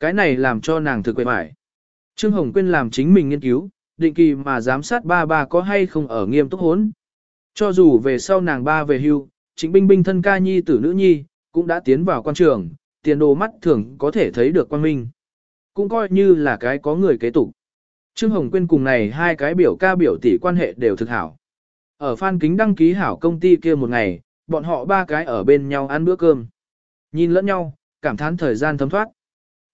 Cái này làm cho nàng thực quệ mải. Trương Hồng Quyên làm chính mình nghiên cứu, định kỳ mà giám sát ba ba có hay không ở nghiêm túc hốn. Cho dù về sau nàng ba về hưu, chính binh binh thân ca nhi tử nữ nhi, cũng đã tiến vào quan trường, tiền đồ mắt thường có thể thấy được quan minh. Cũng coi như là cái có người kế tục. Trương Hồng Quyên cùng này hai cái biểu ca biểu tỷ quan hệ đều thực hảo. Ở Phan Kính đăng ký hảo công ty kia một ngày, bọn họ ba cái ở bên nhau ăn bữa cơm. Nhìn lẫn nhau, cảm thán thời gian thấm thoát.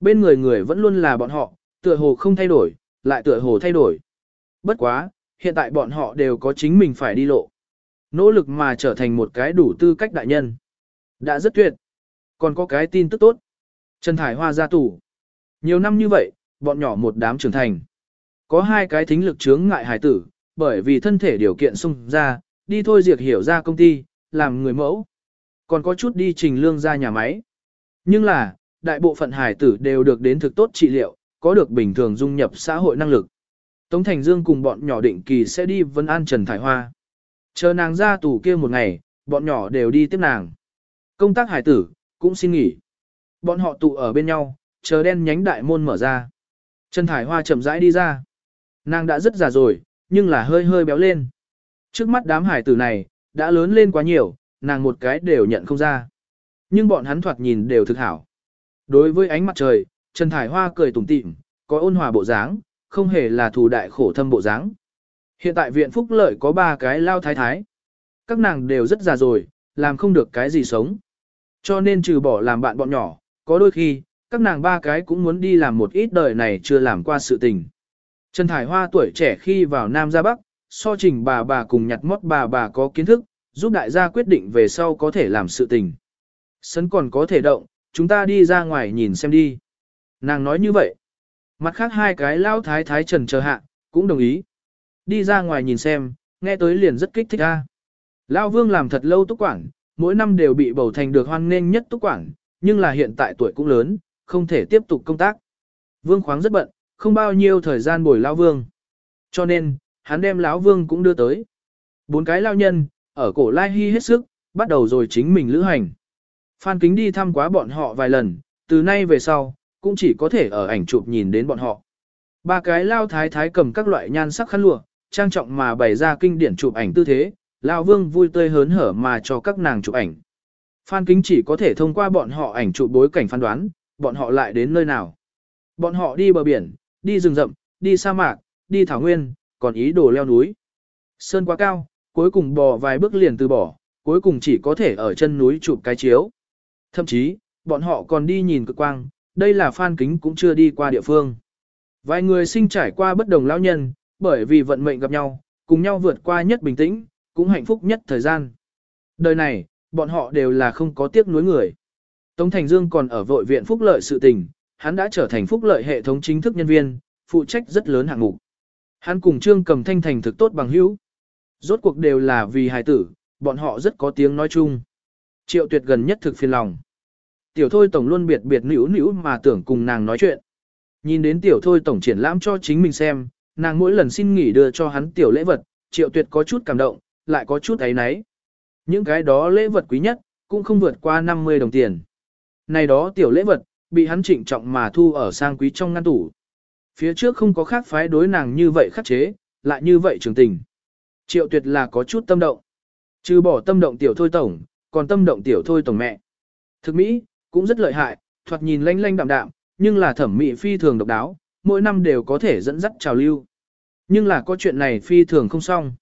Bên người người vẫn luôn là bọn họ, tựa hồ không thay đổi, lại tựa hồ thay đổi. Bất quá, hiện tại bọn họ đều có chính mình phải đi lộ. Nỗ lực mà trở thành một cái đủ tư cách đại nhân. Đã rất tuyệt. Còn có cái tin tức tốt. Trần Thải Hoa ra tù. Nhiều năm như vậy, bọn nhỏ một đám trưởng thành. Có hai cái thính lực chướng ngại hải tử, bởi vì thân thể điều kiện xung ra, đi thôi diệt hiểu ra công ty, làm người mẫu. Còn có chút đi trình lương ra nhà máy. Nhưng là, đại bộ phận hải tử đều được đến thực tốt trị liệu, có được bình thường dung nhập xã hội năng lực. Tống Thành Dương cùng bọn nhỏ định kỳ sẽ đi vân an Trần Thải Hoa. Chờ nàng ra tù kia một ngày, bọn nhỏ đều đi tiếp nàng. Công tác hải tử, cũng xin nghỉ. Bọn họ tụ ở bên nhau, chờ đen nhánh đại môn mở ra. Trần Thải Hoa chậm rãi đi ra. Nàng đã rất già rồi, nhưng là hơi hơi béo lên. Trước mắt đám hải tử này, đã lớn lên quá nhiều, nàng một cái đều nhận không ra. Nhưng bọn hắn thoạt nhìn đều thực hảo. Đối với ánh mặt trời, Trần Thải Hoa cười tủm tỉm, có ôn hòa bộ dáng, không hề là thù đại khổ thâm bộ dáng. Hiện tại viện phúc lợi có ba cái lao thái thái. Các nàng đều rất già rồi, làm không được cái gì sống. Cho nên trừ bỏ làm bạn bọn nhỏ, có đôi khi, các nàng ba cái cũng muốn đi làm một ít đời này chưa làm qua sự tình. Trần Thải Hoa tuổi trẻ khi vào Nam ra Bắc, so trình bà bà cùng nhặt mót bà bà có kiến thức, giúp đại gia quyết định về sau có thể làm sự tình. Sấn còn có thể động, chúng ta đi ra ngoài nhìn xem đi. Nàng nói như vậy. Mặt khác hai cái lao thái thái trần chờ hạ, cũng đồng ý. Đi ra ngoài nhìn xem, nghe tới liền rất kích thích a. Lao vương làm thật lâu túc quản, mỗi năm đều bị bầu thành được hoan nghênh nhất túc quản, nhưng là hiện tại tuổi cũng lớn, không thể tiếp tục công tác. Vương khoáng rất bận, không bao nhiêu thời gian bồi Lao vương. Cho nên, hắn đem lão vương cũng đưa tới. Bốn cái lao nhân, ở cổ lai hy hết sức, bắt đầu rồi chính mình lữ hành. Phan Kính đi thăm quá bọn họ vài lần, từ nay về sau, cũng chỉ có thể ở ảnh chụp nhìn đến bọn họ. Ba cái lao thái thái cầm các loại nhan sắc khăn lụa, trang trọng mà bày ra kinh điển chụp ảnh tư thế, lao vương vui tươi hớn hở mà cho các nàng chụp ảnh. Phan Kính chỉ có thể thông qua bọn họ ảnh chụp bối cảnh phán đoán, bọn họ lại đến nơi nào. Bọn họ đi bờ biển, đi rừng rậm, đi sa mạc, đi thảo nguyên, còn ý đồ leo núi. Sơn quá cao, cuối cùng bò vài bước liền từ bỏ, cuối cùng chỉ có thể ở chân núi chụp cái chiếu. Thậm chí, bọn họ còn đi nhìn cực quang, đây là Phan Kính cũng chưa đi qua địa phương. Vài người sinh trải qua bất đồng lão nhân, bởi vì vận mệnh gặp nhau, cùng nhau vượt qua nhất bình tĩnh, cũng hạnh phúc nhất thời gian. Đời này, bọn họ đều là không có tiếc nuối người. Tống Thành Dương còn ở vội viện phúc lợi sự tình, hắn đã trở thành phúc lợi hệ thống chính thức nhân viên, phụ trách rất lớn hạng mục. Hắn cùng Trương Cầm Thanh thành thực tốt bằng hữu. Rốt cuộc đều là vì hài tử, bọn họ rất có tiếng nói chung. Triệu tuyệt gần nhất thực phiền lòng. Tiểu thôi tổng luôn biệt biệt nữ nữ mà tưởng cùng nàng nói chuyện. Nhìn đến tiểu thôi tổng triển lãm cho chính mình xem, nàng mỗi lần xin nghỉ đưa cho hắn tiểu lễ vật, triệu tuyệt có chút cảm động, lại có chút ấy náy. Những cái đó lễ vật quý nhất, cũng không vượt qua 50 đồng tiền. Này đó tiểu lễ vật, bị hắn trịnh trọng mà thu ở sang quý trong ngăn tủ. Phía trước không có khác phái đối nàng như vậy khắc chế, lại như vậy trường tình. Triệu tuyệt là có chút tâm động. Trừ bỏ tâm động tiểu thôi tổng, còn tâm động tiểu thôi tổng mẹ. Thực mỹ, cũng rất lợi hại, thoạt nhìn lanh lanh đạm đạm, nhưng là thẩm mỹ phi thường độc đáo, mỗi năm đều có thể dẫn dắt trào lưu. Nhưng là có chuyện này phi thường không xong.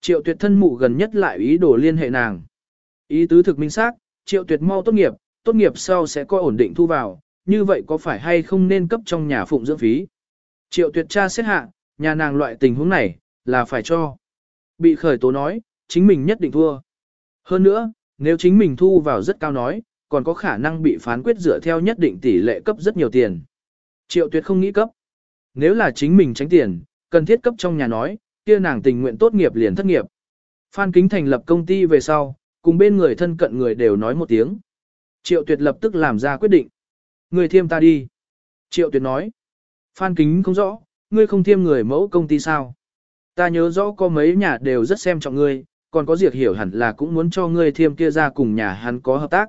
Triệu tuyệt thân mụ gần nhất lại ý đồ liên hệ nàng. Ý tứ thực minh xác, triệu tuyệt mau tốt nghiệp, tốt nghiệp sau sẽ có ổn định thu vào, như vậy có phải hay không nên cấp trong nhà phụng dưỡng phí. Triệu tuyệt cha xét hạ, nhà nàng loại tình huống này, là phải cho. Bị khởi tố nói, chính mình nhất định thua. Hơn nữa, nếu chính mình thu vào rất cao nói, còn có khả năng bị phán quyết dựa theo nhất định tỷ lệ cấp rất nhiều tiền. Triệu tuyệt không nghĩ cấp. Nếu là chính mình tránh tiền, cần thiết cấp trong nhà nói, kia nàng tình nguyện tốt nghiệp liền thất nghiệp. Phan Kính thành lập công ty về sau, cùng bên người thân cận người đều nói một tiếng. Triệu tuyệt lập tức làm ra quyết định. Người thiêm ta đi. Triệu tuyệt nói. Phan Kính không rõ, ngươi không thiêm người mẫu công ty sao. Ta nhớ rõ có mấy nhà đều rất xem trọng ngươi, còn có diệt hiểu hẳn là cũng muốn cho ngươi thiêm kia ra cùng nhà hắn có hợp tác.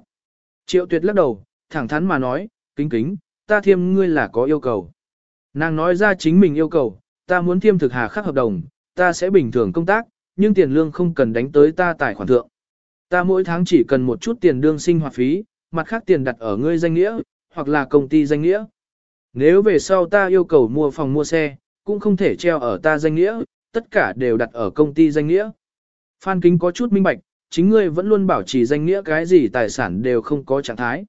Triệu tuyệt lắc đầu, thẳng thắn mà nói, kính kính, ta thiêm ngươi là có yêu cầu. Nàng nói ra chính mình yêu cầu, ta muốn thiêm thực hà khắc hợp đồng, ta sẽ bình thường công tác, nhưng tiền lương không cần đánh tới ta tài khoản thượng. Ta mỗi tháng chỉ cần một chút tiền đương sinh hoạt phí, mặt khác tiền đặt ở ngươi danh nghĩa, hoặc là công ty danh nghĩa. Nếu về sau ta yêu cầu mua phòng mua xe, cũng không thể treo ở ta danh nghĩa, tất cả đều đặt ở công ty danh nghĩa. Phan Kính có chút minh bạch, chính ngươi vẫn luôn bảo trì danh nghĩa cái gì tài sản đều không có trạng thái.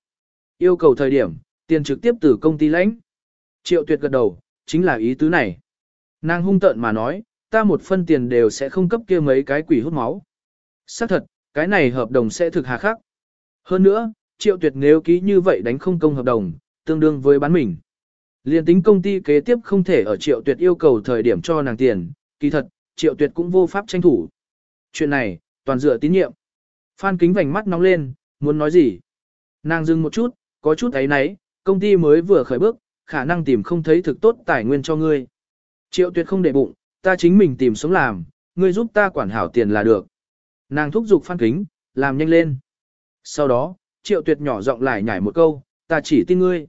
Yêu cầu thời điểm, tiền trực tiếp từ công ty lãnh. Triệu tuyệt gật đầu, chính là ý tứ này. Nàng hung tợn mà nói, ta một phân tiền đều sẽ không cấp kia mấy cái quỷ hút máu. Xác thật, cái này hợp đồng sẽ thực hà khắc. Hơn nữa, triệu tuyệt nếu ký như vậy đánh không công hợp đồng, tương đương với bán mình. Liên tính công ty kế tiếp không thể ở triệu tuyệt yêu cầu thời điểm cho nàng tiền, kỳ thật, triệu tuyệt cũng vô pháp tranh thủ. Chuyện này, toàn dựa tín nhiệm. Phan kính vành mắt nóng lên, muốn nói gì? Nàng dừng một chút, có chút ấy nấy, công ty mới vừa khởi bước, khả năng tìm không thấy thực tốt tài nguyên cho ngươi. Triệu tuyệt không để bụng, ta chính mình tìm sống làm, ngươi giúp ta quản hảo tiền là được. Nàng thúc giục phan kính, làm nhanh lên. Sau đó, triệu tuyệt nhỏ giọng lại nhảy một câu, ta chỉ tin ngươi.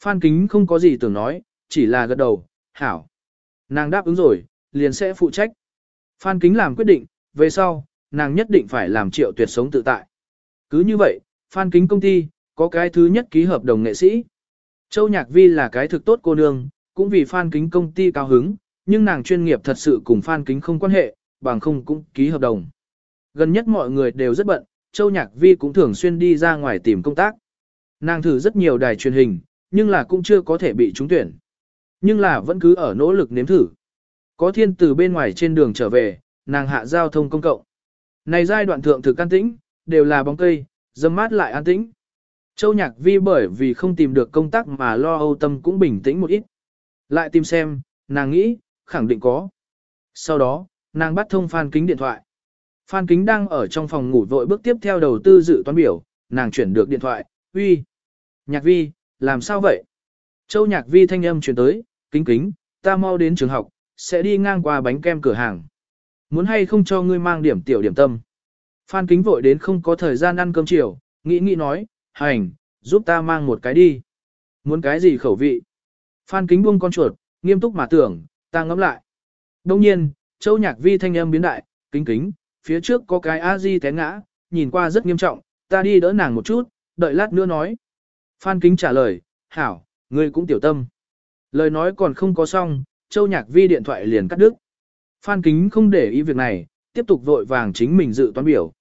Phan kính không có gì tưởng nói, chỉ là gật đầu, hảo. Nàng đáp ứng rồi, liền sẽ phụ trách. Phan kính làm quyết định, về sau, nàng nhất định phải làm triệu tuyệt sống tự tại. Cứ như vậy, Phan kính công ty, có cái thứ nhất ký hợp đồng nghệ sĩ. Châu Nhạc Vi là cái thực tốt cô nương, cũng vì Phan kính công ty cao hứng, nhưng nàng chuyên nghiệp thật sự cùng Phan kính không quan hệ, bằng không cũng ký hợp đồng. Gần nhất mọi người đều rất bận, Châu Nhạc Vi cũng thường xuyên đi ra ngoài tìm công tác. Nàng thử rất nhiều đài truyền hình, nhưng là cũng chưa có thể bị trúng tuyển. Nhưng là vẫn cứ ở nỗ lực nếm thử. Có thiên từ bên ngoài trên đường trở về, nàng hạ giao thông công cộng. Này giai đoạn thượng thực an tĩnh, đều là bóng cây, dâm mát lại an tĩnh. Châu Nhạc Vi bởi vì không tìm được công tác mà lo âu tâm cũng bình tĩnh một ít. Lại tìm xem, nàng nghĩ, khẳng định có. Sau đó, nàng bắt thông Phan Kính điện thoại. Phan Kính đang ở trong phòng ngủ vội bước tiếp theo đầu tư dự toán biểu, nàng chuyển được điện thoại, uy. Nhạc Vi, làm sao vậy? Châu Nhạc Vi thanh âm chuyển tới, kính kính, ta mau đến trường học, sẽ đi ngang qua bánh kem cửa hàng. Muốn hay không cho ngươi mang điểm tiểu điểm tâm. Phan Kính vội đến không có thời gian ăn cơm chiều, nghĩ nghĩ nói, hành, giúp ta mang một cái đi. Muốn cái gì khẩu vị? Phan Kính buông con chuột, nghiêm túc mà tưởng, ta ngẫm lại. Đông nhiên, Châu Nhạc Vi thanh âm biến đại, kính kính, phía trước có cái a di té ngã, nhìn qua rất nghiêm trọng, ta đi đỡ nàng một chút, đợi lát nữa nói. Phan Kính trả lời, hảo, ngươi cũng tiểu tâm. Lời nói còn không có xong, Châu Nhạc Vi điện thoại liền cắt đứt. Phan Kính không để ý việc này, tiếp tục vội vàng chính mình dự toán biểu.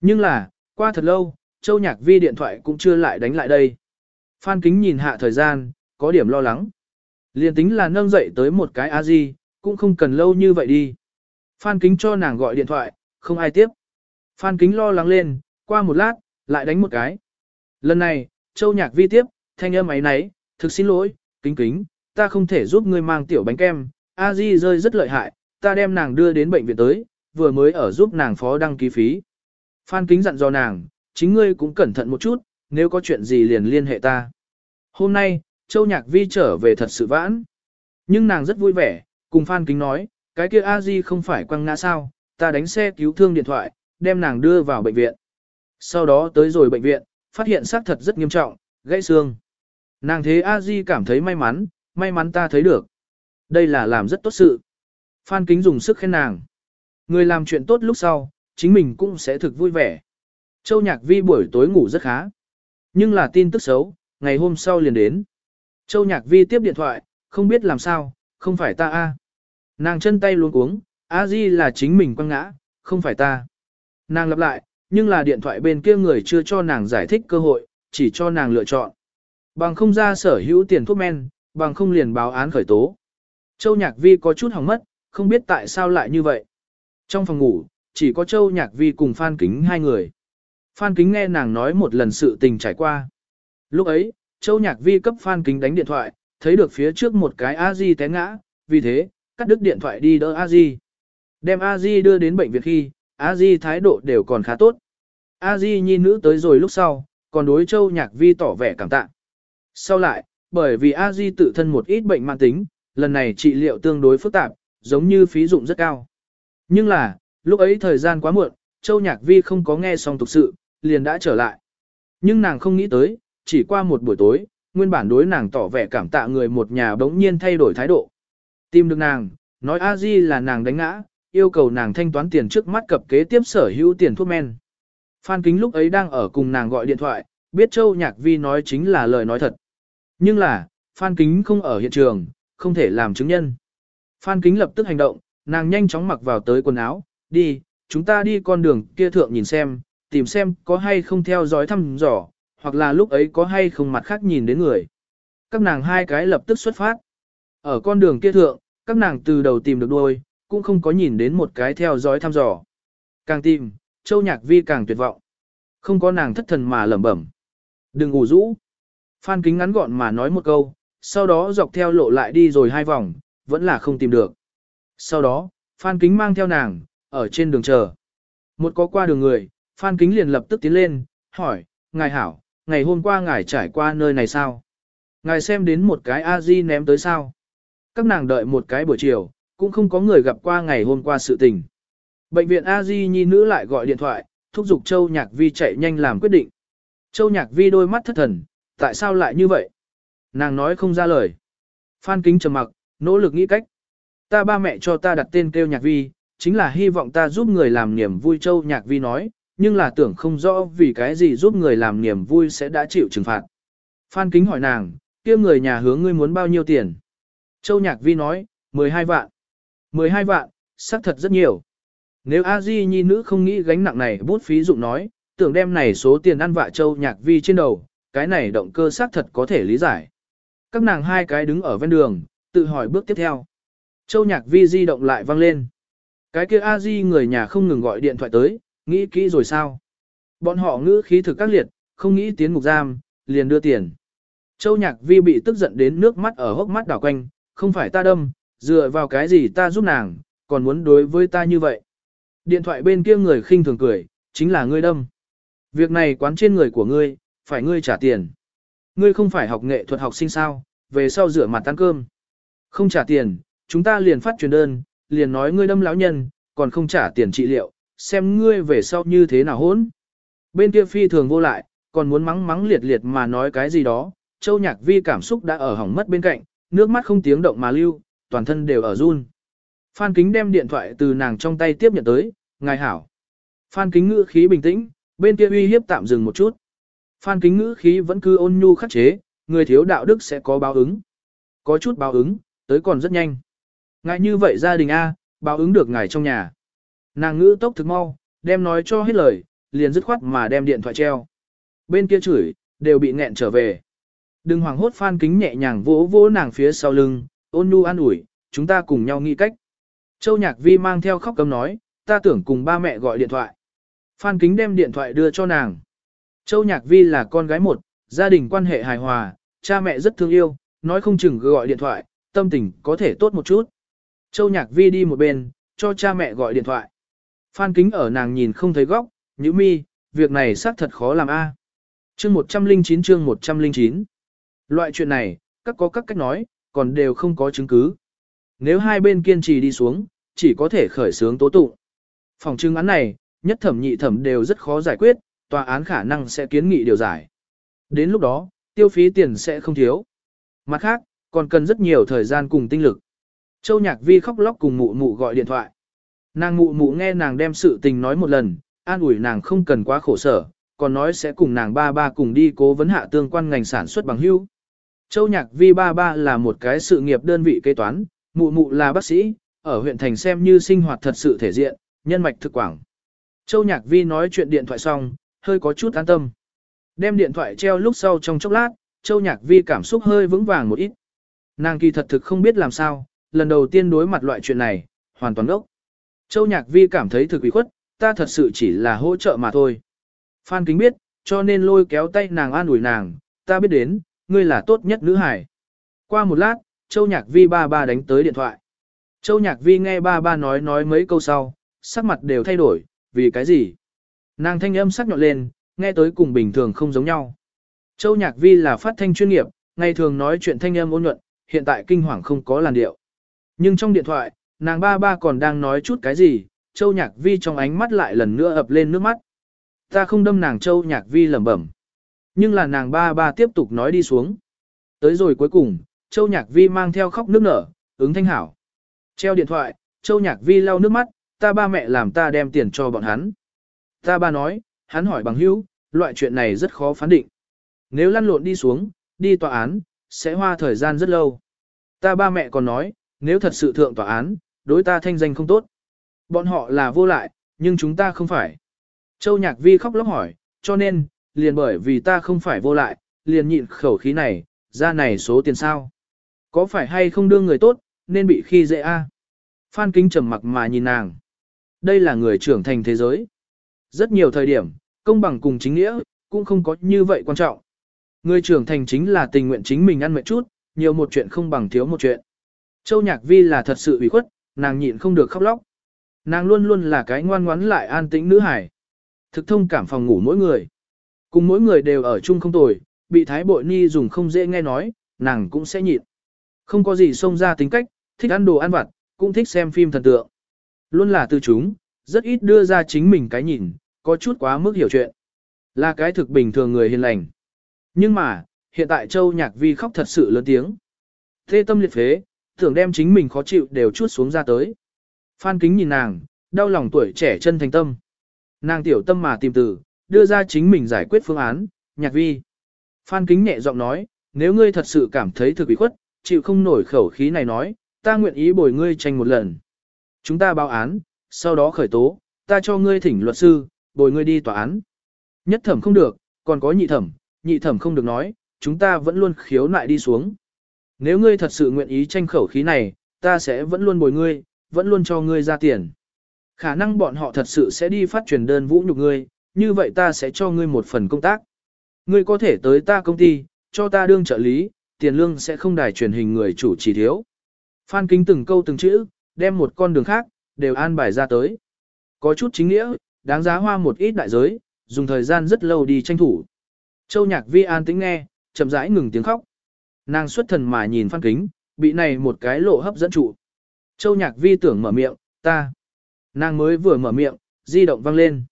Nhưng là, qua thật lâu, Châu Nhạc Vi điện thoại cũng chưa lại đánh lại đây. Phan Kính nhìn hạ thời gian, có điểm lo lắng. Liên tính là nâng dậy tới một cái a di, cũng không cần lâu như vậy đi. Phan Kính cho nàng gọi điện thoại, không ai tiếp. Phan Kính lo lắng lên, qua một lát, lại đánh một cái. Lần này, Châu Nhạc Vi tiếp, thanh âm ấy nấy, thực xin lỗi, kính kính, ta không thể giúp ngươi mang tiểu bánh kem, a di rơi rất lợi hại, ta đem nàng đưa đến bệnh viện tới, vừa mới ở giúp nàng phó đăng ký phí. Phan Kính dặn dò nàng, chính ngươi cũng cẩn thận một chút, nếu có chuyện gì liền liên hệ ta. Hôm nay, Châu Nhạc Vi trở về thật sự vãn. Nhưng nàng rất vui vẻ, cùng Phan Kính nói, cái kia a di không phải quăng ngã sao, ta đánh xe cứu thương điện thoại, đem nàng đưa vào bệnh viện. Sau đó tới rồi bệnh viện, phát hiện xác thật rất nghiêm trọng, gãy xương. Nàng thế a di cảm thấy may mắn, may mắn ta thấy được. Đây là làm rất tốt sự. Phan Kính dùng sức khen nàng. Người làm chuyện tốt lúc sau, chính mình cũng sẽ thực vui vẻ. Châu Nhạc Vi buổi tối ngủ rất khá. Nhưng là tin tức xấu, ngày hôm sau liền đến. Châu Nhạc Vi tiếp điện thoại, không biết làm sao, không phải ta a. Nàng chân tay luống cuống, a di là chính mình quăng ngã, không phải ta. Nàng lặp lại, nhưng là điện thoại bên kia người chưa cho nàng giải thích cơ hội, chỉ cho nàng lựa chọn. Bằng không ra sở hữu tiền thuốc men, bằng không liền báo án khởi tố. Châu Nhạc Vi có chút hỏng mất, không biết tại sao lại như vậy. Trong phòng ngủ, chỉ có Châu Nhạc Vi cùng Phan Kính hai người. Phan Kính nghe nàng nói một lần sự tình trải qua. Lúc ấy, Châu Nhạc Vi cấp Phan Kính đánh điện thoại, thấy được phía trước một cái A-di té ngã, vì thế, cắt đứt điện thoại đi đỡ A-di. Đem A-di đưa đến bệnh viện khi, A-di thái độ đều còn khá tốt. A-di nhìn nữ tới rồi lúc sau, còn đối Châu Nhạc Vi tỏ vẻ cảm tạ. Sau lại, bởi vì A-di tự thân một ít bệnh mạng tính, lần này trị liệu tương đối phức tạp, giống như phí dụng rất cao. Nhưng là, lúc ấy thời gian quá muộn, Châu Nhạc Vi không có nghe xong tục sự, liền đã trở lại. Nhưng nàng không nghĩ tới, chỉ qua một buổi tối, nguyên bản đối nàng tỏ vẻ cảm tạ người một nhà bỗng nhiên thay đổi thái độ. Tìm được nàng, nói a di là nàng đánh ngã, yêu cầu nàng thanh toán tiền trước mắt cập kế tiếp sở hữu tiền thuốc men. Phan Kính lúc ấy đang ở cùng nàng gọi điện thoại, biết Châu Nhạc Vi nói chính là lời nói thật. Nhưng là, Phan Kính không ở hiện trường, không thể làm chứng nhân. Phan Kính lập tức hành động, nàng nhanh chóng mặc vào tới quần áo, đi, chúng ta đi con đường kia thượng nhìn xem, tìm xem có hay không theo dõi thăm dò, hoặc là lúc ấy có hay không mặt khác nhìn đến người. Các nàng hai cái lập tức xuất phát. Ở con đường kia thượng, các nàng từ đầu tìm được đuôi, cũng không có nhìn đến một cái theo dõi thăm dò. Càng tìm, Châu Nhạc Vi càng tuyệt vọng. Không có nàng thất thần mà lẩm bẩm. Đừng ngủ rũ. Phan Kính ngắn gọn mà nói một câu, sau đó dọc theo lộ lại đi rồi hai vòng, vẫn là không tìm được. Sau đó, Phan Kính mang theo nàng, ở trên đường chờ. Một có qua đường người, Phan Kính liền lập tức tiến lên, hỏi, Ngài hảo, ngày hôm qua ngài trải qua nơi này sao? Ngài xem đến một cái A-di ném tới sao? Các nàng đợi một cái buổi chiều, cũng không có người gặp qua ngày hôm qua sự tình. Bệnh viện A-di nhi nữ lại gọi điện thoại, thúc giục Châu Nhạc Vi chạy nhanh làm quyết định. Châu Nhạc Vi đôi mắt thất thần, tại sao lại như vậy? Nàng nói không ra lời. Phan Kính trầm mặc, nỗ lực nghĩ cách. Ta ba mẹ cho ta đặt tên kêu Nhạc Vi, chính là hy vọng ta giúp người làm niềm vui Châu Nhạc Vi nói, nhưng là tưởng không rõ vì cái gì giúp người làm niềm vui sẽ đã chịu trừng phạt. Phan Kính hỏi nàng, kia người nhà hướng ngươi muốn bao nhiêu tiền? Châu Nhạc Vi nói, 12 vạn. 12 vạn, xác thật rất nhiều. Nếu A Di nhi nữ không nghĩ gánh nặng này bút phí dụng nói, tưởng đem này số tiền ăn vạ Châu Nhạc Vi trên đầu, cái này động cơ xác thật có thể lý giải. Các nàng hai cái đứng ở ven đường, tự hỏi bước tiếp theo. Châu Nhạc Vi di động lại vang lên. Cái kia A Di người nhà không ngừng gọi điện thoại tới, nghĩ kỹ rồi sao? Bọn họ ngữ khí thực các liệt, không nghĩ tiến ngục giam, liền đưa tiền. Châu Nhạc Vi bị tức giận đến nước mắt ở hốc mắt đảo quanh, không phải ta đâm, dựa vào cái gì ta giúp nàng, còn muốn đối với ta như vậy. Điện thoại bên kia người khinh thường cười, chính là ngươi đâm. Việc này quán trên người của ngươi, phải ngươi trả tiền. Ngươi không phải học nghệ thuật học sinh sao, về sau rửa mặt ăn cơm. Không trả tiền, chúng ta liền phát truyền đơn, liền nói ngươi đâm lão nhân, còn không trả tiền trị liệu, xem ngươi về sau như thế nào hỗn. Bên kia phi thường vô lại, còn muốn mắng mắng liệt liệt mà nói cái gì đó, châu nhạc vi cảm xúc đã ở hỏng mất bên cạnh, nước mắt không tiếng động mà lưu, toàn thân đều ở run. Phan Kính đem điện thoại từ nàng trong tay tiếp nhận tới, ngài hảo. Phan Kính ngữ khí bình tĩnh, bên kia uy hiếp tạm dừng một chút. Phan Kính ngữ khí vẫn cứ ôn nhu khắc chế, người thiếu đạo đức sẽ có báo ứng. Có chút báo ứng, tới còn rất nhanh. Ngài như vậy gia đình A, báo ứng được ngài trong nhà. Nàng ngữ tốc thực mau, đem nói cho hết lời, liền dứt khoát mà đem điện thoại treo. Bên kia chửi, đều bị nghẹn trở về. Đừng hoảng hốt Phan Kính nhẹ nhàng vỗ vỗ nàng phía sau lưng, ôn nhu an ủi, chúng ta cùng nhau nghĩ cách. Châu Nhạc Vi mang theo khóc cấm nói, ta tưởng cùng ba mẹ gọi điện thoại. Phan Kính đem điện thoại đưa cho nàng. Châu Nhạc Vi là con gái một, gia đình quan hệ hài hòa, cha mẹ rất thương yêu, nói không chừng gọi điện thoại, tâm tình có thể tốt một chút. Châu Nhạc Vi đi một bên, cho cha mẹ gọi điện thoại. Phan Kính ở nàng nhìn không thấy góc, nhữ mi, việc này xác thật khó làm a. À. Chương 109 chương 109 Loại chuyện này, các có các cách nói, còn đều không có chứng cứ. Nếu hai bên kiên trì đi xuống, chỉ có thể khởi xướng tố tụng. Phòng chứng án này, nhất thẩm nhị thẩm đều rất khó giải quyết, tòa án khả năng sẽ kiến nghị điều giải. Đến lúc đó, tiêu phí tiền sẽ không thiếu. Mặt khác, còn cần rất nhiều thời gian cùng tinh lực. Châu Nhạc Vi khóc lóc cùng mụ mụ gọi điện thoại. Nàng mụ mụ nghe nàng đem sự tình nói một lần, an ủi nàng không cần quá khổ sở, còn nói sẽ cùng nàng ba ba cùng đi cố vấn hạ tương quan ngành sản xuất bằng hữu. Châu Nhạc Vi ba ba là một cái sự nghiệp đơn vị kế toán, mụ mụ là bác sĩ, ở huyện thành xem như sinh hoạt thật sự thể diện, nhân mạch thực quảng. Châu Nhạc Vi nói chuyện điện thoại xong, hơi có chút an tâm. Đem điện thoại treo lúc sau trong chốc lát, Châu Nhạc Vi cảm xúc hơi vững vàng một ít. Nàng kỳ thật thực không biết làm sao, lần đầu tiên đối mặt loại chuyện này, hoàn toàn ốc. Châu Nhạc Vi cảm thấy thực ủy khuất, ta thật sự chỉ là hỗ trợ mà thôi. Phan Kính biết, cho nên lôi kéo tay nàng an ủi nàng, ta biết đến, ngươi là tốt nhất nữ hải. Qua một lát, Châu Nhạc Vi ba ba đánh tới điện thoại. Châu Nhạc Vi nghe ba ba nói nói mấy câu sau, sắc mặt đều thay đổi, vì cái gì? Nàng thanh âm sắc nhọn lên, nghe tới cùng bình thường không giống nhau. Châu Nhạc Vi là phát thanh chuyên nghiệp, ngày thường nói chuyện thanh âm ôn nhuận, hiện tại kinh hoàng không có làn điệu. Nhưng trong điện thoại, nàng ba ba còn đang nói chút cái gì, Châu Nhạc Vi trong ánh mắt lại lần nữa ập lên nước mắt. Ta không đâm nàng Châu Nhạc Vi lẩm bẩm. Nhưng là nàng ba ba tiếp tục nói đi xuống. Tới rồi cuối cùng, Châu Nhạc Vi mang theo khóc nước nở, ứng thanh hảo. Treo điện thoại, Châu Nhạc Vi lau nước mắt, ta ba mẹ làm ta đem tiền cho bọn hắn. Ta ba nói, hắn hỏi bằng hữu, loại chuyện này rất khó phán định. Nếu lăn lộn đi xuống, đi tòa án, sẽ hoa thời gian rất lâu. Ta ba mẹ còn nói, nếu thật sự thượng tòa án, đối ta thanh danh không tốt. Bọn họ là vô lại, nhưng chúng ta không phải. Châu Nhạc Vi khóc lóc hỏi, cho nên, liền bởi vì ta không phải vô lại, liền nhịn khẩu khí này, ra này số tiền sao. Có phải hay không đưa người tốt, nên bị khi dễ a? Phan Kính trầm mặc mà nhìn nàng. Đây là người trưởng thành thế giới. Rất nhiều thời điểm, công bằng cùng chính nghĩa, cũng không có như vậy quan trọng. Người trưởng thành chính là tình nguyện chính mình ăn mệt chút, nhiều một chuyện không bằng thiếu một chuyện. Châu Nhạc Vi là thật sự ủy khuất, nàng nhịn không được khóc lóc. Nàng luôn luôn là cái ngoan ngoãn lại an tĩnh nữ hải. Thực thông cảm phòng ngủ mỗi người. Cùng mỗi người đều ở chung không tồi, bị thái bội ni dùng không dễ nghe nói, nàng cũng sẽ nhịn. Không có gì xông ra tính cách, thích ăn đồ ăn vặt, cũng thích xem phim thần tượng. Luôn là từ chúng, rất ít đưa ra chính mình cái nhìn, có chút quá mức hiểu chuyện. Là cái thực bình thường người hiền lành. Nhưng mà, hiện tại Châu Nhạc Vi khóc thật sự lớn tiếng. Thê tâm liệt phế, tưởng đem chính mình khó chịu đều chút xuống ra tới. Phan kính nhìn nàng, đau lòng tuổi trẻ chân thành tâm. Nàng tiểu tâm mà tìm từ, đưa ra chính mình giải quyết phương án, nhạc vi. Phan kính nhẹ giọng nói, nếu ngươi thật sự cảm thấy thực bị khuất, chịu không nổi khẩu khí này nói, ta nguyện ý bồi ngươi tranh một lần. Chúng ta báo án, sau đó khởi tố, ta cho ngươi thỉnh luật sư, bồi ngươi đi tòa án. Nhất thẩm không được, còn có nhị thẩm, nhị thẩm không được nói, chúng ta vẫn luôn khiếu nại đi xuống. Nếu ngươi thật sự nguyện ý tranh khẩu khí này, ta sẽ vẫn luôn bồi ngươi, vẫn luôn cho ngươi ra tiền. Khả năng bọn họ thật sự sẽ đi phát truyền đơn vũ nhục ngươi, như vậy ta sẽ cho ngươi một phần công tác. Ngươi có thể tới ta công ty, cho ta đương trợ lý, tiền lương sẽ không đài truyền hình người chủ chỉ thiếu. Phan Kính từng câu từng chữ, đem một con đường khác, đều an bài ra tới. Có chút chính nghĩa, đáng giá hoa một ít đại giới, dùng thời gian rất lâu đi tranh thủ. Châu Nhạc Vi an tĩnh nghe, chậm rãi ngừng tiếng khóc. Nàng xuất thần mà nhìn Phan Kính, bị này một cái lộ hấp dẫn trụ. Châu Nhạc Vi tưởng mở miệng, ta. Nàng mới vừa mở miệng, di động vang lên.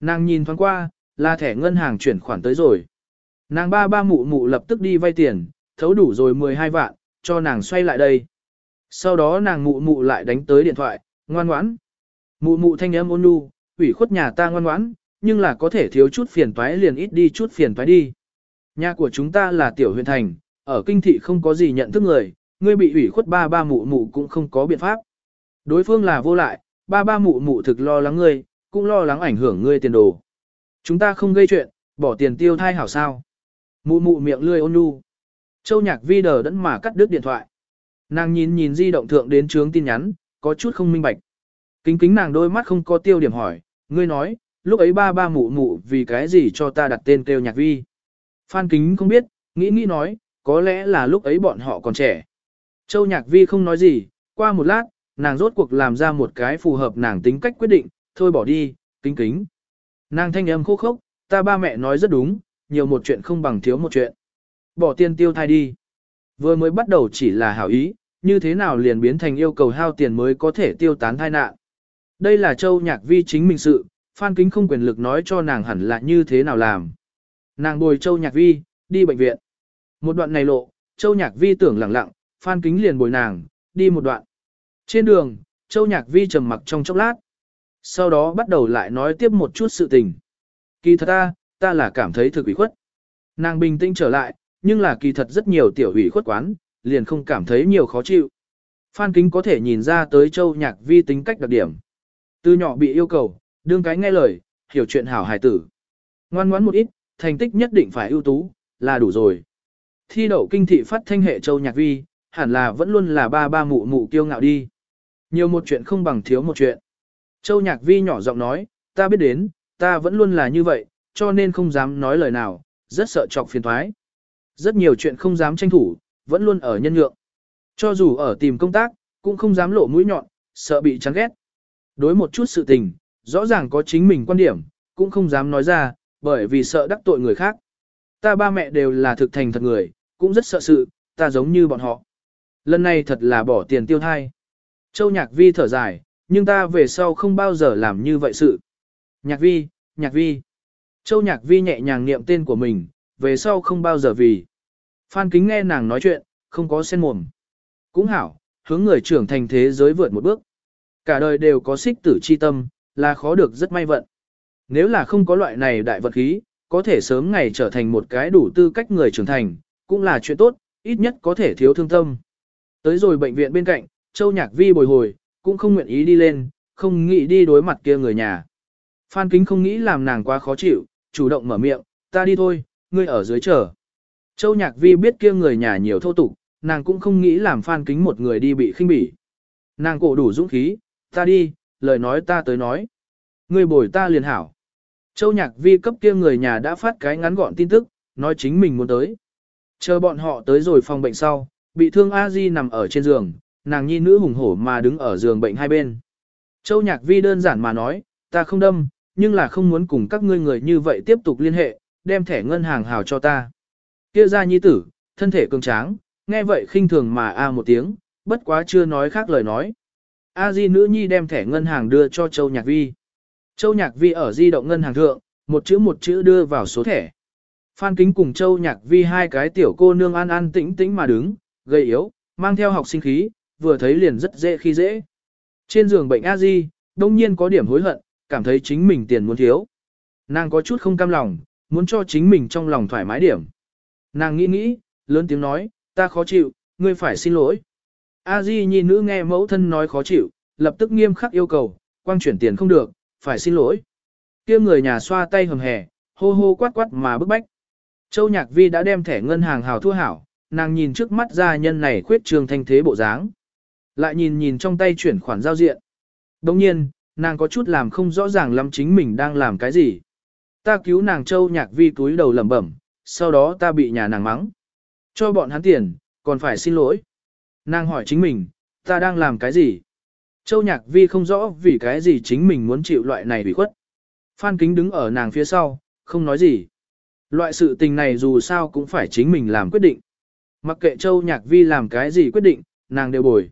Nàng nhìn thoáng qua, là thẻ ngân hàng chuyển khoản tới rồi. Nàng ba ba mụ mụ lập tức đi vay tiền, thấu đủ rồi 12 vạn, cho nàng xoay lại đây. Sau đó nàng mụ mụ lại đánh tới điện thoại, ngoan ngoãn. Mụ mụ thanh âm ôn nhu, ủy khuất nhà ta ngoan ngoãn, nhưng là có thể thiếu chút phiền toái liền ít đi chút phiền toái đi. Nhà của chúng ta là tiểu huyện thành, ở kinh thị không có gì nhận thức người, ngươi bị ủy khuất ba ba mụ mụ cũng không có biện pháp. Đối phương là vô lại, ba ba mụ mụ thực lo lắng ngươi, cũng lo lắng ảnh hưởng ngươi tiền đồ. Chúng ta không gây chuyện, bỏ tiền tiêu thai hảo sao. Mụ mụ miệng lươi ôn nhu. Châu nhạc vi đờ đẫn mà cắt đứt điện thoại. Nàng nhìn nhìn di động thượng đến trướng tin nhắn, có chút không minh bạch. Kính kính nàng đôi mắt không có tiêu điểm hỏi, ngươi nói, lúc ấy ba ba mụ mụ vì cái gì cho ta đặt tên kêu nhạc vi. Phan kính không biết, nghĩ nghĩ nói, có lẽ là lúc ấy bọn họ còn trẻ. Châu nhạc vi không nói gì, qua một lát, nàng rốt cuộc làm ra một cái phù hợp nàng tính cách quyết định, thôi bỏ đi, kính kính. Nàng thanh âm khô khốc, ta ba mẹ nói rất đúng, nhiều một chuyện không bằng thiếu một chuyện. Bỏ tiền tiêu thai đi. Vừa mới bắt đầu chỉ là hảo ý, như thế nào liền biến thành yêu cầu hao tiền mới có thể tiêu tán thai nạn. Đây là châu nhạc vi chính mình sự, Phan Kính không quyền lực nói cho nàng hẳn là như thế nào làm. Nàng bồi châu nhạc vi, đi bệnh viện. Một đoạn này lộ, châu nhạc vi tưởng lẳng lặng, Phan Kính liền bồi nàng, đi một đoạn. Trên đường, châu nhạc vi trầm mặc trong chốc lát. Sau đó bắt đầu lại nói tiếp một chút sự tình. Kỳ thật ta, ta là cảm thấy thực ủy khuất. Nàng bình tĩnh trở lại, nhưng là kỳ thật rất nhiều tiểu ủy khuất quán, liền không cảm thấy nhiều khó chịu. Phan Kính có thể nhìn ra tới châu nhạc vi tính cách đặc điểm. Từ nhỏ bị yêu cầu, đương cái nghe lời, hiểu chuyện hảo hài tử. Ngoan ngoãn một ít, thành tích nhất định phải ưu tú, là đủ rồi. Thi đậu kinh thị phát thanh hệ châu nhạc vi, hẳn là vẫn luôn là ba ba mụ mụ kiêu ngạo đi. Nhiều một chuyện không bằng thiếu một chuyện. Châu nhạc vi nhỏ giọng nói, ta biết đến, ta vẫn luôn là như vậy, cho nên không dám nói lời nào, rất sợ chọc phiền thoái. Rất nhiều chuyện không dám tranh thủ, vẫn luôn ở nhân nhượng. Cho dù ở tìm công tác, cũng không dám lộ mũi nhọn, sợ bị chán ghét. Đối một chút sự tình, rõ ràng có chính mình quan điểm, cũng không dám nói ra, bởi vì sợ đắc tội người khác. Ta ba mẹ đều là thực thành thật người, cũng rất sợ sự, ta giống như bọn họ. Lần này thật là bỏ tiền tiêu thai. Châu Nhạc Vi thở dài, nhưng ta về sau không bao giờ làm như vậy sự. Nhạc Vi, Nhạc Vi. Châu Nhạc Vi nhẹ nhàng niệm tên của mình, về sau không bao giờ vì. Phan Kính nghe nàng nói chuyện, không có sen mồm. Cũng hảo, hướng người trưởng thành thế giới vượt một bước. Cả đời đều có xích tử chi tâm, là khó được rất may vận. Nếu là không có loại này đại vật khí, có thể sớm ngày trở thành một cái đủ tư cách người trưởng thành, cũng là chuyện tốt, ít nhất có thể thiếu thương tâm. Tới rồi bệnh viện bên cạnh, Châu Nhạc Vi bồi hồi, cũng không nguyện ý đi lên, không nghĩ đi đối mặt kia người nhà. Phan Kính không nghĩ làm nàng quá khó chịu, chủ động mở miệng, ta đi thôi, ngươi ở dưới chờ. Châu Nhạc Vi biết kia người nhà nhiều thô tục, nàng cũng không nghĩ làm Phan Kính một người đi bị khinh bỉ. Nàng cổ đủ dũng khí, ta đi, lời nói ta tới nói. Ngươi bồi ta liền hảo. Châu Nhạc Vi cấp kia người nhà đã phát cái ngắn gọn tin tức, nói chính mình muốn tới. Chờ bọn họ tới rồi phòng bệnh sau, bị thương A Di nằm ở trên giường, nàng nhi nữ hùng hổ mà đứng ở giường bệnh hai bên. Châu Nhạc Vi đơn giản mà nói, ta không đâm, nhưng là không muốn cùng các ngươi người như vậy tiếp tục liên hệ, đem thẻ ngân hàng hào cho ta. Kia ra nhi tử, thân thể cường tráng, nghe vậy khinh thường mà a một tiếng, bất quá chưa nói khác lời nói. A Di nữ nhi đem thẻ ngân hàng đưa cho Châu Nhạc Vi. Châu Nhạc Vi ở di động ngân hàng thượng, một chữ một chữ đưa vào số thẻ. Phan Kính cùng Châu Nhạc Vi hai cái tiểu cô nương an an tĩnh tĩnh mà đứng, gầy yếu, mang theo học sinh khí, vừa thấy liền rất dễ khi dễ. Trên giường bệnh A Di, đông nhiên có điểm hối hận, cảm thấy chính mình tiền muốn thiếu. Nàng có chút không cam lòng, muốn cho chính mình trong lòng thoải mái điểm. Nàng nghĩ nghĩ, lớn tiếng nói, ta khó chịu, ngươi phải xin lỗi. A Di nhi nữ nghe mẫu thân nói khó chịu, lập tức nghiêm khắc yêu cầu, quang chuyển tiền không được, phải xin lỗi. kia người nhà xoa tay hầm hè, hô hô quát quát mà bức bách. Châu Nhạc Vi đã đem thẻ ngân hàng hào thua hảo, nàng nhìn trước mắt gia nhân này khuyết trường thanh thế bộ dáng. Lại nhìn nhìn trong tay chuyển khoản giao diện. Đồng nhiên, nàng có chút làm không rõ ràng lắm chính mình đang làm cái gì. Ta cứu nàng Châu Nhạc Vi túi đầu lẩm bẩm, sau đó ta bị nhà nàng mắng. Cho bọn hắn tiền, còn phải xin lỗi. Nàng hỏi chính mình, ta đang làm cái gì? Châu Nhạc Vi không rõ vì cái gì chính mình muốn chịu loại này bị khuất. Phan Kính đứng ở nàng phía sau, không nói gì. Loại sự tình này dù sao cũng phải chính mình làm quyết định. Mặc kệ Châu Nhạc Vi làm cái gì quyết định, nàng đều bồi.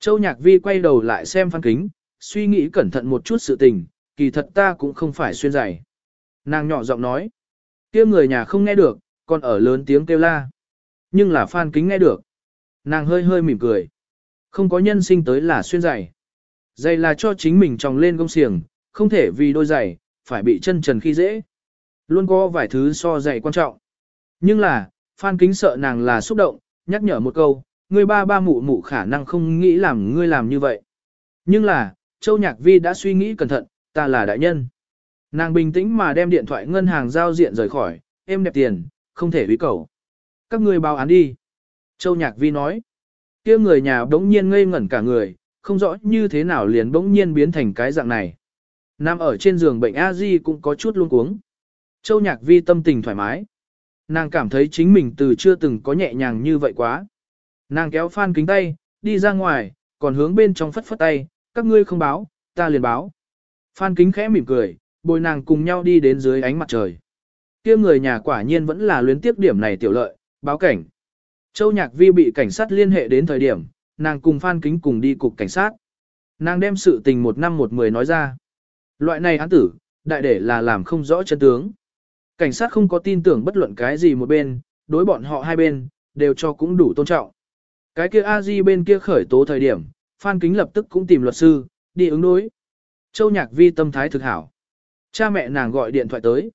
Châu Nhạc Vi quay đầu lại xem Phan Kính, suy nghĩ cẩn thận một chút sự tình, kỳ thật ta cũng không phải xuyên dày. Nàng nhỏ giọng nói, kia người nhà không nghe được, còn ở lớn tiếng kêu la. Nhưng là Phan Kính nghe được. Nàng hơi hơi mỉm cười. Không có nhân sinh tới là xuyên giày. Giày là cho chính mình tròng lên công xiềng, không thể vì đôi giày, phải bị chân trần khi dễ. Luôn có vài thứ so giày quan trọng. Nhưng là, Phan Kính sợ nàng là xúc động, nhắc nhở một câu, ngươi ba ba mụ mụ khả năng không nghĩ làm ngươi làm như vậy. Nhưng là, Châu Nhạc Vi đã suy nghĩ cẩn thận, ta là đại nhân. Nàng bình tĩnh mà đem điện thoại ngân hàng giao diện rời khỏi, em đẹp tiền, không thể uy cầu. Các ngươi báo án đi. Châu Nhạc Vi nói. kia người nhà đống nhiên ngây ngẩn cả người, không rõ như thế nào liền bỗng nhiên biến thành cái dạng này. Nam ở trên giường bệnh a di cũng có chút luống cuống. Châu Nhạc Vi tâm tình thoải mái. Nàng cảm thấy chính mình từ chưa từng có nhẹ nhàng như vậy quá. Nàng kéo Phan kính tay, đi ra ngoài, còn hướng bên trong phất phất tay, các ngươi không báo, ta liền báo. Phan kính khẽ mỉm cười, bồi nàng cùng nhau đi đến dưới ánh mặt trời. kia người nhà quả nhiên vẫn là luyến tiếp điểm này tiểu lợi, báo cảnh. Châu Nhạc Vi bị cảnh sát liên hệ đến thời điểm, nàng cùng Phan Kính cùng đi cục cảnh sát. Nàng đem sự tình một năm một mười nói ra. Loại này án tử, đại để là làm không rõ chân tướng. Cảnh sát không có tin tưởng bất luận cái gì một bên, đối bọn họ hai bên, đều cho cũng đủ tôn trọng. Cái kia a di bên kia khởi tố thời điểm, Phan Kính lập tức cũng tìm luật sư, đi ứng đối. Châu Nhạc Vi tâm thái thực hảo. Cha mẹ nàng gọi điện thoại tới.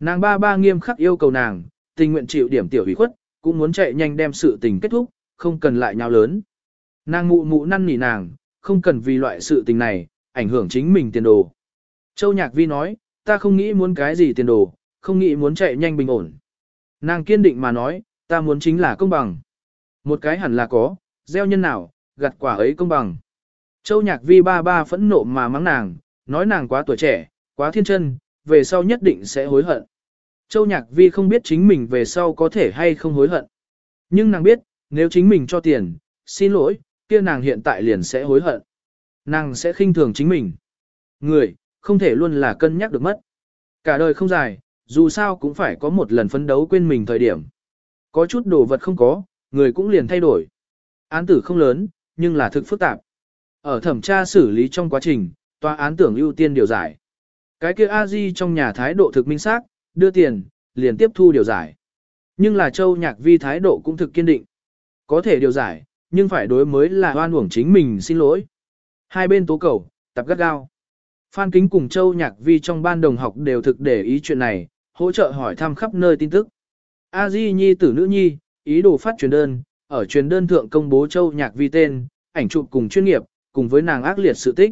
Nàng ba ba nghiêm khắc yêu cầu nàng, tình nguyện chịu điểm tiểu ủy khuất, cũng muốn chạy nhanh đem sự tình kết thúc, không cần lại nhau lớn. Nàng mụ mụ năn nỉ nàng, không cần vì loại sự tình này, ảnh hưởng chính mình tiền đồ. Châu Nhạc Vi nói, ta không nghĩ muốn cái gì tiền đồ, không nghĩ muốn chạy nhanh bình ổn. Nàng kiên định mà nói, ta muốn chính là công bằng. Một cái hẳn là có, gieo nhân nào, gặt quả ấy công bằng. Châu Nhạc Vi ba ba phẫn nộ mà mắng nàng, nói nàng quá tuổi trẻ, quá thiên chân, về sau nhất định sẽ hối hận. Châu Nhạc Vi không biết chính mình về sau có thể hay không hối hận. Nhưng nàng biết, nếu chính mình cho tiền, xin lỗi, kia nàng hiện tại liền sẽ hối hận. Nàng sẽ khinh thường chính mình. Người, không thể luôn là cân nhắc được mất. Cả đời không dài, dù sao cũng phải có một lần phấn đấu quên mình thời điểm. Có chút đồ vật không có, người cũng liền thay đổi. Án tử không lớn, nhưng là thực phức tạp. Ở thẩm tra xử lý trong quá trình, tòa án tưởng ưu tiên điều giải. Cái kia a di trong nhà thái độ thực minh xác, đưa tiền, liền tiếp thu điều giải. Nhưng là Châu Nhạc Vi thái độ cũng thực kiên định. Có thể điều giải, nhưng phải đối mới là oan uổng chính mình xin lỗi. Hai bên tố cầu, tập gắt gao. Phan Kính cùng Châu Nhạc Vi trong ban đồng học đều thực để ý chuyện này, hỗ trợ hỏi thăm khắp nơi tin tức. A Di Nhi tử nữ nhi, ý đồ phát truyền đơn, ở truyền đơn thượng công bố Châu Nhạc Vi tên, ảnh chụp cùng chuyên nghiệp, cùng với nàng ác liệt sự tích.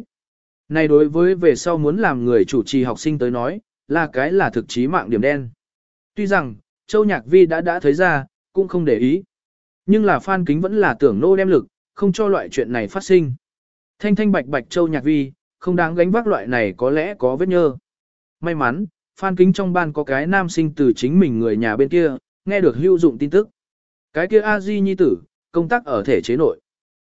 Này đối với về sau muốn làm người chủ trì học sinh tới nói, là cái là thực chí mạng điểm đen. Tuy rằng, Châu Nhạc Vi đã đã thấy ra, cũng không để ý. Nhưng là Phan Kính vẫn là tưởng nô đem lực, không cho loại chuyện này phát sinh. Thanh thanh bạch bạch Châu Nhạc Vi, không đáng gánh vác loại này có lẽ có vết nhơ. May mắn, Phan Kính trong ban có cái nam sinh từ chính mình người nhà bên kia, nghe được hữu dụng tin tức. Cái kia A Di nhi tử, công tác ở thể chế nội.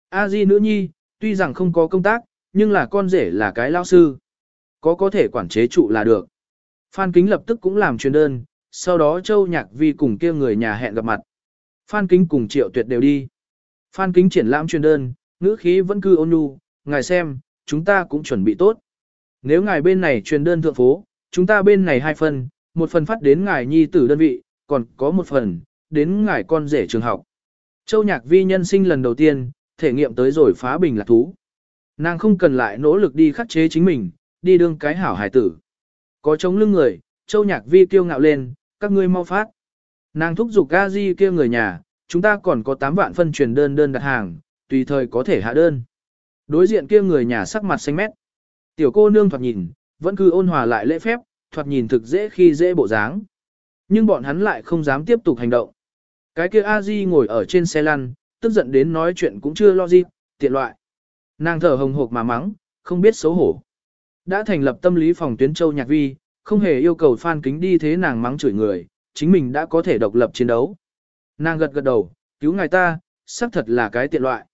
A Di nữ nhi, tuy rằng không có công tác, nhưng là con rể là cái lao sư. Có có thể quản chế trụ là được. Phan Kính lập tức cũng làm truyền đơn, sau đó Châu Nhạc Vi cùng kia người nhà hẹn gặp mặt. Phan Kính cùng Triệu Tuyệt đều đi. Phan Kính triển lãm truyền đơn, ngữ khí vẫn cứ ôn nhu, ngài xem, chúng ta cũng chuẩn bị tốt. Nếu ngài bên này truyền đơn thượng phố, chúng ta bên này hai phần, một phần phát đến ngài nhi tử đơn vị, còn có một phần, đến ngài con rể trường học. Châu Nhạc Vi nhân sinh lần đầu tiên, thể nghiệm tới rồi phá bình lạc thú. Nàng không cần lại nỗ lực đi khắc chế chính mình, đi đương cái hảo hải tử. Có chống lưng người, Châu Nhạc Vi kiêu ngạo lên, các ngươi mau phát. Nàng thúc giục ga di kia người nhà, chúng ta còn có 8 vạn phân truyền đơn đơn đặt hàng, tùy thời có thể hạ đơn. Đối diện kia người nhà sắc mặt xanh mét. Tiểu cô nương thoạt nhìn, vẫn cứ ôn hòa lại lễ phép, thoạt nhìn thực dễ khi dễ bộ dáng. Nhưng bọn hắn lại không dám tiếp tục hành động. Cái kia a di ngồi ở trên xe lăn, tức giận đến nói chuyện cũng chưa lo gì, tiện loại. Nàng thở hồng hộc mà mắng, không biết xấu hổ. Đã thành lập tâm lý phòng tuyến châu nhạc vi, không hề yêu cầu Phan Kính đi thế nàng mắng chửi người, chính mình đã có thể độc lập chiến đấu. Nàng gật gật đầu, cứu ngài ta, xác thật là cái tiện loại.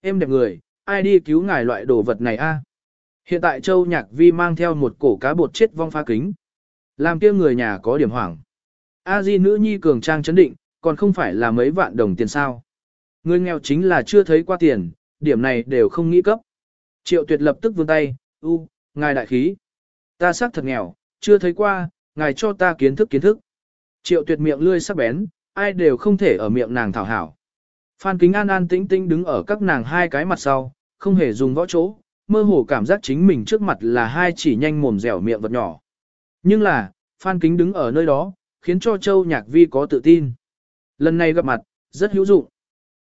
Em đẹp người, ai đi cứu ngài loại đồ vật này a? Hiện tại Châu Nhạc Vi mang theo một cổ cá bột chết vong pha kính. Làm kia người nhà có điểm hoảng. A Di nữ nhi cường trang chấn định, còn không phải là mấy vạn đồng tiền sao. Người nghèo chính là chưa thấy qua tiền, điểm này đều không nghĩ cấp. Triệu tuyệt lập tức vươn tay, u, ngài đại khí. Ta xác thật nghèo, chưa thấy qua, ngài cho ta kiến thức kiến thức. Triệu tuyệt miệng lươi sắc bén, ai đều không thể ở miệng nàng thảo hảo. Phan Kính An an tĩnh tĩnh đứng ở các nàng hai cái mặt sau, không hề dùng võ chỗ, mơ hồ cảm giác chính mình trước mặt là hai chỉ nhanh mồm dẻo miệng vật nhỏ. Nhưng là, Phan Kính đứng ở nơi đó, khiến cho Châu Nhạc Vi có tự tin. Lần này gặp mặt, rất hữu dụng.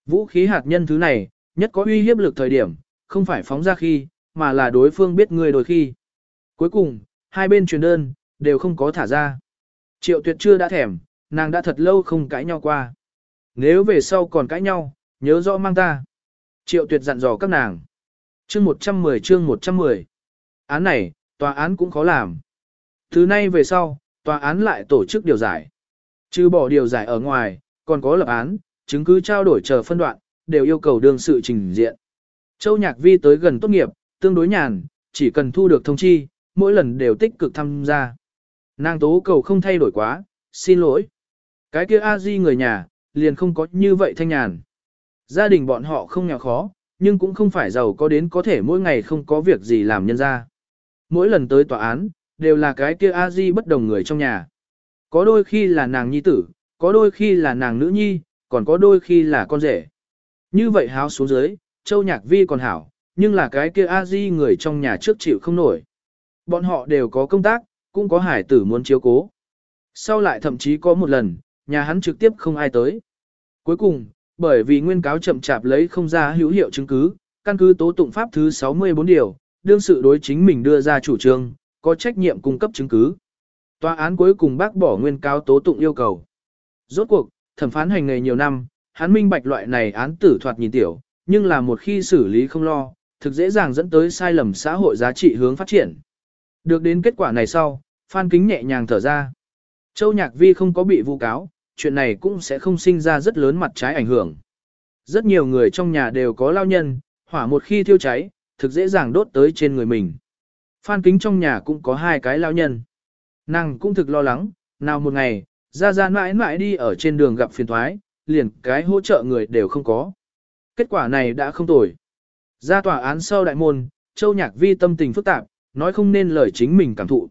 Vũ khí hạt nhân thứ này, nhất có uy hiếp lực thời điểm, không phải phóng ra khi, mà là đối phương biết người đôi khi. Cuối cùng, hai bên truyền đơn, đều không có thả ra. Triệu tuyệt chưa đã thèm, nàng đã thật lâu không cãi nhau qua. Nếu về sau còn cãi nhau, nhớ rõ mang ta. Triệu tuyệt dặn dò các nàng. Chương 110 chương 110. Án này, tòa án cũng khó làm. Thứ nay về sau, tòa án lại tổ chức điều giải. Chứ bỏ điều giải ở ngoài, còn có lập án, chứng cứ trao đổi chờ phân đoạn, đều yêu cầu đương sự trình diện. Châu Nhạc Vi tới gần tốt nghiệp, tương đối nhàn, chỉ cần thu được thông chi, mỗi lần đều tích cực tham gia. Nàng tố cầu không thay đổi quá, xin lỗi. Cái kia a di người nhà, liền không có như vậy thanh nhàn. Gia đình bọn họ không nghèo khó, nhưng cũng không phải giàu có đến có thể mỗi ngày không có việc gì làm nhân ra. Mỗi lần tới tòa án, đều là cái kia a di bất đồng người trong nhà. Có đôi khi là nàng nhi tử, có đôi khi là nàng nữ nhi, còn có đôi khi là con rể. Như vậy háo xuống dưới, châu nhạc vi còn hảo, nhưng là cái kia a di người trong nhà trước chịu không nổi. Bọn họ đều có công tác, cũng có hải tử muốn chiếu cố. Sau lại thậm chí có một lần, nhà hắn trực tiếp không ai tới. Cuối cùng, bởi vì nguyên cáo chậm chạp lấy không ra hữu hiệu chứng cứ, căn cứ tố tụng pháp thứ 64 điều, đương sự đối chính mình đưa ra chủ trương, có trách nhiệm cung cấp chứng cứ. Tòa án cuối cùng bác bỏ nguyên cáo tố tụng yêu cầu. Rốt cuộc, thẩm phán hành nghề nhiều năm, hắn minh bạch loại này án tử thoạt nhìn tiểu, nhưng là một khi xử lý không lo, thực dễ dàng dẫn tới sai lầm xã hội giá trị hướng phát triển. Được đến kết quả này sau, Phan Kính nhẹ nhàng thở ra. Châu Nhạc Vi không có bị vu cáo, chuyện này cũng sẽ không sinh ra rất lớn mặt trái ảnh hưởng. Rất nhiều người trong nhà đều có lao nhân, hỏa một khi thiêu cháy, thực dễ dàng đốt tới trên người mình. Phan Kính trong nhà cũng có hai cái lao nhân. Nàng cũng thực lo lắng, nào một ngày, ra ra mãi mãi đi ở trên đường gặp phiền thoái, liền cái hỗ trợ người đều không có. Kết quả này đã không tồi. Ra tòa án sau đại môn, Châu Nhạc Vi tâm tình phức tạp, nói không nên lời chính mình cảm thụ.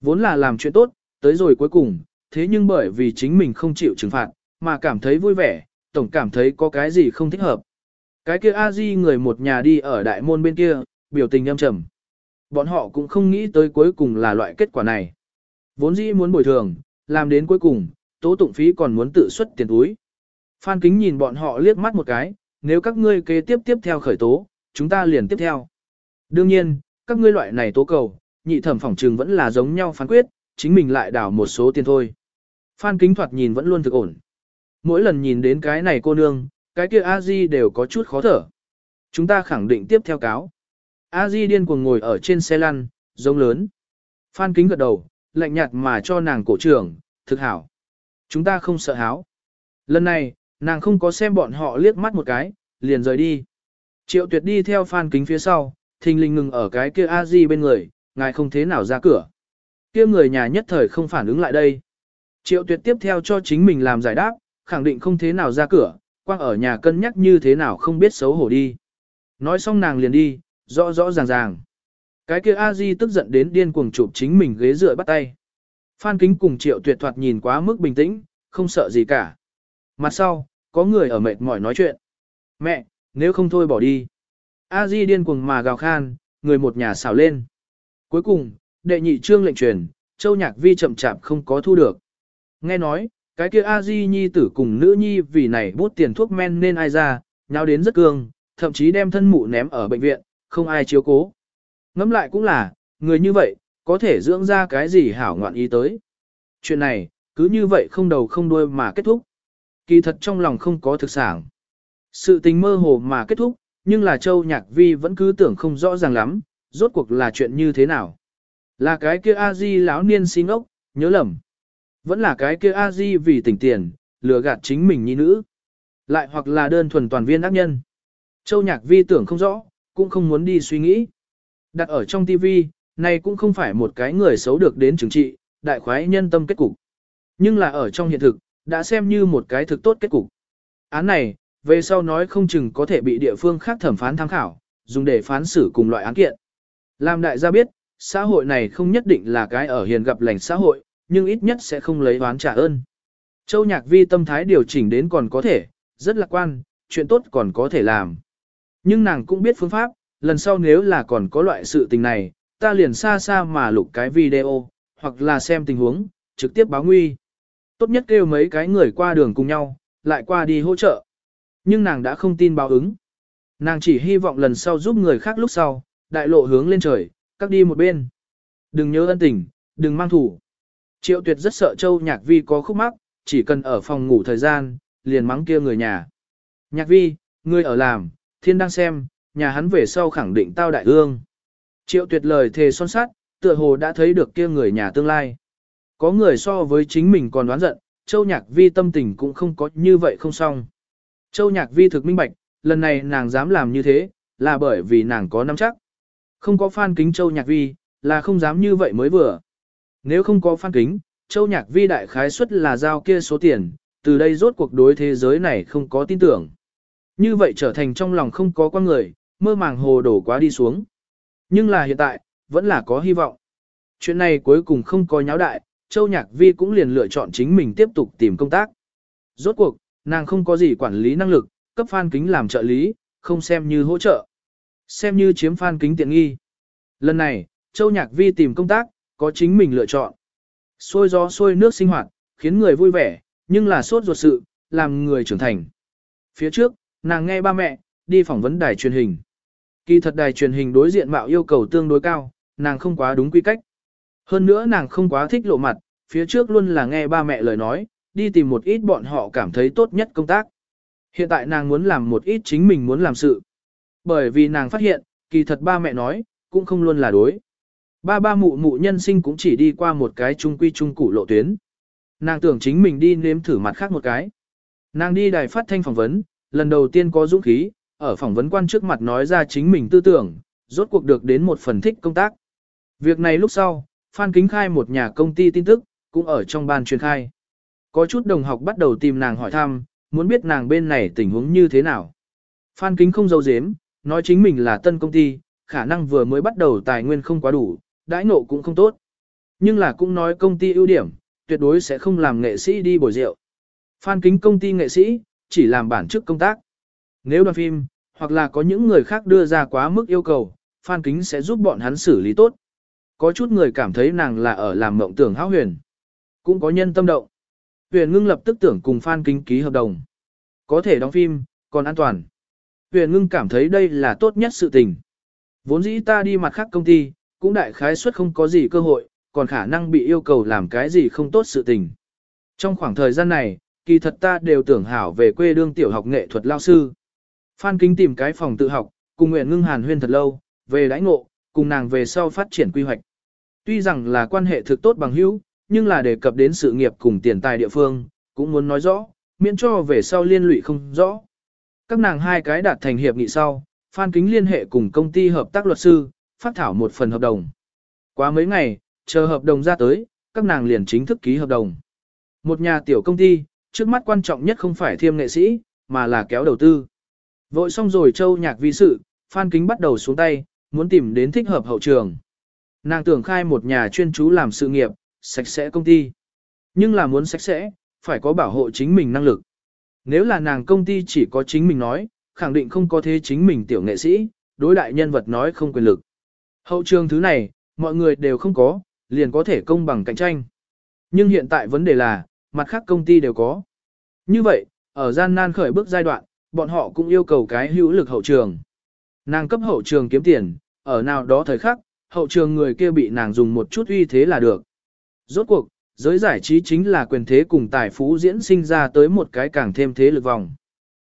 Vốn là làm chuyện tốt, tới rồi cuối cùng, thế nhưng bởi vì chính mình không chịu trừng phạt, mà cảm thấy vui vẻ, tổng cảm thấy có cái gì không thích hợp. Cái kia a di người một nhà đi ở đại môn bên kia, biểu tình âm trầm. Bọn họ cũng không nghĩ tới cuối cùng là loại kết quả này. Vốn dĩ muốn bồi thường, làm đến cuối cùng, tố tụng phí còn muốn tự xuất tiền túi. Phan Kính nhìn bọn họ liếc mắt một cái, nếu các ngươi kế tiếp tiếp theo khởi tố, chúng ta liền tiếp theo. Đương nhiên, các ngươi loại này tố cầu, nhị thẩm phỏng trừng vẫn là giống nhau phán quyết, chính mình lại đảo một số tiền thôi. Phan Kính thoạt nhìn vẫn luôn thực ổn. Mỗi lần nhìn đến cái này cô nương, cái kia a di đều có chút khó thở. Chúng ta khẳng định tiếp theo cáo. a di điên cuồng ngồi ở trên xe lăn, giống lớn. Phan Kính gật đầu, lạnh nhạt mà cho nàng cổ trưởng, thực hảo. Chúng ta không sợ háo. Lần này, nàng không có xem bọn họ liếc mắt một cái, liền rời đi. Triệu tuyệt đi theo Phan Kính phía sau, thình lình ngừng ở cái kia a di bên người, ngài không thế nào ra cửa. Kia người nhà nhất thời không phản ứng lại đây. Triệu tuyệt tiếp theo cho chính mình làm giải đáp, khẳng định không thế nào ra cửa, quang ở nhà cân nhắc như thế nào không biết xấu hổ đi. Nói xong nàng liền đi, rõ rõ ràng ràng. Cái kia a di tức giận đến điên cuồng chụp chính mình ghế dựa bắt tay. Phan Kính cùng Triệu Tuyệt thoạt nhìn quá mức bình tĩnh, không sợ gì cả. Mặt sau, có người ở mệt mỏi nói chuyện. Mẹ, nếu không thôi bỏ đi. A Di điên cuồng mà gào khan, người một nhà xào lên. Cuối cùng, đệ nhị trương lệnh truyền, Châu Nhạc Vi chậm chạp không có thu được. Nghe nói, cái kia A Di nhi tử cùng nữ nhi vì này bút tiền thuốc men nên ai ra, nháo đến rất cương, thậm chí đem thân mụ ném ở bệnh viện, không ai chiếu cố. Ngẫm lại cũng là, người như vậy, có thể dưỡng ra cái gì hảo ngoạn ý tới. Chuyện này, cứ như vậy không đầu không đuôi mà kết thúc. Kỳ thật trong lòng không có thực sản. Sự tình mơ hồ mà kết thúc, nhưng là Châu Nhạc Vi vẫn cứ tưởng không rõ ràng lắm, rốt cuộc là chuyện như thế nào. Là cái kia A-di lão niên xin ốc, nhớ lầm. Vẫn là cái kia A-di vì tỉnh tiền, lừa gạt chính mình như nữ. Lại hoặc là đơn thuần toàn viên ác nhân. Châu Nhạc Vi tưởng không rõ, cũng không muốn đi suy nghĩ. Đặt ở trong TV, này cũng không phải một cái người xấu được đến chứng trị, đại khoái nhân tâm kết cục. Nhưng là ở trong hiện thực, đã xem như một cái thực tốt kết cục. Án này, về sau nói không chừng có thể bị địa phương khác thẩm phán tham khảo, dùng để phán xử cùng loại án kiện. Làm đại gia biết, xã hội này không nhất định là cái ở hiền gặp lành xã hội, nhưng ít nhất sẽ không lấy oán trả ơn. Châu Nhạc Vi tâm thái điều chỉnh đến còn có thể, rất lạc quan, chuyện tốt còn có thể làm. Nhưng nàng cũng biết phương pháp, lần sau nếu là còn có loại sự tình này, ta liền xa xa mà lục cái video, hoặc là xem tình huống, trực tiếp báo nguy. Tốt nhất kêu mấy cái người qua đường cùng nhau, lại qua đi hỗ trợ. Nhưng nàng đã không tin báo ứng. Nàng chỉ hy vọng lần sau giúp người khác lúc sau, đại lộ hướng lên trời, các đi một bên. Đừng nhớ ân tình, đừng mang thủ. Triệu tuyệt rất sợ châu nhạc vi có khúc mắc, chỉ cần ở phòng ngủ thời gian, liền mắng kia người nhà. Nhạc vi, ngươi ở làm, thiên đang xem, nhà hắn về sau khẳng định tao đại ương. Triệu tuyệt lời thề son sát, tựa hồ đã thấy được kia người nhà tương lai. Có người so với chính mình còn đoán giận, Châu Nhạc Vi tâm tình cũng không có như vậy không xong. Châu Nhạc Vi thực minh bạch, lần này nàng dám làm như thế, là bởi vì nàng có nắm chắc. Không có phan kính Châu Nhạc Vi, là không dám như vậy mới vừa. Nếu không có phan kính, Châu Nhạc Vi đại khái suất là giao kia số tiền, từ đây rốt cuộc đối thế giới này không có tin tưởng. Như vậy trở thành trong lòng không có con người, mơ màng hồ đổ quá đi xuống. Nhưng là hiện tại, vẫn là có hy vọng. Chuyện này cuối cùng không có nháo đại, Châu Nhạc Vi cũng liền lựa chọn chính mình tiếp tục tìm công tác. Rốt cuộc, nàng không có gì quản lý năng lực, cấp Phan Kính làm trợ lý, không xem như hỗ trợ. Xem như chiếm Phan Kính tiện nghi. Lần này, Châu Nhạc Vi tìm công tác, có chính mình lựa chọn. Xôi gió xôi nước sinh hoạt, khiến người vui vẻ, nhưng là sốt ruột sự, làm người trưởng thành. Phía trước, nàng nghe ba mẹ, đi phỏng vấn đài truyền hình. Kỳ thật đài truyền hình đối diện mạo yêu cầu tương đối cao, nàng không quá đúng quy cách. Hơn nữa nàng không quá thích lộ mặt, phía trước luôn là nghe ba mẹ lời nói, đi tìm một ít bọn họ cảm thấy tốt nhất công tác. Hiện tại nàng muốn làm một ít chính mình muốn làm sự. Bởi vì nàng phát hiện, kỳ thật ba mẹ nói, cũng không luôn là đối. Ba ba mụ mụ nhân sinh cũng chỉ đi qua một cái trung quy trung củ lộ tuyến. Nàng tưởng chính mình đi nếm thử mặt khác một cái. Nàng đi đài phát thanh phỏng vấn, lần đầu tiên có dũng khí, ở phỏng vấn quan trước mặt nói ra chính mình tư tưởng, rốt cuộc được đến một phần thích công tác. Việc này lúc sau, Phan Kính khai một nhà công ty tin tức, cũng ở trong ban truyền khai. Có chút đồng học bắt đầu tìm nàng hỏi thăm, muốn biết nàng bên này tình huống như thế nào. Phan Kính không giấu giếm, nói chính mình là tân công ty, khả năng vừa mới bắt đầu tài nguyên không quá đủ, đãi nộ cũng không tốt. Nhưng là cũng nói công ty ưu điểm, tuyệt đối sẽ không làm nghệ sĩ đi bồi rượu. Phan kính công ty nghệ sĩ, chỉ làm bản chức công tác. Nếu đoàn phim, hoặc là có những người khác đưa ra quá mức yêu cầu, Phan kính sẽ giúp bọn hắn xử lý tốt. Có chút người cảm thấy nàng là ở làm mộng tưởng hão huyền. Cũng có nhân tâm động. Huyền ngưng lập tức tưởng cùng Phan kính ký hợp đồng. Có thể đóng phim, còn an toàn. Huyền ngưng cảm thấy đây là tốt nhất sự tình. Vốn dĩ ta đi mặt khác công ty, cũng đại khái suất không có gì cơ hội, còn khả năng bị yêu cầu làm cái gì không tốt sự tình. Trong khoảng thời gian này, kỳ thật ta đều tưởng hảo về quê đương tiểu học nghệ thuật lao sư. Phan Kính tìm cái phòng tự học, cùng Nguyễn ngưng hàn huyên thật lâu, về đãi ngộ, cùng nàng về sau phát triển quy hoạch. Tuy rằng là quan hệ thực tốt bằng hữu, nhưng là đề cập đến sự nghiệp cùng tiền tài địa phương, cũng muốn nói rõ, miễn cho về sau liên lụy không rõ. Các nàng hai cái đạt thành hiệp nghị sau, Phan Kính liên hệ cùng công ty hợp tác luật sư, phát thảo một phần hợp đồng. Quá mấy ngày, chờ hợp đồng ra tới, các nàng liền chính thức ký hợp đồng. Một nhà tiểu công ty, trước mắt quan trọng nhất không phải thiêm nghệ sĩ, mà là kéo đầu tư. Vội xong rồi châu nhạc vi sự, Phan Kính bắt đầu xuống tay, muốn tìm đến thích hợp hậu trường. Nàng tưởng khai một nhà chuyên chú làm sự nghiệp, sạch sẽ công ty. Nhưng là muốn sạch sẽ, phải có bảo hộ chính mình năng lực. Nếu là nàng công ty chỉ có chính mình nói, khẳng định không có thế chính mình tiểu nghệ sĩ, đối đại nhân vật nói không quyền lực. Hậu trường thứ này, mọi người đều không có, liền có thể công bằng cạnh tranh. Nhưng hiện tại vấn đề là, mặt khác công ty đều có. Như vậy, ở gian nan khởi bước giai đoạn, bọn họ cũng yêu cầu cái hữu lực hậu trường. Nàng cấp hậu trường kiếm tiền, ở nào đó thời khắc, hậu trường người kia bị nàng dùng một chút uy thế là được. Rốt cuộc, giới giải trí chính là quyền thế cùng tài phú diễn sinh ra tới một cái càng thêm thế lực vòng.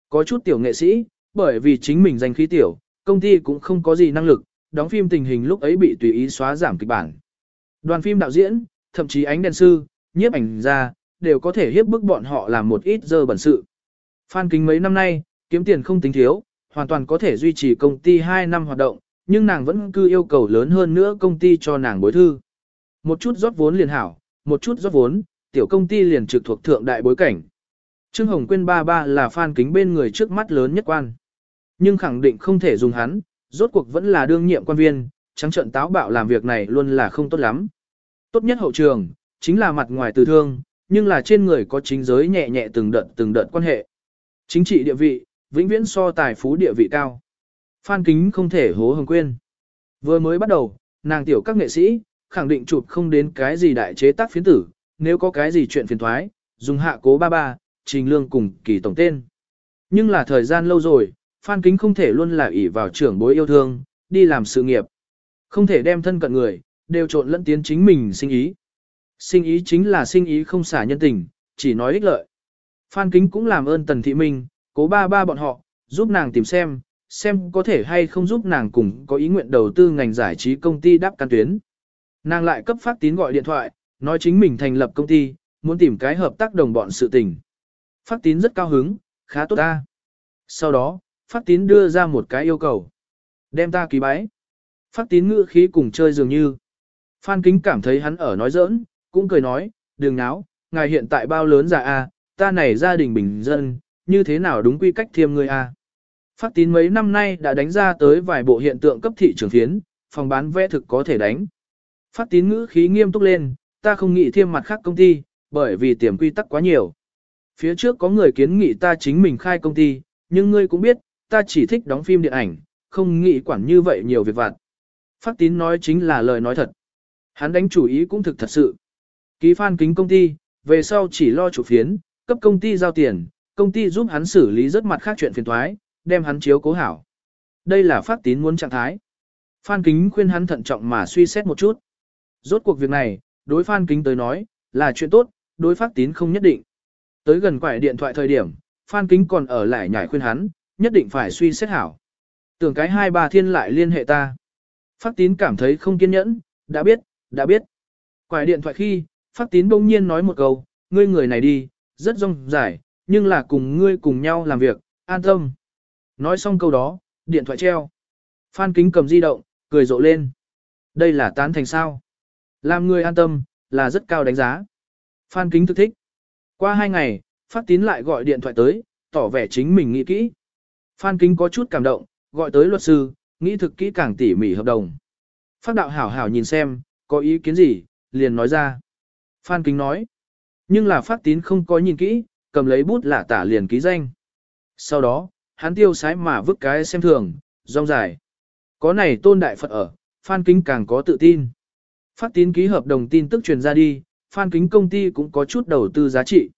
Có chút tiểu nghệ sĩ, bởi vì chính mình danh khí tiểu, công ty cũng không có gì năng lực, đóng phim tình hình lúc ấy bị tùy ý xóa giảm kịch bản. Đoàn phim đạo diễn, thậm chí ánh đèn sư, nhiếp ảnh gia đều có thể hiếp bức bọn họ làm một ít dơ bẩn sự. Phan Kính mấy năm nay, kiếm tiền không tính thiếu, hoàn toàn có thể duy trì công ty 2 năm hoạt động, nhưng nàng vẫn cứ yêu cầu lớn hơn nữa công ty cho nàng bối thư. Một chút rót vốn liền hảo, một chút rót vốn, tiểu công ty liền trực thuộc thượng đại bối cảnh. Trương Hồng Quyên ba ba là fan Kính bên người trước mắt lớn nhất quan. Nhưng khẳng định không thể dùng hắn, rốt cuộc vẫn là đương nhiệm quan viên, trắng trận táo bạo làm việc này luôn là không tốt lắm. Tốt nhất hậu trường, chính là mặt ngoài từ thương, nhưng là trên người có chính giới nhẹ nhẹ từng đợt từng đợt quan hệ. Chính trị địa vị, vĩnh viễn so tài phú địa vị cao. Phan Kính không thể hố hồng quên. Vừa mới bắt đầu, nàng tiểu các nghệ sĩ, khẳng định chụp không đến cái gì đại chế tác phiến tử, nếu có cái gì chuyện phiền thoái, dùng hạ cố ba ba, trình lương cùng kỳ tổng tên. Nhưng là thời gian lâu rồi, Phan Kính không thể luôn là ỷ vào trưởng bối yêu thương, đi làm sự nghiệp. Không thể đem thân cận người, đều trộn lẫn tiến chính mình sinh ý. Sinh ý chính là sinh ý không xả nhân tình, chỉ nói ích lợi. Phan Kính cũng làm ơn Tần Thị Minh, cố ba ba bọn họ, giúp nàng tìm xem, xem có thể hay không giúp nàng cùng có ý nguyện đầu tư ngành giải trí công ty đáp can tuyến. Nàng lại cấp phát tín gọi điện thoại, nói chính mình thành lập công ty, muốn tìm cái hợp tác đồng bọn sự tình. Phát tín rất cao hứng, khá tốt ta. Sau đó, phát tín đưa ra một cái yêu cầu. Đem ta ký bái. Phát tín ngữ khí cùng chơi dường như. Phan Kính cảm thấy hắn ở nói giỡn, cũng cười nói, đừng náo, ngài hiện tại bao lớn già a, ta này gia đình bình dân, như thế nào đúng quy cách thiêm người a. Phát tín mấy năm nay đã đánh ra tới vài bộ hiện tượng cấp thị trường phiến, phòng bán vẽ thực có thể đánh. Phát tín ngữ khí nghiêm túc lên, ta không nghĩ thêm mặt khác công ty, bởi vì tiềm quy tắc quá nhiều. Phía trước có người kiến nghị ta chính mình khai công ty, nhưng ngươi cũng biết, ta chỉ thích đóng phim điện ảnh, không nghĩ quản như vậy nhiều việc vặt. Phát tín nói chính là lời nói thật. Hắn đánh chủ ý cũng thực thật sự. Ký phan kính công ty, về sau chỉ lo chủ phiến, cấp công ty giao tiền, công ty giúp hắn xử lý rất mặt khác chuyện phiền thoái, đem hắn chiếu cố hảo. Đây là phát tín muốn trạng thái. Phan kính khuyên hắn thận trọng mà suy xét một chút. Rốt cuộc việc này, đối Phan kính tới nói, là chuyện tốt, đối phát tín không nhất định. Tới gần quải điện thoại thời điểm, Phan kính còn ở lại nhảy khuyên hắn, nhất định phải suy xét hảo. Tưởng cái hai bà thiên lại liên hệ ta. Phát tín cảm thấy không kiên nhẫn, đã biết, đã biết. Quải điện thoại khi, phát tín bỗng nhiên nói một câu, ngươi người này đi, rất rong dài, nhưng là cùng ngươi cùng nhau làm việc, an tâm. Nói xong câu đó, điện thoại treo. Phan kính cầm di động, cười rộ lên. Đây là tán thành sao. Làm người an tâm, là rất cao đánh giá. Phan kính thực thích. Qua hai ngày, phát tín lại gọi điện thoại tới, tỏ vẻ chính mình nghĩ kỹ. Phan kính có chút cảm động, gọi tới luật sư, nghĩ thực kỹ càng tỉ mỉ hợp đồng. Phát đạo hảo hảo nhìn xem, có ý kiến gì, liền nói ra. Phan kính nói. Nhưng là phát tín không có nhìn kỹ, cầm lấy bút lạ tả liền ký danh. Sau đó, hắn tiêu sái mà vứt cái xem thường, rong dài. Có này tôn đại Phật ở, Phan Kính càng có tự tin. Phát tín ký hợp đồng tin tức truyền ra đi, Phan Kính công ty cũng có chút đầu tư giá trị.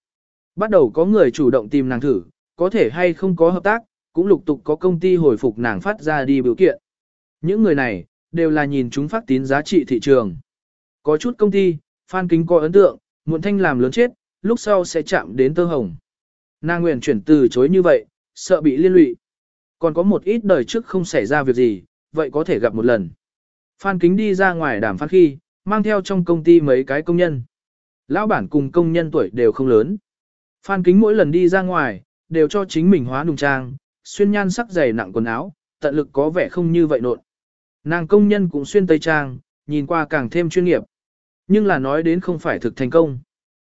Bắt đầu có người chủ động tìm nàng thử, có thể hay không có hợp tác, cũng lục tục có công ty hồi phục nàng phát ra đi biểu kiện. Những người này, đều là nhìn chúng phát tín giá trị thị trường. Có chút công ty, Phan Kính có ấn tượng, muộn thanh làm lớn chết, lúc sau sẽ chạm đến tơ hồng. Nàng nguyện chuyển từ chối như vậy, sợ bị liên lụy. Còn có một ít đời trước không xảy ra việc gì, vậy có thể gặp một lần. Phan Kính đi ra ngoài đàm phán khi, mang theo trong công ty mấy cái công nhân. Lão bản cùng công nhân tuổi đều không lớn. Phan Kính mỗi lần đi ra ngoài, đều cho chính mình hóa nùng trang, xuyên nhan sắc dày nặng quần áo, tận lực có vẻ không như vậy nộn. Nàng công nhân cũng xuyên tây trang, nhìn qua càng thêm chuyên nghiệp. Nhưng là nói đến không phải thực thành công.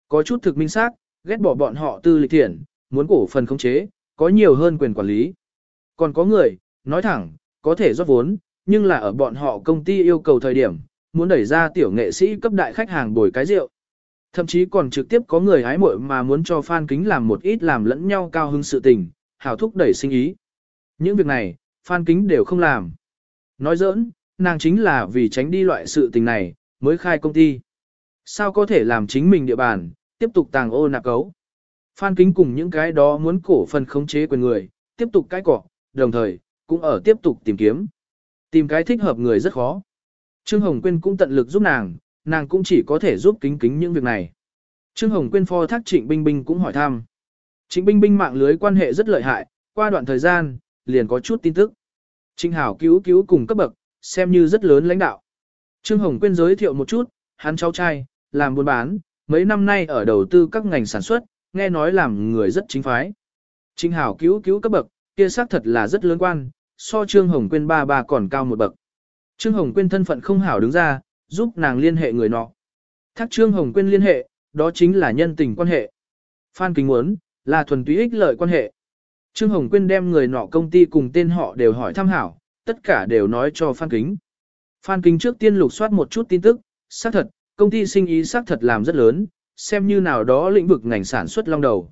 Có chút thực minh xác, ghét bỏ bọn họ tư lịch thiện, muốn cổ phần khống chế, có nhiều hơn quyền quản lý. Còn có người, nói thẳng, có thể rót vốn, nhưng là ở bọn họ công ty yêu cầu thời điểm, muốn đẩy ra tiểu nghệ sĩ cấp đại khách hàng bồi cái rượu. Thậm chí còn trực tiếp có người hái muội mà muốn cho Phan Kính làm một ít làm lẫn nhau cao hứng sự tình, hào thúc đẩy sinh ý. Những việc này, Phan Kính đều không làm. Nói giỡn, nàng chính là vì tránh đi loại sự tình này, mới khai công ty. Sao có thể làm chính mình địa bàn, tiếp tục tàng ô nạp cấu. Phan Kính cùng những cái đó muốn cổ phần khống chế quyền người, tiếp tục cái cỏ, đồng thời, cũng ở tiếp tục tìm kiếm. Tìm cái thích hợp người rất khó. Trương Hồng Quyên cũng tận lực giúp nàng, nàng cũng chỉ có thể giúp kính kính những việc này. Trương Hồng Quyên phó thác Trịnh Binh Binh cũng hỏi thăm. Trịnh Binh Binh mạng lưới quan hệ rất lợi hại, qua đoạn thời gian, liền có chút tin tức. Trịnh Hảo cứu cứu cùng cấp bậc, xem như rất lớn lãnh đạo. Trương Hồng Quyên giới thiệu một chút, hắn cháu trai, làm buôn bán, mấy năm nay ở đầu tư các ngành sản xuất, nghe nói làm người rất chính phái. Trịnh Hảo cứu cứu cấp bậc, kia xác thật là rất lớn quan, so Trương Hồng Quyên ba ba còn cao một bậc. Trương Hồng Quyên thân phận không hảo đứng ra, giúp nàng liên hệ người nọ. Thác Trương Hồng Quyên liên hệ, đó chính là nhân tình quan hệ. Phan Kính muốn, là thuần túy ích lợi quan hệ. Trương Hồng Quyên đem người nọ công ty cùng tên họ đều hỏi thăm hảo, tất cả đều nói cho Phan Kính. Phan Kính trước tiên lục soát một chút tin tức, xác thật, công ty sinh ý xác thật làm rất lớn, xem như nào đó lĩnh vực ngành sản xuất long đầu.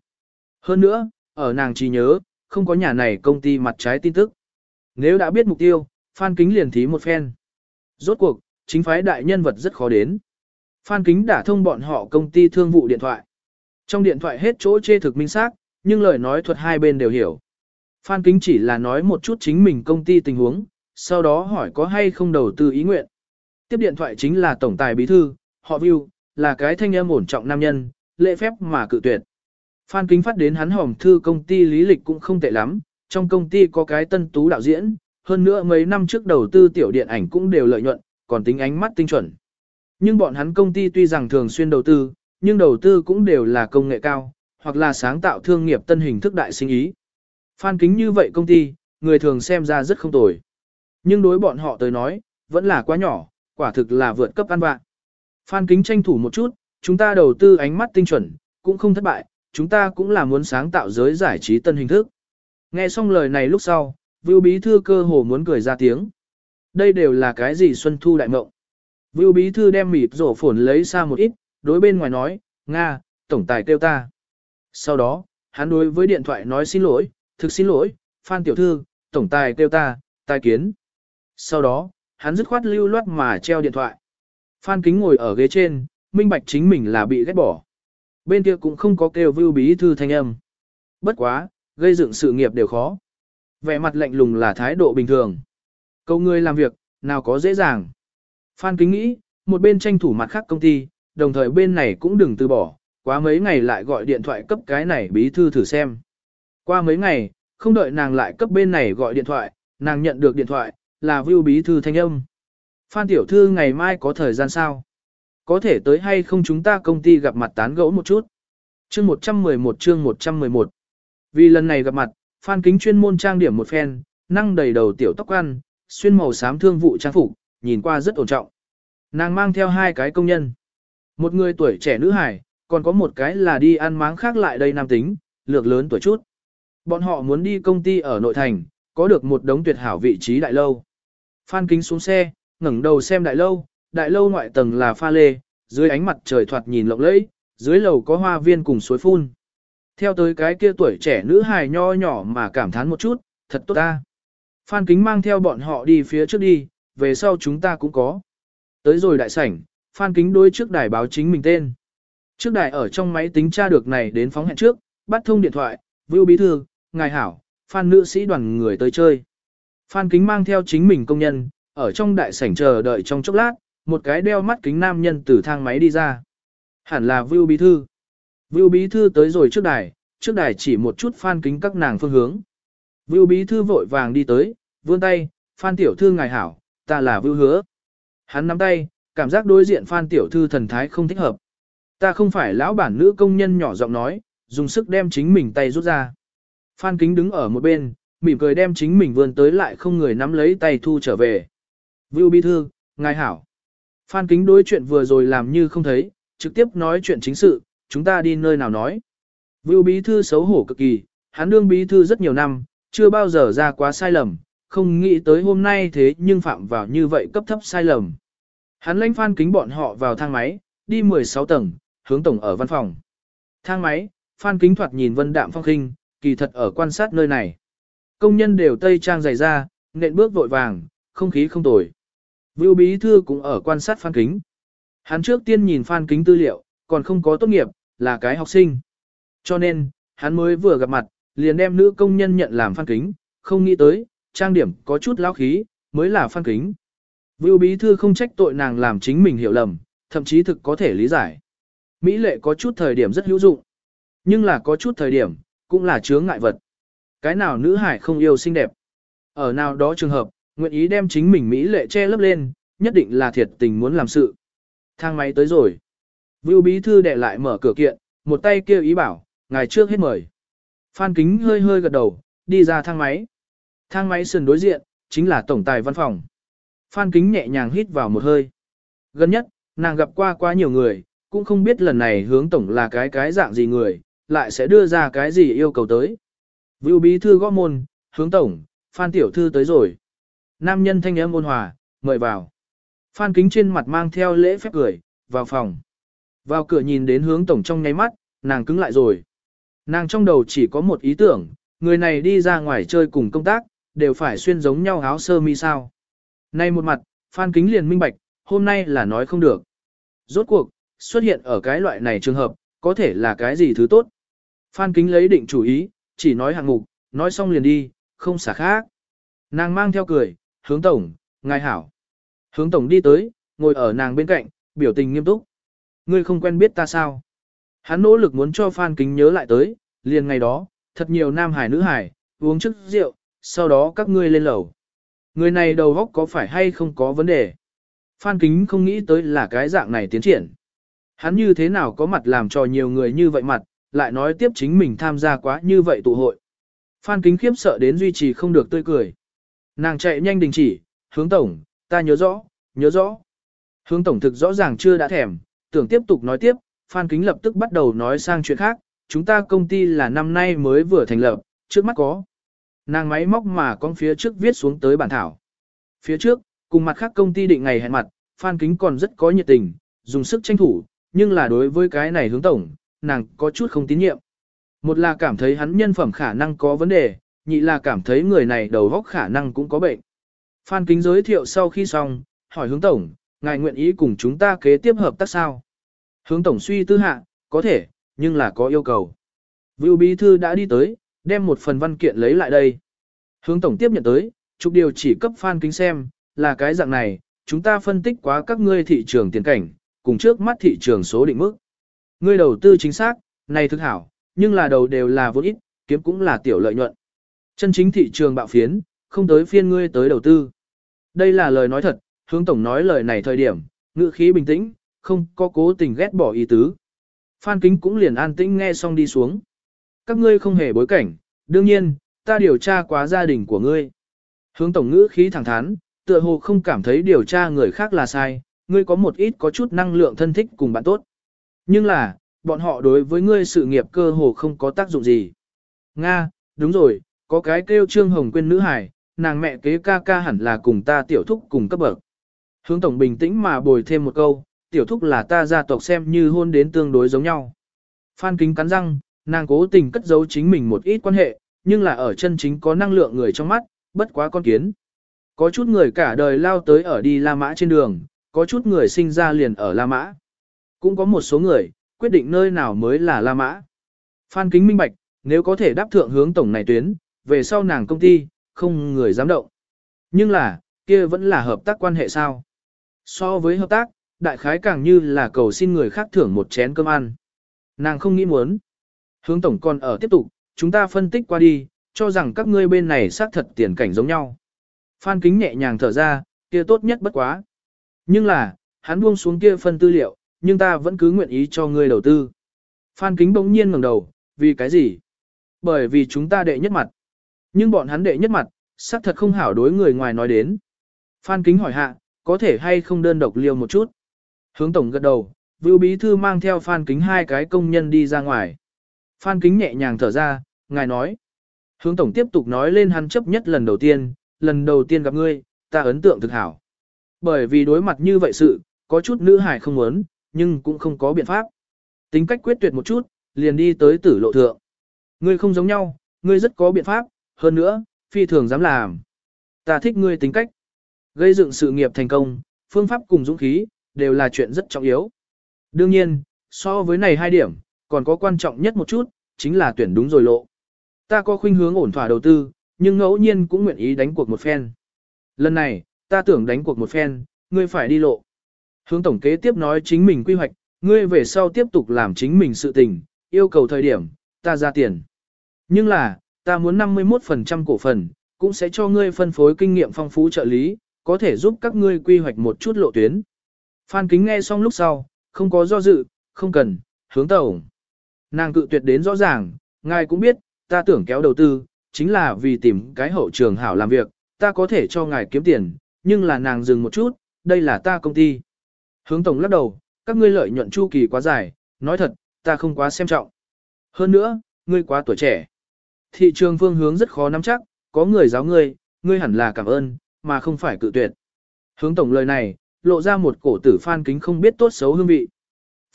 Hơn nữa, ở nàng trí nhớ, không có nhà này công ty mặt trái tin tức. Nếu đã biết mục tiêu, Phan Kính liền thí một phen. Rốt cuộc, chính phái đại nhân vật rất khó đến. Phan Kính đã thông bọn họ công ty thương vụ điện thoại. Trong điện thoại hết chỗ chê thực minh xác, nhưng lời nói thuật hai bên đều hiểu. Phan Kính chỉ là nói một chút chính mình công ty tình huống, sau đó hỏi có hay không đầu tư ý nguyện. Tiếp điện thoại chính là tổng tài bí thư, họ view, là cái thanh âm ổn trọng nam nhân, lễ phép mà cự tuyệt. Phan Kính phát đến hắn hòm thư công ty lý lịch cũng không tệ lắm, trong công ty có cái tân tú đạo diễn, hơn nữa mấy năm trước đầu tư tiểu điện ảnh cũng đều lợi nhuận, còn tính ánh mắt tinh chuẩn. Nhưng bọn hắn công ty tuy rằng thường xuyên đầu tư, nhưng đầu tư cũng đều là công nghệ cao, hoặc là sáng tạo thương nghiệp tân hình thức đại sinh ý. Phan kính như vậy công ty, người thường xem ra rất không tồi. Nhưng đối bọn họ tới nói, vẫn là quá nhỏ, quả thực là vượt cấp ăn bạn. Phan kính tranh thủ một chút, chúng ta đầu tư ánh mắt tinh chuẩn, cũng không thất bại, chúng ta cũng là muốn sáng tạo giới giải trí tân hình thức. Nghe xong lời này lúc sau, Vưu Bí Thư cơ hồ muốn cười ra tiếng. Đây đều là cái gì Xuân Thu Đại Mộng. Vưu Bí Thư đem mịt rổ phồn lấy xa một ít, đối bên ngoài nói, Nga, tổng tài kêu ta. Sau đó, hắn đối với điện thoại nói xin lỗi, thực xin lỗi, Phan Tiểu Thư, tổng tài kêu ta, tài kiến. Sau đó, hắn dứt khoát lưu loát mà treo điện thoại. Phan Kính ngồi ở ghế trên, minh bạch chính mình là bị ghét bỏ. Bên kia cũng không có kêu Vưu Bí Thư thanh âm. Bất quá, gây dựng sự nghiệp đều khó. Vẻ mặt lạnh lùng là thái độ bình thường. Câu người làm việc, nào có dễ dàng. Phan Kính nghĩ, một bên tranh thủ mặt khác công ty, đồng thời bên này cũng đừng từ bỏ, quá mấy ngày lại gọi điện thoại cấp cái này bí thư thử xem. Qua mấy ngày, không đợi nàng lại cấp bên này gọi điện thoại, nàng nhận được điện thoại, là view bí thư thanh âm. Phan tiểu thư ngày mai có thời gian sao? Có thể tới hay không chúng ta công ty gặp mặt tán gẫu một chút? Chương 111 chương 111 Vì lần này gặp mặt, Phan Kính chuyên môn trang điểm một phen, năng đầy đầu tiểu tóc ăn, xuyên màu xám thương vụ trang phục, nhìn qua rất ổn trọng. Nàng mang theo hai cái công nhân. Một người tuổi trẻ nữ hải, còn có một cái là đi ăn máng khác lại đây nam tính, lược lớn tuổi chút. Bọn họ muốn đi công ty ở nội thành, có được một đống tuyệt hảo vị trí đại lâu. Phan Kính xuống xe, ngẩng đầu xem đại lâu, đại lâu ngoại tầng là pha lê, dưới ánh mặt trời thoạt nhìn lộng lẫy, dưới lầu có hoa viên cùng suối phun. Theo tới cái kia tuổi trẻ nữ hài nho nhỏ mà cảm thán một chút, thật tốt ta. Phan Kính mang theo bọn họ đi phía trước đi, về sau chúng ta cũng có. Tới rồi đại sảnh, Phan Kính đối trước đài báo chính mình tên. Trước đài ở trong máy tính tra được này đến phóng hẹn trước, bắt thông điện thoại, Vưu Bí Thư, Ngài Hảo, Phan nữ sĩ đoàn người tới chơi. Phan Kính mang theo chính mình công nhân, ở trong đại sảnh chờ đợi trong chốc lát, một cái đeo mắt kính nam nhân từ thang máy đi ra. Hẳn là Vưu Bí Thư. Vưu Bí Thư tới rồi trước đài, trước đài chỉ một chút Phan Kính các nàng phương hướng. Vưu Bí Thư vội vàng đi tới, vươn tay, Phan Tiểu Thư ngài hảo, ta là Vưu Hứa. Hắn nắm tay, cảm giác đối diện Phan Tiểu Thư thần thái không thích hợp. Ta không phải lão bản nữ công nhân nhỏ giọng nói, dùng sức đem chính mình tay rút ra. Phan Kính đứng ở một bên, mỉm cười đem chính mình vươn tới lại không người nắm lấy tay thu trở về. Vưu Bí Thư, ngài hảo. Phan Kính đối chuyện vừa rồi làm như không thấy, trực tiếp nói chuyện chính sự, chúng ta đi nơi nào nói. Vưu Bí Thư xấu hổ cực kỳ, hắn đương Bí Thư rất nhiều năm, chưa bao giờ ra quá sai lầm, không nghĩ tới hôm nay thế nhưng phạm vào như vậy cấp thấp sai lầm. Hắn lãnh Phan Kính bọn họ vào thang máy, đi 16 tầng, hướng tổng ở văn phòng. Thang máy, Phan Kính thoạt nhìn vân đạm phong khinh, kỳ thật ở quan sát nơi này. Công nhân đều tây trang dày ra, nện bước vội vàng, không khí không tồi. Vưu Bí Thư cũng ở quan sát Phan Kính. Hắn trước tiên nhìn Phan Kính tư liệu, còn không có tốt nghiệp, là cái học sinh. Cho nên, hắn mới vừa gặp mặt, liền đem nữ công nhân nhận làm Phan Kính, không nghĩ tới, trang điểm có chút lão khí, mới là Phan Kính. Vưu Bí Thư không trách tội nàng làm chính mình hiểu lầm, thậm chí thực có thể lý giải. Mỹ lệ có chút thời điểm rất hữu dụng, nhưng là có chút thời điểm, cũng là chướng ngại vật. Cái nào nữ hải không yêu xinh đẹp. Ở nào đó trường hợp, nguyện ý đem chính mình Mỹ lệ che lấp lên, nhất định là thiệt tình muốn làm sự. Thang máy tới rồi. Vưu bí thư đệ lại mở cửa kiện, một tay kêu ý bảo, ngài trước hết mời. Phan kính hơi hơi gật đầu, đi ra thang máy. Thang máy sườn đối diện, chính là tổng tài văn phòng. Phan kính nhẹ nhàng hít vào một hơi. Gần nhất, nàng gặp qua quá nhiều người, cũng không biết lần này hướng tổng là cái cái dạng gì người, lại sẽ đưa ra cái gì yêu cầu tới. Vưu bí thư gõ môn, hướng tổng, Phan tiểu thư tới rồi. Nam nhân thanh âm ôn hòa, mời vào. Phan kính trên mặt mang theo lễ phép cười, vào phòng. Vào cửa nhìn đến hướng tổng trong nháy mắt, nàng cứng lại rồi. Nàng trong đầu chỉ có một ý tưởng, người này đi ra ngoài chơi cùng công tác, đều phải xuyên giống nhau áo sơ mi sao. Nay một mặt, Phan kính liền minh bạch, hôm nay là nói không được. Rốt cuộc, xuất hiện ở cái loại này trường hợp, có thể là cái gì thứ tốt. Phan kính lấy định chủ ý, chỉ nói hạng mục, nói xong liền đi, không xả khác. Nàng mang theo cười, hướng tổng, ngài hảo. Hướng tổng đi tới, ngồi ở nàng bên cạnh, biểu tình nghiêm túc. Ngươi không quen biết ta sao? Hắn nỗ lực muốn cho Phan Kính nhớ lại tới, liền ngày đó, thật nhiều nam hải nữ hải, uống chút rượu, sau đó các ngươi lên lầu. Người này đầu góc có phải hay không có vấn đề? Phan Kính không nghĩ tới là cái dạng này tiến triển. Hắn như thế nào có mặt làm cho nhiều người như vậy mặt, lại nói tiếp chính mình tham gia quá như vậy tụ hội. Phan Kính khiếp sợ đến duy trì không được tươi cười. Nàng chạy nhanh đình chỉ, hướng tổng, ta nhớ rõ, nhớ rõ. Hướng tổng thực rõ ràng chưa đã thèm, tưởng tiếp tục nói tiếp, Phan Kính lập tức bắt đầu nói sang chuyện khác, chúng ta công ty là năm nay mới vừa thành lập, trước mắt có. Nàng máy móc mà con phía trước viết xuống tới bản thảo. Phía trước, cùng mặt khác công ty định ngày hẹn mặt, Phan Kính còn rất có nhiệt tình, dùng sức tranh thủ, nhưng là đối với cái này hướng tổng, nàng có chút không tín nhiệm. Một là cảm thấy hắn nhân phẩm khả năng có vấn đề, nhị là cảm thấy người này đầu óc khả năng cũng có bệnh. Phan Kính giới thiệu sau khi xong, hỏi hướng tổng, ngài nguyện ý cùng chúng ta kế tiếp hợp tác sao? Hướng tổng suy tư hạ, có thể, nhưng là có yêu cầu. Vưu Bí Thư đã đi tới, đem một phần văn kiện lấy lại đây. Hướng tổng tiếp nhận tới, chụp điều chỉ cấp Phan Kính xem, là cái dạng này, chúng ta phân tích quá các ngươi thị trường tiền cảnh, cùng trước mắt thị trường số định mức. Ngươi đầu tư chính xác, này thực hảo, nhưng là đầu đều là vốn ít, kiếm cũng là tiểu lợi nhuận. Chân chính thị trường bạo phiến, không tới phiên ngươi tới đầu tư. Đây là lời nói thật, hướng tổng nói lời này thời điểm, ngữ khí bình tĩnh, không có cố tình ghét bỏ ý tứ. Phan Kính cũng liền an tĩnh nghe xong đi xuống. Các ngươi không hề bối cảnh, đương nhiên, ta điều tra quá gia đình của ngươi. Hướng tổng ngữ khí thẳng thắn, tựa hồ không cảm thấy điều tra người khác là sai, ngươi có một ít có chút năng lượng thân thích cùng bạn tốt. Nhưng là, bọn họ đối với ngươi sự nghiệp cơ hồ không có tác dụng gì. Nga, đúng rồi, có cái kêu Trương Hồng Quyên nữ hải, nàng mẹ kế ca ca hẳn là cùng ta tiểu thúc cùng cấp bậc. Hướng tổng bình tĩnh mà bồi thêm một câu, tiểu thúc là ta gia tộc xem như hôn đến tương đối giống nhau. Phan kính cắn răng, nàng cố tình cất giấu chính mình một ít quan hệ, nhưng là ở chân chính có năng lượng người trong mắt, bất quá con kiến. Có chút người cả đời lao tới ở đi La Mã trên đường, có chút người sinh ra liền ở La Mã. Cũng có một số người, quyết định nơi nào mới là La Mã. Phan Kính minh bạch, nếu có thể đáp thượng hướng tổng này tuyến, về sau nàng công ty, không người dám động. Nhưng là, kia vẫn là hợp tác quan hệ sao? So với hợp tác, đại khái càng như là cầu xin người khác thưởng một chén cơm ăn. Nàng không nghĩ muốn. Hướng tổng còn ở tiếp tục, chúng ta phân tích qua đi, cho rằng các ngươi bên này xác thật tiền cảnh giống nhau. Phan kính nhẹ nhàng thở ra, kia tốt nhất bất quá. Nhưng là, hắn buông xuống kia phân tư liệu, nhưng ta vẫn cứ nguyện ý cho ngươi đầu tư. Phan kính bỗng nhiên ngẩng đầu, vì cái gì? Bởi vì chúng ta đệ nhất mặt. Nhưng bọn hắn đệ nhất mặt, xác thật không hảo đối người ngoài nói đến. Phan kính hỏi hạ, có thể hay không đơn độc liêu một chút. Hướng tổng gật đầu, Vưu Bí Thư mang theo Phan Kính hai cái công nhân đi ra ngoài. Phan Kính nhẹ nhàng thở ra, ngài nói. Hướng tổng tiếp tục nói lên hắn chấp nhất lần đầu tiên, lần đầu tiên gặp ngươi, ta ấn tượng thực hảo. Bởi vì đối mặt như vậy sự, có chút nữ hải không muốn, nhưng cũng không có biện pháp. Tính cách quyết tuyệt một chút, liền đi tới tử lộ thượng. Ngươi không giống nhau, ngươi rất có biện pháp, hơn nữa, phi thường dám làm. Ta thích ngươi tính cách. Gây dựng sự nghiệp thành công, phương pháp cùng dũng khí, đều là chuyện rất trọng yếu. Đương nhiên, so với này hai điểm, còn có quan trọng nhất một chút, chính là tuyển đúng rồi lộ. Ta có khuynh hướng ổn thỏa đầu tư, nhưng ngẫu nhiên cũng nguyện ý đánh cuộc một phen. Lần này, ta tưởng đánh cuộc một phen, ngươi phải đi lộ. Hướng tổng kế tiếp nói chính mình quy hoạch, ngươi về sau tiếp tục làm chính mình sự tình, yêu cầu thời điểm, ta ra tiền. Nhưng là, ta muốn 51% cổ phần, cũng sẽ cho ngươi phân phối kinh nghiệm phong phú trợ lý, có thể giúp các ngươi quy hoạch một chút lộ tuyến. Phan Kính nghe xong lúc sau, không có do dự, không cần, hướng tổng. Nàng cự tuyệt đến rõ ràng, ngài cũng biết, ta tưởng kéo đầu tư, chính là vì tìm cái hậu trường hảo làm việc, ta có thể cho ngài kiếm tiền, nhưng là nàng dừng một chút, đây là ta công ty. Hướng tổng lắc đầu, các ngươi lợi nhuận chu kỳ quá dài, nói thật, ta không quá xem trọng. Hơn nữa, ngươi quá tuổi trẻ. Thị trường phương hướng rất khó nắm chắc, có người giáo ngươi, ngươi hẳn là cảm ơn, mà không phải cự tuyệt. Hướng tổng lời này, lộ ra một cổ tử Phan Kính không biết tốt xấu hương vị.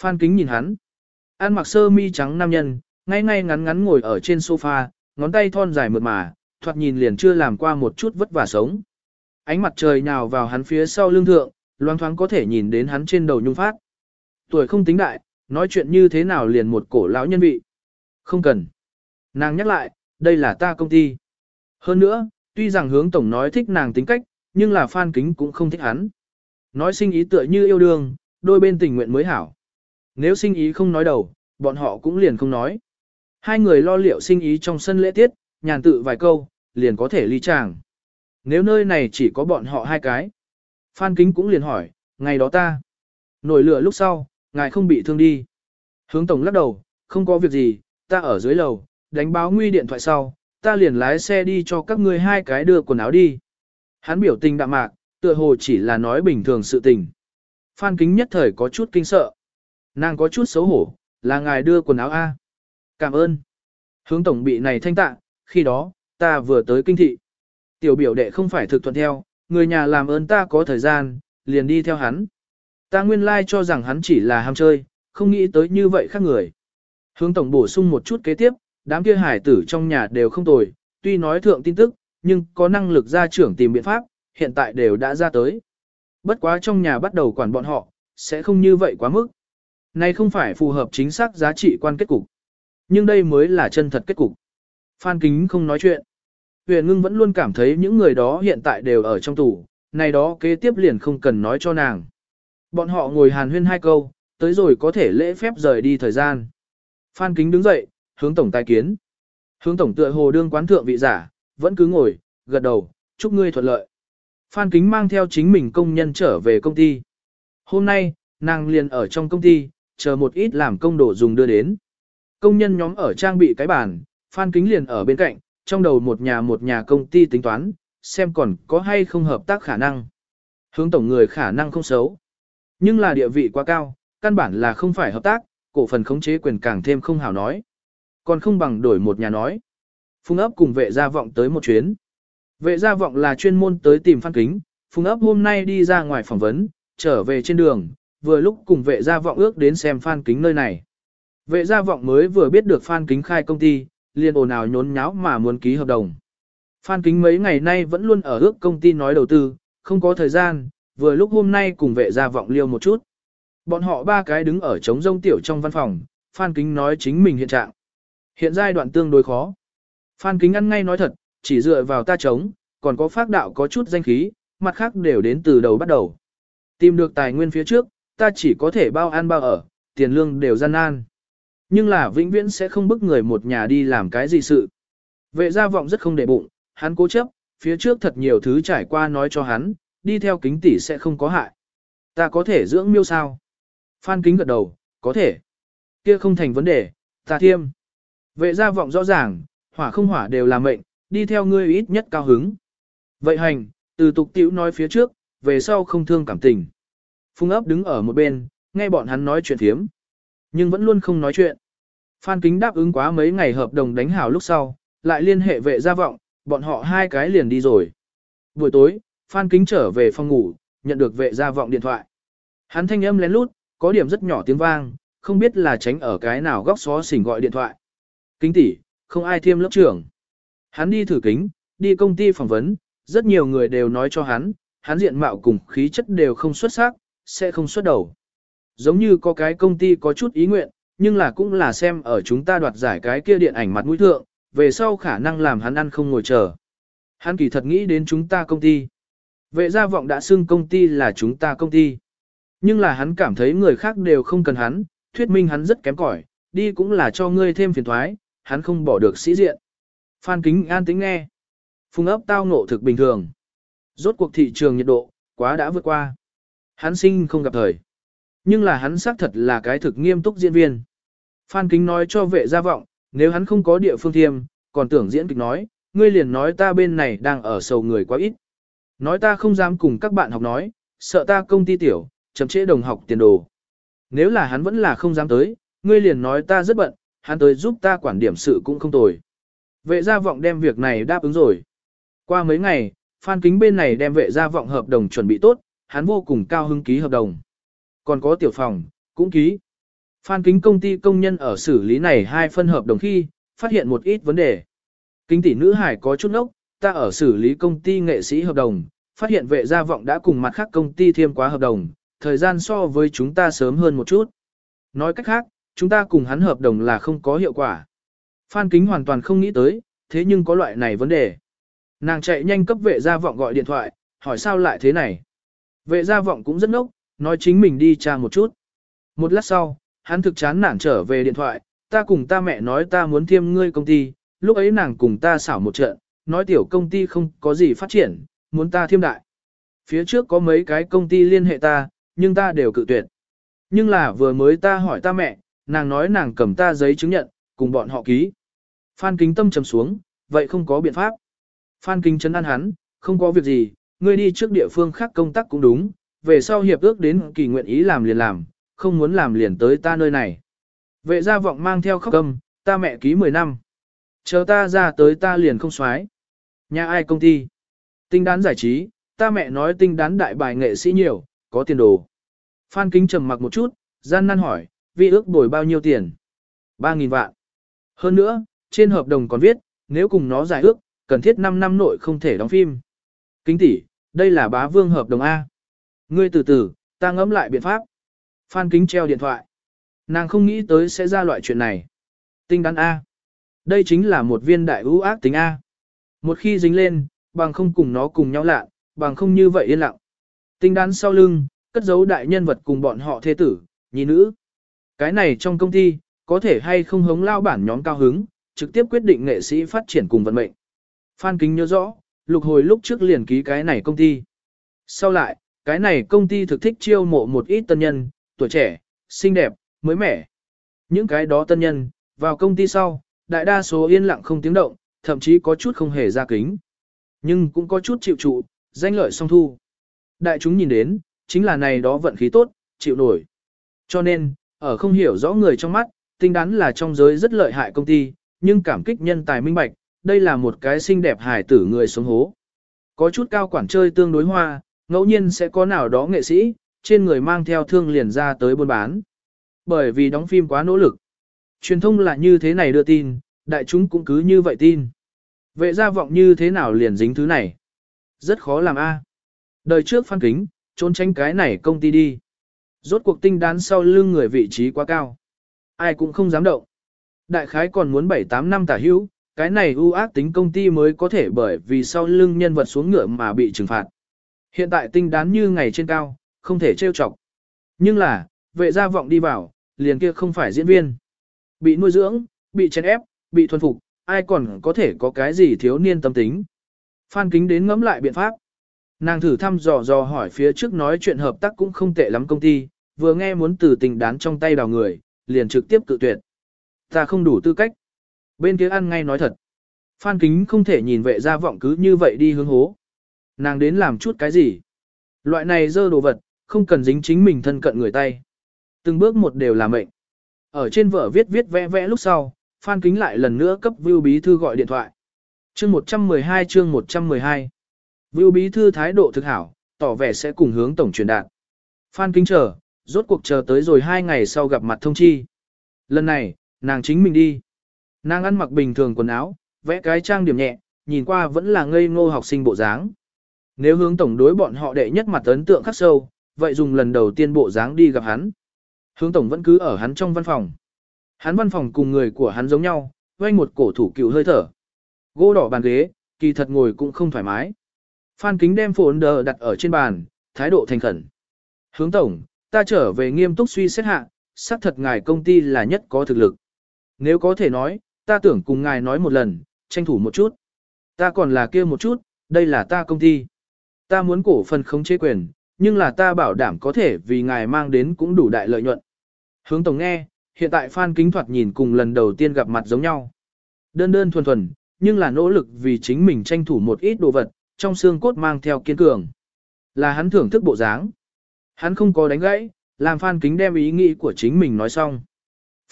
Phan Kính nhìn hắn. An mặc sơ mi trắng nam nhân, ngay ngay ngắn ngắn ngồi ở trên sofa, ngón tay thon dài mượt mà, thoạt nhìn liền chưa làm qua một chút vất vả sống. Ánh mặt trời nhào vào hắn phía sau lưng thượng, loang thoáng có thể nhìn đến hắn trên đầu nhung phát. Tuổi không tính đại, nói chuyện như thế nào liền một cổ lão nhân vị. Không cần. Nàng nhắc lại, đây là ta công ty. Hơn nữa, tuy rằng hướng tổng nói thích nàng tính cách, nhưng là Phan Kính cũng không thích hắn. Nói sinh ý tựa như yêu đương, đôi bên tình nguyện mới hảo. Nếu sinh ý không nói đầu, bọn họ cũng liền không nói. Hai người lo liệu sinh ý trong sân lễ tiết, nhàn tự vài câu, liền có thể ly chàng. Nếu nơi này chỉ có bọn họ hai cái. Phan Kính cũng liền hỏi, ngày đó ta. Nổi lửa lúc sau, ngài không bị thương đi. Hướng tổng lắc đầu, không có việc gì, ta ở dưới lầu, đánh báo nguy điện thoại sau, ta liền lái xe đi cho các ngươi hai cái đưa quần áo đi. Hắn biểu tình đạm mạc, tựa hồ chỉ là nói bình thường sự tình. Phan kính nhất thời có chút kinh sợ. Nàng có chút xấu hổ, là ngài đưa quần áo A. Cảm ơn. Hướng tổng bị này thanh tạ, khi đó, ta vừa tới kinh thị. Tiểu biểu đệ không phải thực thuận theo, người nhà làm ơn ta có thời gian, liền đi theo hắn. Ta nguyên lai like cho rằng hắn chỉ là ham chơi, không nghĩ tới như vậy khác người. Hướng tổng bổ sung một chút kế tiếp, đám kia hải tử trong nhà đều không tồi, tuy nói thượng tin tức, nhưng có năng lực ra trưởng tìm biện pháp, hiện tại đều đã ra tới. Bất quá trong nhà bắt đầu quản bọn họ, sẽ không như vậy quá mức. Này không phải phù hợp chính xác giá trị quan kết cục. Nhưng đây mới là chân thật kết cục. Phan Kính không nói chuyện. Huyền ngưng vẫn luôn cảm thấy những người đó hiện tại đều ở trong tủ, này đó kế tiếp liền không cần nói cho nàng. Bọn họ ngồi hàn huyên hai câu, tới rồi có thể lễ phép rời đi thời gian. Phan Kính đứng dậy, hướng tổng tài kiến. Hướng tổng tựa hồ đương quán thượng vị giả, vẫn cứ ngồi, gật đầu, chúc ngươi thuận lợi. Phan Kính mang theo chính mình công nhân trở về công ty. Hôm nay, nàng liền ở trong công ty, chờ một ít làm công đồ dùng đưa đến. Công nhân nhóm ở trang bị cái bàn, Phan Kính liền ở bên cạnh, trong đầu một nhà một nhà công ty tính toán, xem còn có hay không hợp tác khả năng. Hướng tổng người khả năng không xấu. Nhưng là địa vị quá cao, căn bản là không phải hợp tác, cổ phần khống chế quyền càng thêm không hảo nói. Còn không bằng đổi một nhà nói. Phung ấp cùng vệ gia vọng tới một chuyến. Vệ gia vọng là chuyên môn tới tìm Phan Kính, Phùng ấp hôm nay đi ra ngoài phỏng vấn, trở về trên đường, vừa lúc cùng vệ gia vọng ước đến xem Phan Kính nơi này. Vệ gia vọng mới vừa biết được Phan Kính khai công ty, liền ồn ào nhốn nháo mà muốn ký hợp đồng. Phan Kính mấy ngày nay vẫn luôn ở ước công ty nói đầu tư, không có thời gian, vừa lúc hôm nay cùng vệ gia vọng liêu một chút. Bọn họ ba cái đứng ở trống rông tiểu trong văn phòng, Phan Kính nói chính mình hiện trạng. Hiện giai đoạn tương đối khó. Phan Kính ăn ngay nói thật, chỉ dựa vào ta chống, còn có phát đạo có chút danh khí, mặt khác đều đến từ đầu bắt đầu. Tìm được tài nguyên phía trước, ta chỉ có thể bao ăn bao ở, tiền lương đều gian nan. Nhưng là vĩnh viễn sẽ không bức người một nhà đi làm cái gì sự. Vệ gia vọng rất không để bụng, hắn cố chấp, phía trước thật nhiều thứ trải qua nói cho hắn, đi theo kính tỷ sẽ không có hại. Ta có thể dưỡng miêu sao? Phan kính gật đầu, có thể. Kia không thành vấn đề, ta thiêm. Vệ gia vọng rõ ràng, hỏa không hỏa đều là mệnh, đi theo ngươi ít nhất cao hứng. Vậy hành, từ tục tiểu nói phía trước, về sau không thương cảm tình. Phung ấp đứng ở một bên, nghe bọn hắn nói chuyện thiếm. Nhưng vẫn luôn không nói chuyện. Phan Kính đáp ứng quá mấy ngày hợp đồng đánh hảo lúc sau, lại liên hệ vệ gia vọng, bọn họ hai cái liền đi rồi. Buổi tối, Phan Kính trở về phòng ngủ, nhận được vệ gia vọng điện thoại. Hắn thanh âm lén lút, có điểm rất nhỏ tiếng vang, không biết là tránh ở cái nào góc xó xỉnh gọi điện thoại. Kính tỷ, không ai thiêm lớp trưởng. Hắn đi thử kính, đi công ty phỏng vấn, rất nhiều người đều nói cho hắn, hắn diện mạo cùng khí chất đều không xuất sắc, sẽ không xuất đầu. Giống như có cái công ty có chút ý nguyện, nhưng là cũng là xem ở chúng ta đoạt giải cái kia điện ảnh mặt mũi thượng, về sau khả năng làm hắn ăn không ngồi chờ. Hắn kỳ thật nghĩ đến chúng ta công ty. Vệ gia vọng đã xưng công ty là chúng ta công ty. Nhưng là hắn cảm thấy người khác đều không cần hắn, thuyết minh hắn rất kém cỏi, đi cũng là cho ngươi thêm phiền thoái, hắn không bỏ được sĩ diện. Phan kính an tính nghe. Phùng ấp tao ngộ thực bình thường. Rốt cuộc thị trường nhiệt độ, quá đã vượt qua. Hắn sinh không gặp thời. Nhưng là hắn xác thật là cái thực nghiêm túc diễn viên. Phan kính nói cho vệ gia vọng, nếu hắn không có địa phương thiêm, còn tưởng diễn kịch nói, ngươi liền nói ta bên này đang ở sầu người quá ít. Nói ta không dám cùng các bạn học nói, sợ ta công ty tiểu, chậm trễ đồng học tiền đồ. Nếu là hắn vẫn là không dám tới, ngươi liền nói ta rất bận, hắn tới giúp ta quản điểm sự cũng không tồi. Vệ gia vọng đem việc này đáp ứng rồi. Qua mấy ngày, Phan Kính bên này đem vệ gia vọng hợp đồng chuẩn bị tốt, hắn vô cùng cao hứng ký hợp đồng. Còn có tiểu phòng, cũng ký. Phan Kính công ty công nhân ở xử lý này hai phân hợp đồng khi, phát hiện một ít vấn đề. Kính tỷ nữ hải có chút nốc, ta ở xử lý công ty nghệ sĩ hợp đồng, phát hiện vệ gia vọng đã cùng mặt khác công ty thêm quá hợp đồng, thời gian so với chúng ta sớm hơn một chút. Nói cách khác, chúng ta cùng hắn hợp đồng là không có hiệu quả. Phan Kính hoàn toàn không nghĩ tới, thế nhưng có loại này vấn đề. Nàng chạy nhanh cấp vệ gia vọng gọi điện thoại, hỏi sao lại thế này. Vệ gia vọng cũng rất ngốc, nói chính mình đi tra một chút. Một lát sau, hắn thực chán nản trở về điện thoại, ta cùng ta mẹ nói ta muốn thiêm ngươi công ty, lúc ấy nàng cùng ta xảo một trận, nói tiểu công ty không có gì phát triển, muốn ta thiêm đại. Phía trước có mấy cái công ty liên hệ ta, nhưng ta đều cự tuyệt. Nhưng là vừa mới ta hỏi ta mẹ, nàng nói nàng cầm ta giấy chứng nhận, cùng bọn họ ký. Phan kính tâm trầm xuống, vậy không có biện pháp. Phan kính chấn an hắn, không có việc gì, ngươi đi trước địa phương khác công tác cũng đúng, về sau hiệp ước đến kỳ nguyện ý làm liền làm, không muốn làm liền tới ta nơi này. Vệ gia vọng mang theo khóc cầm, ta mẹ ký 10 năm. Chờ ta ra tới ta liền không xoái. Nhà ai công ty? Tinh đán giải trí, ta mẹ nói tinh đán đại bài nghệ sĩ nhiều, có tiền đồ. Phan Kính trầm mặc một chút, gian nan hỏi, vi ước bồi bao nhiêu tiền? 3.000 vạn. Hơn nữa, trên hợp đồng còn viết, nếu cùng nó giải ước, cần thiết 5 năm nội không thể đóng phim. Kính tỷ, đây là bá vương hợp đồng A. Ngươi từ từ, ta ngẫm lại biện pháp. Phan Kính treo điện thoại. Nàng không nghĩ tới sẽ ra loại chuyện này. Tinh đắn A. Đây chính là một viên đại ưu ác tính A. Một khi dính lên, bằng không cùng nó cùng nhau lạ, bằng không như vậy yên lặng. Tinh đắn sau lưng, cất giấu đại nhân vật cùng bọn họ thế tử, nhi nữ. Cái này trong công ty, có thể hay không hống lao bản nhóm cao hứng, trực tiếp quyết định nghệ sĩ phát triển cùng vận mệnh. Phan Kính nhớ rõ, lục hồi lúc trước liền ký cái này công ty. Sau lại, cái này công ty thực thích chiêu mộ một ít tân nhân, tuổi trẻ, xinh đẹp, mới mẻ. Những cái đó tân nhân, vào công ty sau, đại đa số yên lặng không tiếng động, thậm chí có chút không hề ra kính. Nhưng cũng có chút chịu trụ, danh lợi song thu. Đại chúng nhìn đến, chính là này đó vận khí tốt, chịu nổi. Cho nên, ở không hiểu rõ người trong mắt, tinh đắn là trong giới rất lợi hại công ty, nhưng cảm kích nhân tài minh bạch, đây là một cái xinh đẹp hài tử người sống hố. Có chút cao quản chơi tương đối hoa, ngẫu nhiên sẽ có nào đó nghệ sĩ, trên người mang theo thương liền ra tới buôn bán. Bởi vì đóng phim quá nỗ lực. Truyền thông là như thế này đưa tin, đại chúng cũng cứ như vậy tin. Vệ gia vọng như thế nào liền dính thứ này? Rất khó làm a. Đời trước phan kính, trốn tránh cái này công ty đi. Rốt cuộc tinh đán sau lưng người vị trí quá cao. Ai cũng không dám động. Đại khái còn muốn 7-8 năm tả hữu, cái này ưu ác tính công ty mới có thể bởi vì sau lưng nhân vật xuống ngựa mà bị trừng phạt. Hiện tại tinh đán như ngày trên cao, không thể trêu chọc. Nhưng là, vệ gia vọng đi vào, liền kia không phải diễn viên. Bị nuôi dưỡng, bị chèn ép, bị thuần phục, ai còn có thể có cái gì thiếu niên tâm tính. Phan kính đến ngẫm lại biện pháp. Nàng thử thăm dò dò hỏi phía trước nói chuyện hợp tác cũng không tệ lắm công ty, vừa nghe muốn từ tình đán trong tay đào người, liền trực tiếp cự tuyệt. Ta không đủ tư cách. Bên kia ăn ngay nói thật. Phan kính không thể nhìn vệ gia vọng cứ như vậy đi hướng hố. Nàng đến làm chút cái gì? Loại này dơ đồ vật, không cần dính chính mình thân cận người tay. Từng bước một đều là mệnh. Ở trên vở viết viết vẽ vẽ lúc sau, Phan Kính lại lần nữa cấp Vưu Bí Thư gọi điện thoại. Chương 112 chương 112 Vưu Bí Thư thái độ thực hảo, tỏ vẻ sẽ cùng hướng tổng truyền đạt. Phan Kính chờ, rốt cuộc chờ tới rồi hai ngày sau gặp mặt thông chi. Lần này, nàng chính mình đi. Nàng ăn mặc bình thường quần áo, vẽ cái trang điểm nhẹ, nhìn qua vẫn là ngây ngô học sinh bộ dáng. Nếu hướng tổng đối bọn họ đệ nhất mặt ấn tượng khắc sâu, vậy dùng lần đầu tiên bộ dáng đi gặp hắn. Hướng tổng vẫn cứ ở hắn trong văn phòng. Hắn văn phòng cùng người của hắn giống nhau, quanh một cổ thủ cựu hơi thở. Gỗ đỏ bàn ghế, kỳ thật ngồi cũng không thoải mái. Phan kính đem phồn đờ đặt ở trên bàn, thái độ thành khẩn. Hướng tổng, ta trở về nghiêm túc suy xét hạ, xác thật ngài công ty là nhất có thực lực. Nếu có thể nói, ta tưởng cùng ngài nói một lần, tranh thủ một chút. Ta còn là kia một chút, đây là ta công ty. Ta muốn cổ phần không chế quyền, nhưng là ta bảo đảm có thể vì ngài mang đến cũng đủ đại lợi nhuận. Hướng tổng nghe, hiện tại Phan Kính Thoạt nhìn cùng lần đầu tiên gặp mặt giống nhau. Đơn đơn thuần thuần, nhưng là nỗ lực vì chính mình tranh thủ một ít đồ vật, trong xương cốt mang theo kiên cường. Là hắn thưởng thức bộ dáng. Hắn không có đánh gãy, làm Phan Kính đem ý nghĩ của chính mình nói xong.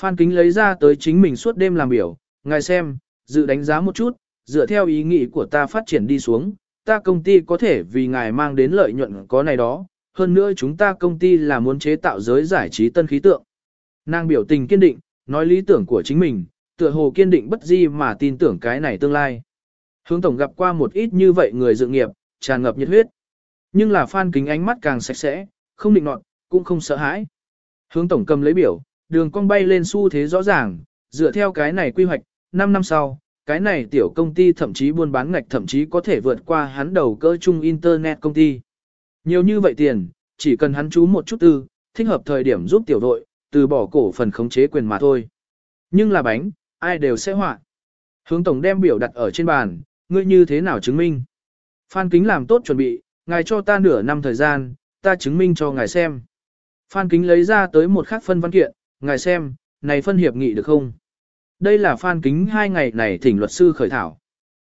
Phan Kính lấy ra tới chính mình suốt đêm làm biểu, ngài xem, dự đánh giá một chút, dựa theo ý nghĩ của ta phát triển đi xuống, ta công ty có thể vì ngài mang đến lợi nhuận có này đó, hơn nữa chúng ta công ty là muốn chế tạo giới giải trí tân khí tượng. Nàng biểu tình kiên định, nói lý tưởng của chính mình, tựa hồ kiên định bất di mà tin tưởng cái này tương lai. Hướng tổng gặp qua một ít như vậy người dự nghiệp, tràn ngập nhiệt huyết. Nhưng là phan kính ánh mắt càng sạch sẽ, không định nọt, cũng không sợ hãi. Hướng tổng cầm lấy biểu, đường cong bay lên xu thế rõ ràng, dựa theo cái này quy hoạch, 5 năm sau, cái này tiểu công ty thậm chí buôn bán ngạch thậm chí có thể vượt qua hắn đầu cơ chung internet công ty. Nhiều như vậy tiền, chỉ cần hắn chú một chút tư, thích hợp thời điểm giúp tiểu đội, từ bỏ cổ phần khống chế quyền mà thôi. Nhưng là bánh, ai đều sẽ họa. Hướng tổng đem biểu đặt ở trên bàn, ngươi như thế nào chứng minh? Phan Kính làm tốt chuẩn bị, ngài cho ta nửa năm thời gian, ta chứng minh cho ngài xem. Phan Kính lấy ra tới một khắc phân văn kiện, ngài xem, này phân hiệp nghị được không? Đây là Phan Kính hai ngày này thỉnh luật sư khởi thảo.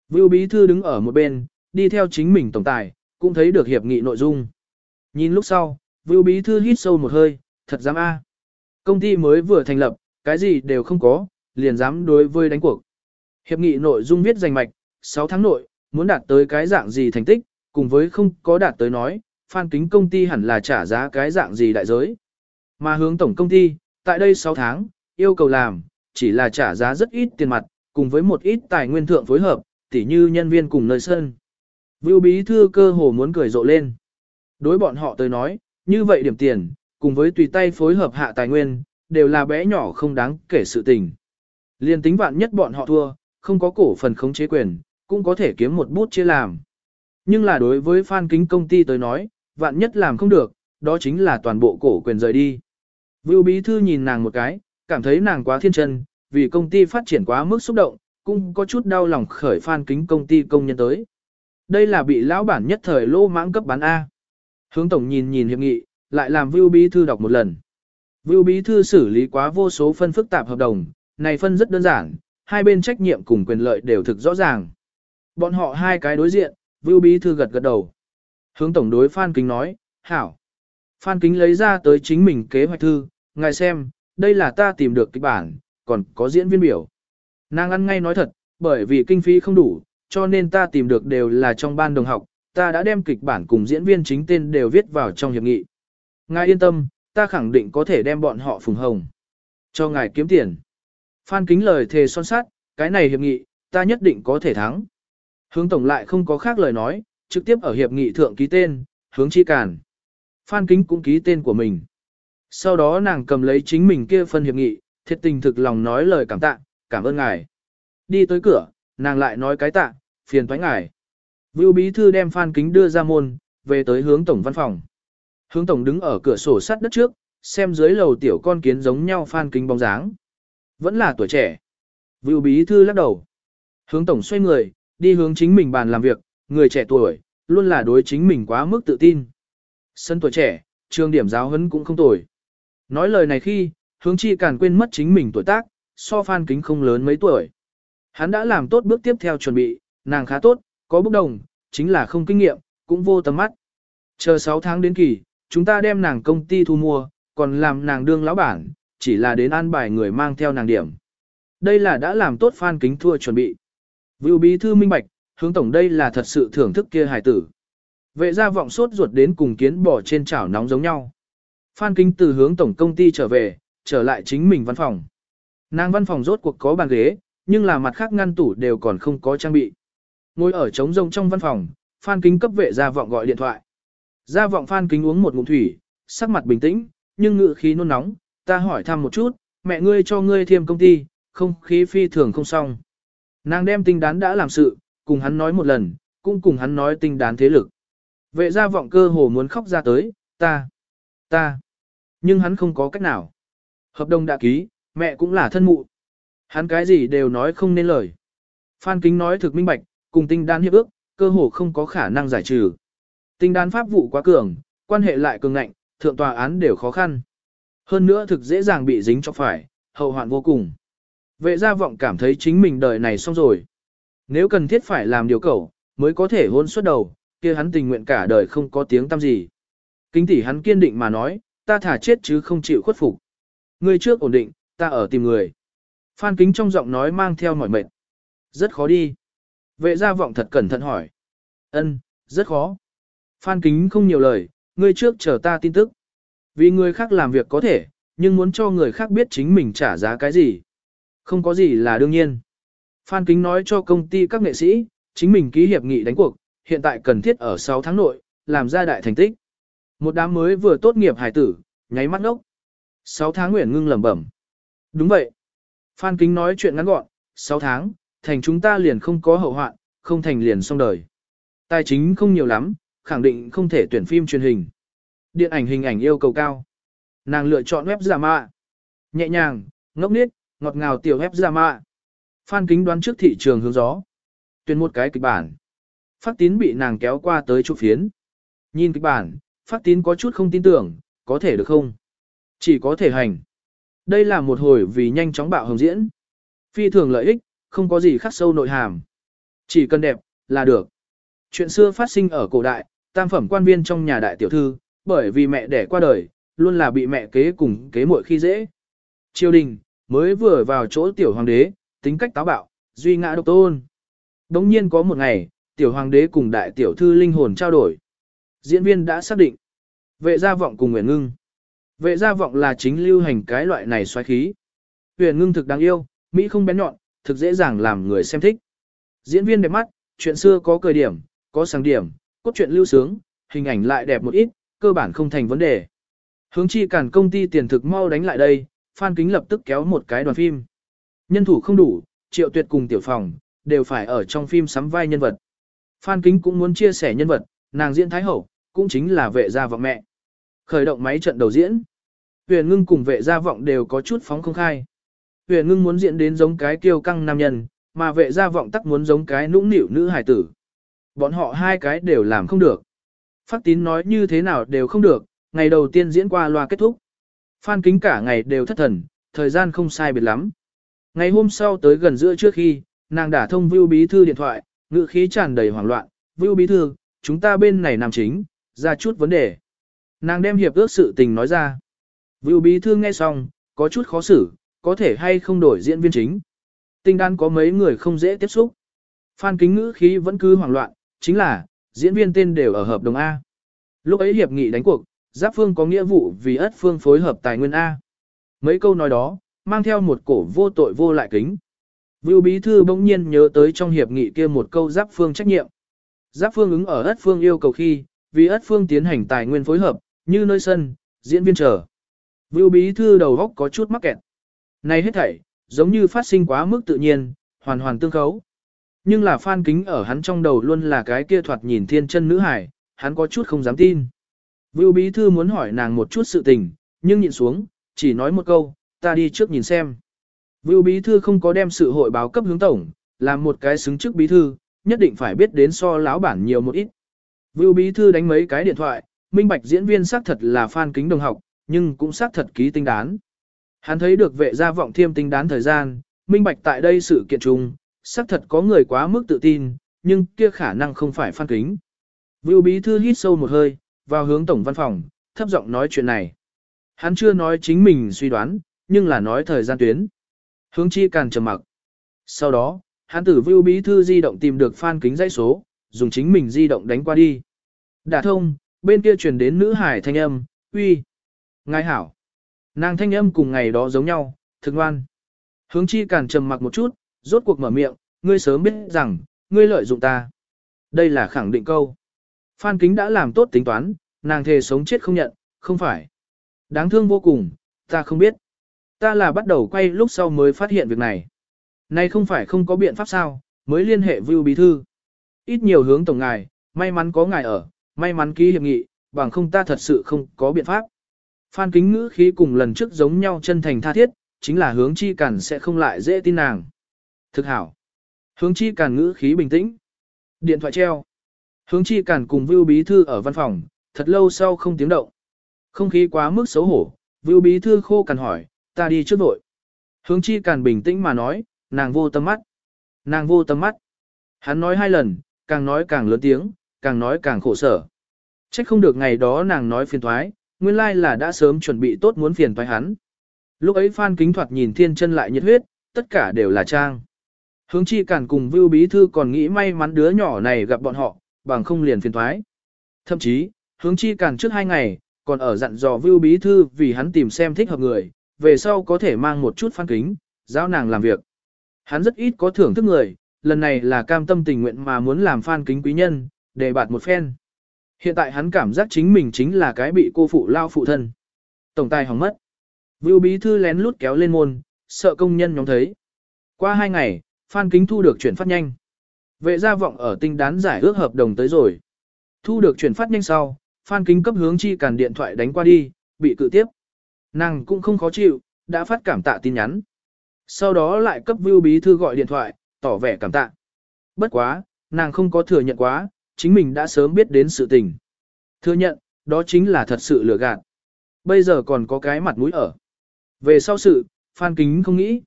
Vưu Bí Thư đứng ở một bên, đi theo chính mình tổng tài, cũng thấy được hiệp nghị nội dung. Nhìn lúc sau, Vưu Bí Thư hít sâu một hơi, thật dám a. Công ty mới vừa thành lập, cái gì đều không có, liền dám đối với đánh cuộc. Hiệp nghị nội dung viết danh mạch, 6 tháng nội, muốn đạt tới cái dạng gì thành tích, cùng với không có đạt tới nói, phan kính công ty hẳn là trả giá cái dạng gì đại giới. Mà hướng tổng công ty, tại đây 6 tháng, yêu cầu làm, chỉ là trả giá rất ít tiền mặt, cùng với một ít tài nguyên thượng phối hợp, tỉ như nhân viên cùng nơi sân. Vưu bí thư cơ hồ muốn cười rộ lên. Đối bọn họ tới nói, như vậy điểm tiền, cùng với tùy tay phối hợp hạ tài nguyên, đều là bé nhỏ không đáng kể sự tình. Liên tính vạn nhất bọn họ thua, không có cổ phần khống chế quyền, cũng có thể kiếm một bút chia làm. Nhưng là đối với Phan Kính công ty tới nói, vạn nhất làm không được, đó chính là toàn bộ cổ quyền rời đi. Vưu Bí Thư nhìn nàng một cái, cảm thấy nàng quá thiên chân, vì công ty phát triển quá mức xúc động, cũng có chút đau lòng khởi Phan Kính công ty công nhân tới. Đây là bị lão bản nhất thời lô mãng cấp bán A. Hướng Tổng nhìn nhìn hiệp nghị, lại làm Vưu Bí Thư đọc một lần. Vưu Bí Thư xử lý quá vô số phân phức tạp hợp đồng, này phân rất đơn giản, hai bên trách nhiệm cùng quyền lợi đều thực rõ ràng. Bọn họ hai cái đối diện, Vưu Bí Thư gật gật đầu. Hướng Tổng đối Phan Kính nói, hảo. Phan Kính lấy ra tới chính mình kế hoạch thư, ngài xem, đây là ta tìm được kịch bản, còn có diễn viên biểu. Nàng ăn ngay nói thật, bởi vì kinh phí không đủ, cho nên ta tìm được đều là trong ban đồng học, ta đã đem kịch bản cùng diễn viên chính tên đều viết vào trong hiệp nghị. Ngài yên tâm, ta khẳng định có thể đem bọn họ phùng hồng. Cho ngài kiếm tiền. Phan Kính lời thề son sát, cái này hiệp nghị, ta nhất định có thể thắng. Hướng tổng lại không có khác lời nói, trực tiếp ở hiệp nghị thượng ký tên, hướng chi cản. Phan Kính cũng ký tên của mình. Sau đó nàng cầm lấy chính mình kia phân hiệp nghị, thiệt tình thực lòng nói lời cảm tạ, cảm ơn ngài. Đi tới cửa, nàng lại nói cái tạ, phiền thoái ngài. Vưu bí thư đem Phan Kính đưa ra môn, về tới hướng tổng văn phòng. Hướng tổng đứng ở cửa sổ sắt đất trước, xem dưới lầu tiểu con kiến giống nhau Phan Kính bóng dáng. Vẫn là tuổi trẻ. Vưu bí thư lắc đầu. Hướng tổng xoay người, đi hướng chính mình bàn làm việc, người trẻ tuổi, luôn là đối chính mình quá mức tự tin. Sân tuổi trẻ, trường điểm giáo huấn cũng không tồi. Nói lời này khi, hướng chi càn quên mất chính mình tuổi tác, so Phan Kính không lớn mấy tuổi. Hắn đã làm tốt bước tiếp theo chuẩn bị, nàng khá tốt, có bốc đồng, chính là không kinh nghiệm, cũng vô tầm mắt. Chờ 6 tháng đến kỳ, chúng ta đem nàng công ty thu mua, còn làm nàng đương lão bản, chỉ là đến an bài người mang theo nàng điểm. Đây là đã làm tốt Phan Kính thua chuẩn bị. Vưu bí thư minh bạch, hướng tổng đây là thật sự thưởng thức kia hài tử. Vệ gia vọng sốt ruột đến cùng kiến bỏ trên chảo nóng giống nhau. Phan Kính từ hướng tổng công ty trở về, trở lại chính mình văn phòng. Nàng văn phòng rốt cuộc có bàn ghế, nhưng là mặt khác ngăn tủ đều còn không có trang bị. Ngồi ở trống rông trong văn phòng, Phan Kính cấp vệ gia vọng gọi điện thoại. Gia vọng Phan Kính uống một ngụm thủy, sắc mặt bình tĩnh, nhưng ngự khí nôn nóng, ta hỏi thăm một chút, mẹ ngươi cho ngươi thêm công ty, không khí phi thường không xong. Nàng đem tinh đán đã làm sự, cùng hắn nói một lần, cũng cùng hắn nói tinh đán thế lực. Vệ gia vọng cơ hồ muốn khóc ra tới, ta, ta. Nhưng hắn không có cách nào. Hợp đồng đã ký, mẹ cũng là thân mụ. Hắn cái gì đều nói không nên lời. Phan Kính nói thực minh bạch, cùng tinh đan hiệp ước, cơ hồ không có khả năng giải trừ. Tinh đan pháp vụ quá cường, quan hệ lại cường ngạnh, thượng tòa án đều khó khăn. Hơn nữa thực dễ dàng bị dính cho phải, hậu hoạn vô cùng. Vệ gia vọng cảm thấy chính mình đời này xong rồi. Nếu cần thiết phải làm điều cầu, mới có thể hôn suốt đầu, kia hắn tình nguyện cả đời không có tiếng tăm gì. Kính tỷ hắn kiên định mà nói, ta thả chết chứ không chịu khuất phục. Người trước ổn định, ta ở tìm người. Phan kính trong giọng nói mang theo mỏi mệt. Rất khó đi. Vệ gia vọng thật cẩn thận hỏi. Ân, rất khó. Phan kính không nhiều lời, ngươi trước chờ ta tin tức. Vì người khác làm việc có thể, nhưng muốn cho người khác biết chính mình trả giá cái gì. Không có gì là đương nhiên. Phan Kính nói cho công ty các nghệ sĩ, chính mình ký hiệp nghị đánh cuộc, hiện tại cần thiết ở 6 tháng nội, làm ra đại thành tích. Một đám mới vừa tốt nghiệp hải tử, nháy mắt ngốc. sáu tháng Nguyễn ngưng lẩm bẩm. Đúng vậy. Phan Kính nói chuyện ngắn gọn, sáu tháng, thành chúng ta liền không có hậu hoạn, không thành liền xong đời. Tài chính không nhiều lắm, khẳng định không thể tuyển phim truyền hình. Điện ảnh hình ảnh yêu cầu cao. Nàng lựa chọn web giả mạ. Nhẹ nhàng, ngốc niết, ngọt ngào tiểu web giả mạ. Phan Kính đoán trước thị trường hướng gió. Tuyển một cái kịch bản. Phát tín bị nàng kéo qua tới chụp phiến. Nhìn kịch bản, phát tín có chút không tin tưởng, có thể được không? Chỉ có thể hành. Đây là một hồi vì nhanh chóng bạo hồng diễn. Phi thường lợi ích, không có gì khắc sâu nội hàm. Chỉ cần đẹp, là được. Chuyện xưa phát sinh ở cổ đại, tam phẩm quan viên trong nhà đại tiểu thư, bởi vì mẹ đẻ qua đời, luôn là bị mẹ kế cùng kế muội khi dễ. Triều đình, mới vừa vào chỗ tiểu hoàng đế, tính cách táo bạo, duy ngã độc tôn. Đống nhiên có một ngày, tiểu hoàng đế cùng đại tiểu thư linh hồn trao đổi. Diễn viên đã xác định. Vệ gia vọng cùng Nguyễn Ngưng. Vệ gia vọng là chính lưu hành cái loại này xoáy khí. nguyễn Ngưng thực đáng yêu, Mỹ không bén nhọn, thực dễ dàng làm người xem thích. Diễn viên đẹp mắt, chuyện xưa có cười điểm, có sáng điểm, cốt truyện lưu sướng, hình ảnh lại đẹp một ít, cơ bản không thành vấn đề. Hướng chi cản công ty tiền thực mau đánh lại đây, Phan Kính lập tức kéo một cái đoàn phim. Nhân thủ không đủ, triệu tuyệt cùng tiểu phòng, đều phải ở trong phim sắm vai nhân vật. Phan Kính cũng muốn chia sẻ nhân vật, nàng diễn Thái Hậu, cũng chính là vệ gia vọng mẹ. Khởi động máy trận đầu diễn. Huyền ngưng cùng vệ gia vọng đều có chút phóng không khai. Huyền ngưng muốn diễn đến giống cái kiêu căng nam nhân, mà vệ gia vọng tắc muốn giống cái nũng nịu nữ hải tử. Bọn họ hai cái đều làm không được. Phát tín nói như thế nào đều không được, ngày đầu tiên diễn qua loa kết thúc. Phan kính cả ngày đều thất thần, thời gian không sai biệt lắm. Ngày hôm sau tới gần giữa trước khi, nàng đã thông Vưu Bí Thư điện thoại, ngữ khí tràn đầy hoảng loạn. Vưu Bí Thư, chúng ta bên này nằm chính, ra chút vấn đề. Nàng đem hiệp ước sự tình nói ra. Vưu Bí Thư nghe xong, có chút khó xử, có thể hay không đổi diễn viên chính. Tinh đan có mấy người không dễ tiếp xúc. Phan kính ngữ khí vẫn cứ hoảng loạn, chính là, diễn viên tên đều ở hợp đồng A. Lúc ấy hiệp nghị đánh cuộc, Giáp Phương có nghĩa vụ vì ất phương phối hợp tài nguyên A. Mấy câu nói đó, mang theo một cổ vô tội vô lại kính. Vưu Bí Thư bỗng nhiên nhớ tới trong hiệp nghị kia một câu giáp phương trách nhiệm. Giáp phương ứng ở ất phương yêu cầu khi, vì ất phương tiến hành tài nguyên phối hợp, như nơi sân, diễn viên chờ. Vưu Bí Thư đầu góc có chút mắc kẹt. Này hết thảy, giống như phát sinh quá mức tự nhiên, hoàn hoàn tương khấu. Nhưng là Phan Kính ở hắn trong đầu luôn là cái kia thoạt nhìn thiên chân nữ hải, hắn có chút không dám tin. Vưu Bí Thư muốn hỏi nàng một chút sự tình, nhưng nhịn xuống, chỉ nói một câu, ta đi trước nhìn xem. Vưu Bí Thư không có đem sự hội báo cấp hướng tổng, làm một cái xứng trước Bí Thư, nhất định phải biết đến so láo bản nhiều một ít. Vưu Bí Thư đánh mấy cái điện thoại, minh bạch diễn viên xác thật là fan Kính đồng học, nhưng cũng xác thật ký tinh đán. Hắn thấy được vệ gia vọng thiêm tinh đán thời gian, minh bạch tại đây sự kiện chung, xác thật có người quá mức tự tin, nhưng kia khả năng không phải fan Kính. Vưu Bí Thư hít sâu một hơi, vào hướng tổng văn phòng, thấp giọng nói chuyện này. Hắn chưa nói chính mình suy đoán, nhưng là nói thời gian tuyến. Hướng chi càng trầm mặc. Sau đó, hắn tử Vưu Bí Thư di động tìm được fan Kính dãy số, dùng chính mình di động đánh qua đi. Đả thông, bên kia truyền đến nữ hải thanh âm, uy. Ngài hảo. Nàng thanh âm cùng ngày đó giống nhau, thực ngoan. Hướng chi càn trầm mặc một chút, rốt cuộc mở miệng, ngươi sớm biết rằng, ngươi lợi dụng ta. Đây là khẳng định câu. Phan Kính đã làm tốt tính toán, nàng thề sống chết không nhận, không phải. Đáng thương vô cùng, ta không biết. Ta là bắt đầu quay lúc sau mới phát hiện việc này. Này không phải không có biện pháp sao, mới liên hệ Vưu Bí Thư. Ít nhiều hướng tổng ngài, may mắn có ngài ở, may mắn ký hiệp nghị, bằng không ta thật sự không có biện pháp. Phan kính ngữ khí cùng lần trước giống nhau chân thành tha thiết, chính là hướng chi cản sẽ không lại dễ tin nàng. Thực hảo. Hướng chi cản ngữ khí bình tĩnh. Điện thoại treo. Hướng chi cản cùng Vưu Bí Thư ở văn phòng, thật lâu sau không tiếng động. Không khí quá mức xấu hổ, Vưu Bí Thư khô cằn hỏi, ta đi trước vội. Hướng chi cản bình tĩnh mà nói, nàng vô tâm mắt. Nàng vô tâm mắt. Hắn nói hai lần, càng nói càng lớn tiếng, càng nói càng khổ sở. Trách không được ngày đó nàng nói phiền thoái, nguyên lai là đã sớm chuẩn bị tốt muốn phiền thoái hắn. Lúc ấy Phan Kính Thoạt nhìn thiên chân lại nhiệt huyết, tất cả đều là trang. Hướng chi cản cùng Vưu Bí Thư còn nghĩ may mắn đứa nhỏ này gặp bọn họ, bằng không liền phiền thoái. Thậm chí, hướng chi cản trước hai ngày, còn ở dặn dò Vưu Bí Thư vì hắn tìm xem thích hợp người, về sau có thể mang một chút Phan Kính, giao nàng làm việc. Hắn rất ít có thưởng thức người, lần này là cam tâm tình nguyện mà muốn làm Phan Kính quý nhân, để bạt một phen. Hiện tại hắn cảm giác chính mình chính là cái bị cô phụ lao phụ thân. Tổng tài hỏng mất. Vưu bí thư lén lút kéo lên môn, sợ công nhân nhóm thấy. Qua hai ngày, Phan Kính thu được chuyển phát nhanh. Vệ gia vọng ở tinh đán giải ước hợp đồng tới rồi. Thu được chuyển phát nhanh sau, Phan Kính cấp hướng chi càn điện thoại đánh qua đi, bị cự tiếp. Nàng cũng không khó chịu, đã phát cảm tạ tin nhắn. Sau đó lại cấp Vưu bí thư gọi điện thoại, tỏ vẻ cảm tạ. Bất quá, nàng không có thừa nhận quá, chính mình đã sớm biết đến sự tình. Thừa nhận, đó chính là thật sự lừa gạt. Bây giờ còn có cái mặt mũi ở. Về sau sự, Phan Kính không nghĩ.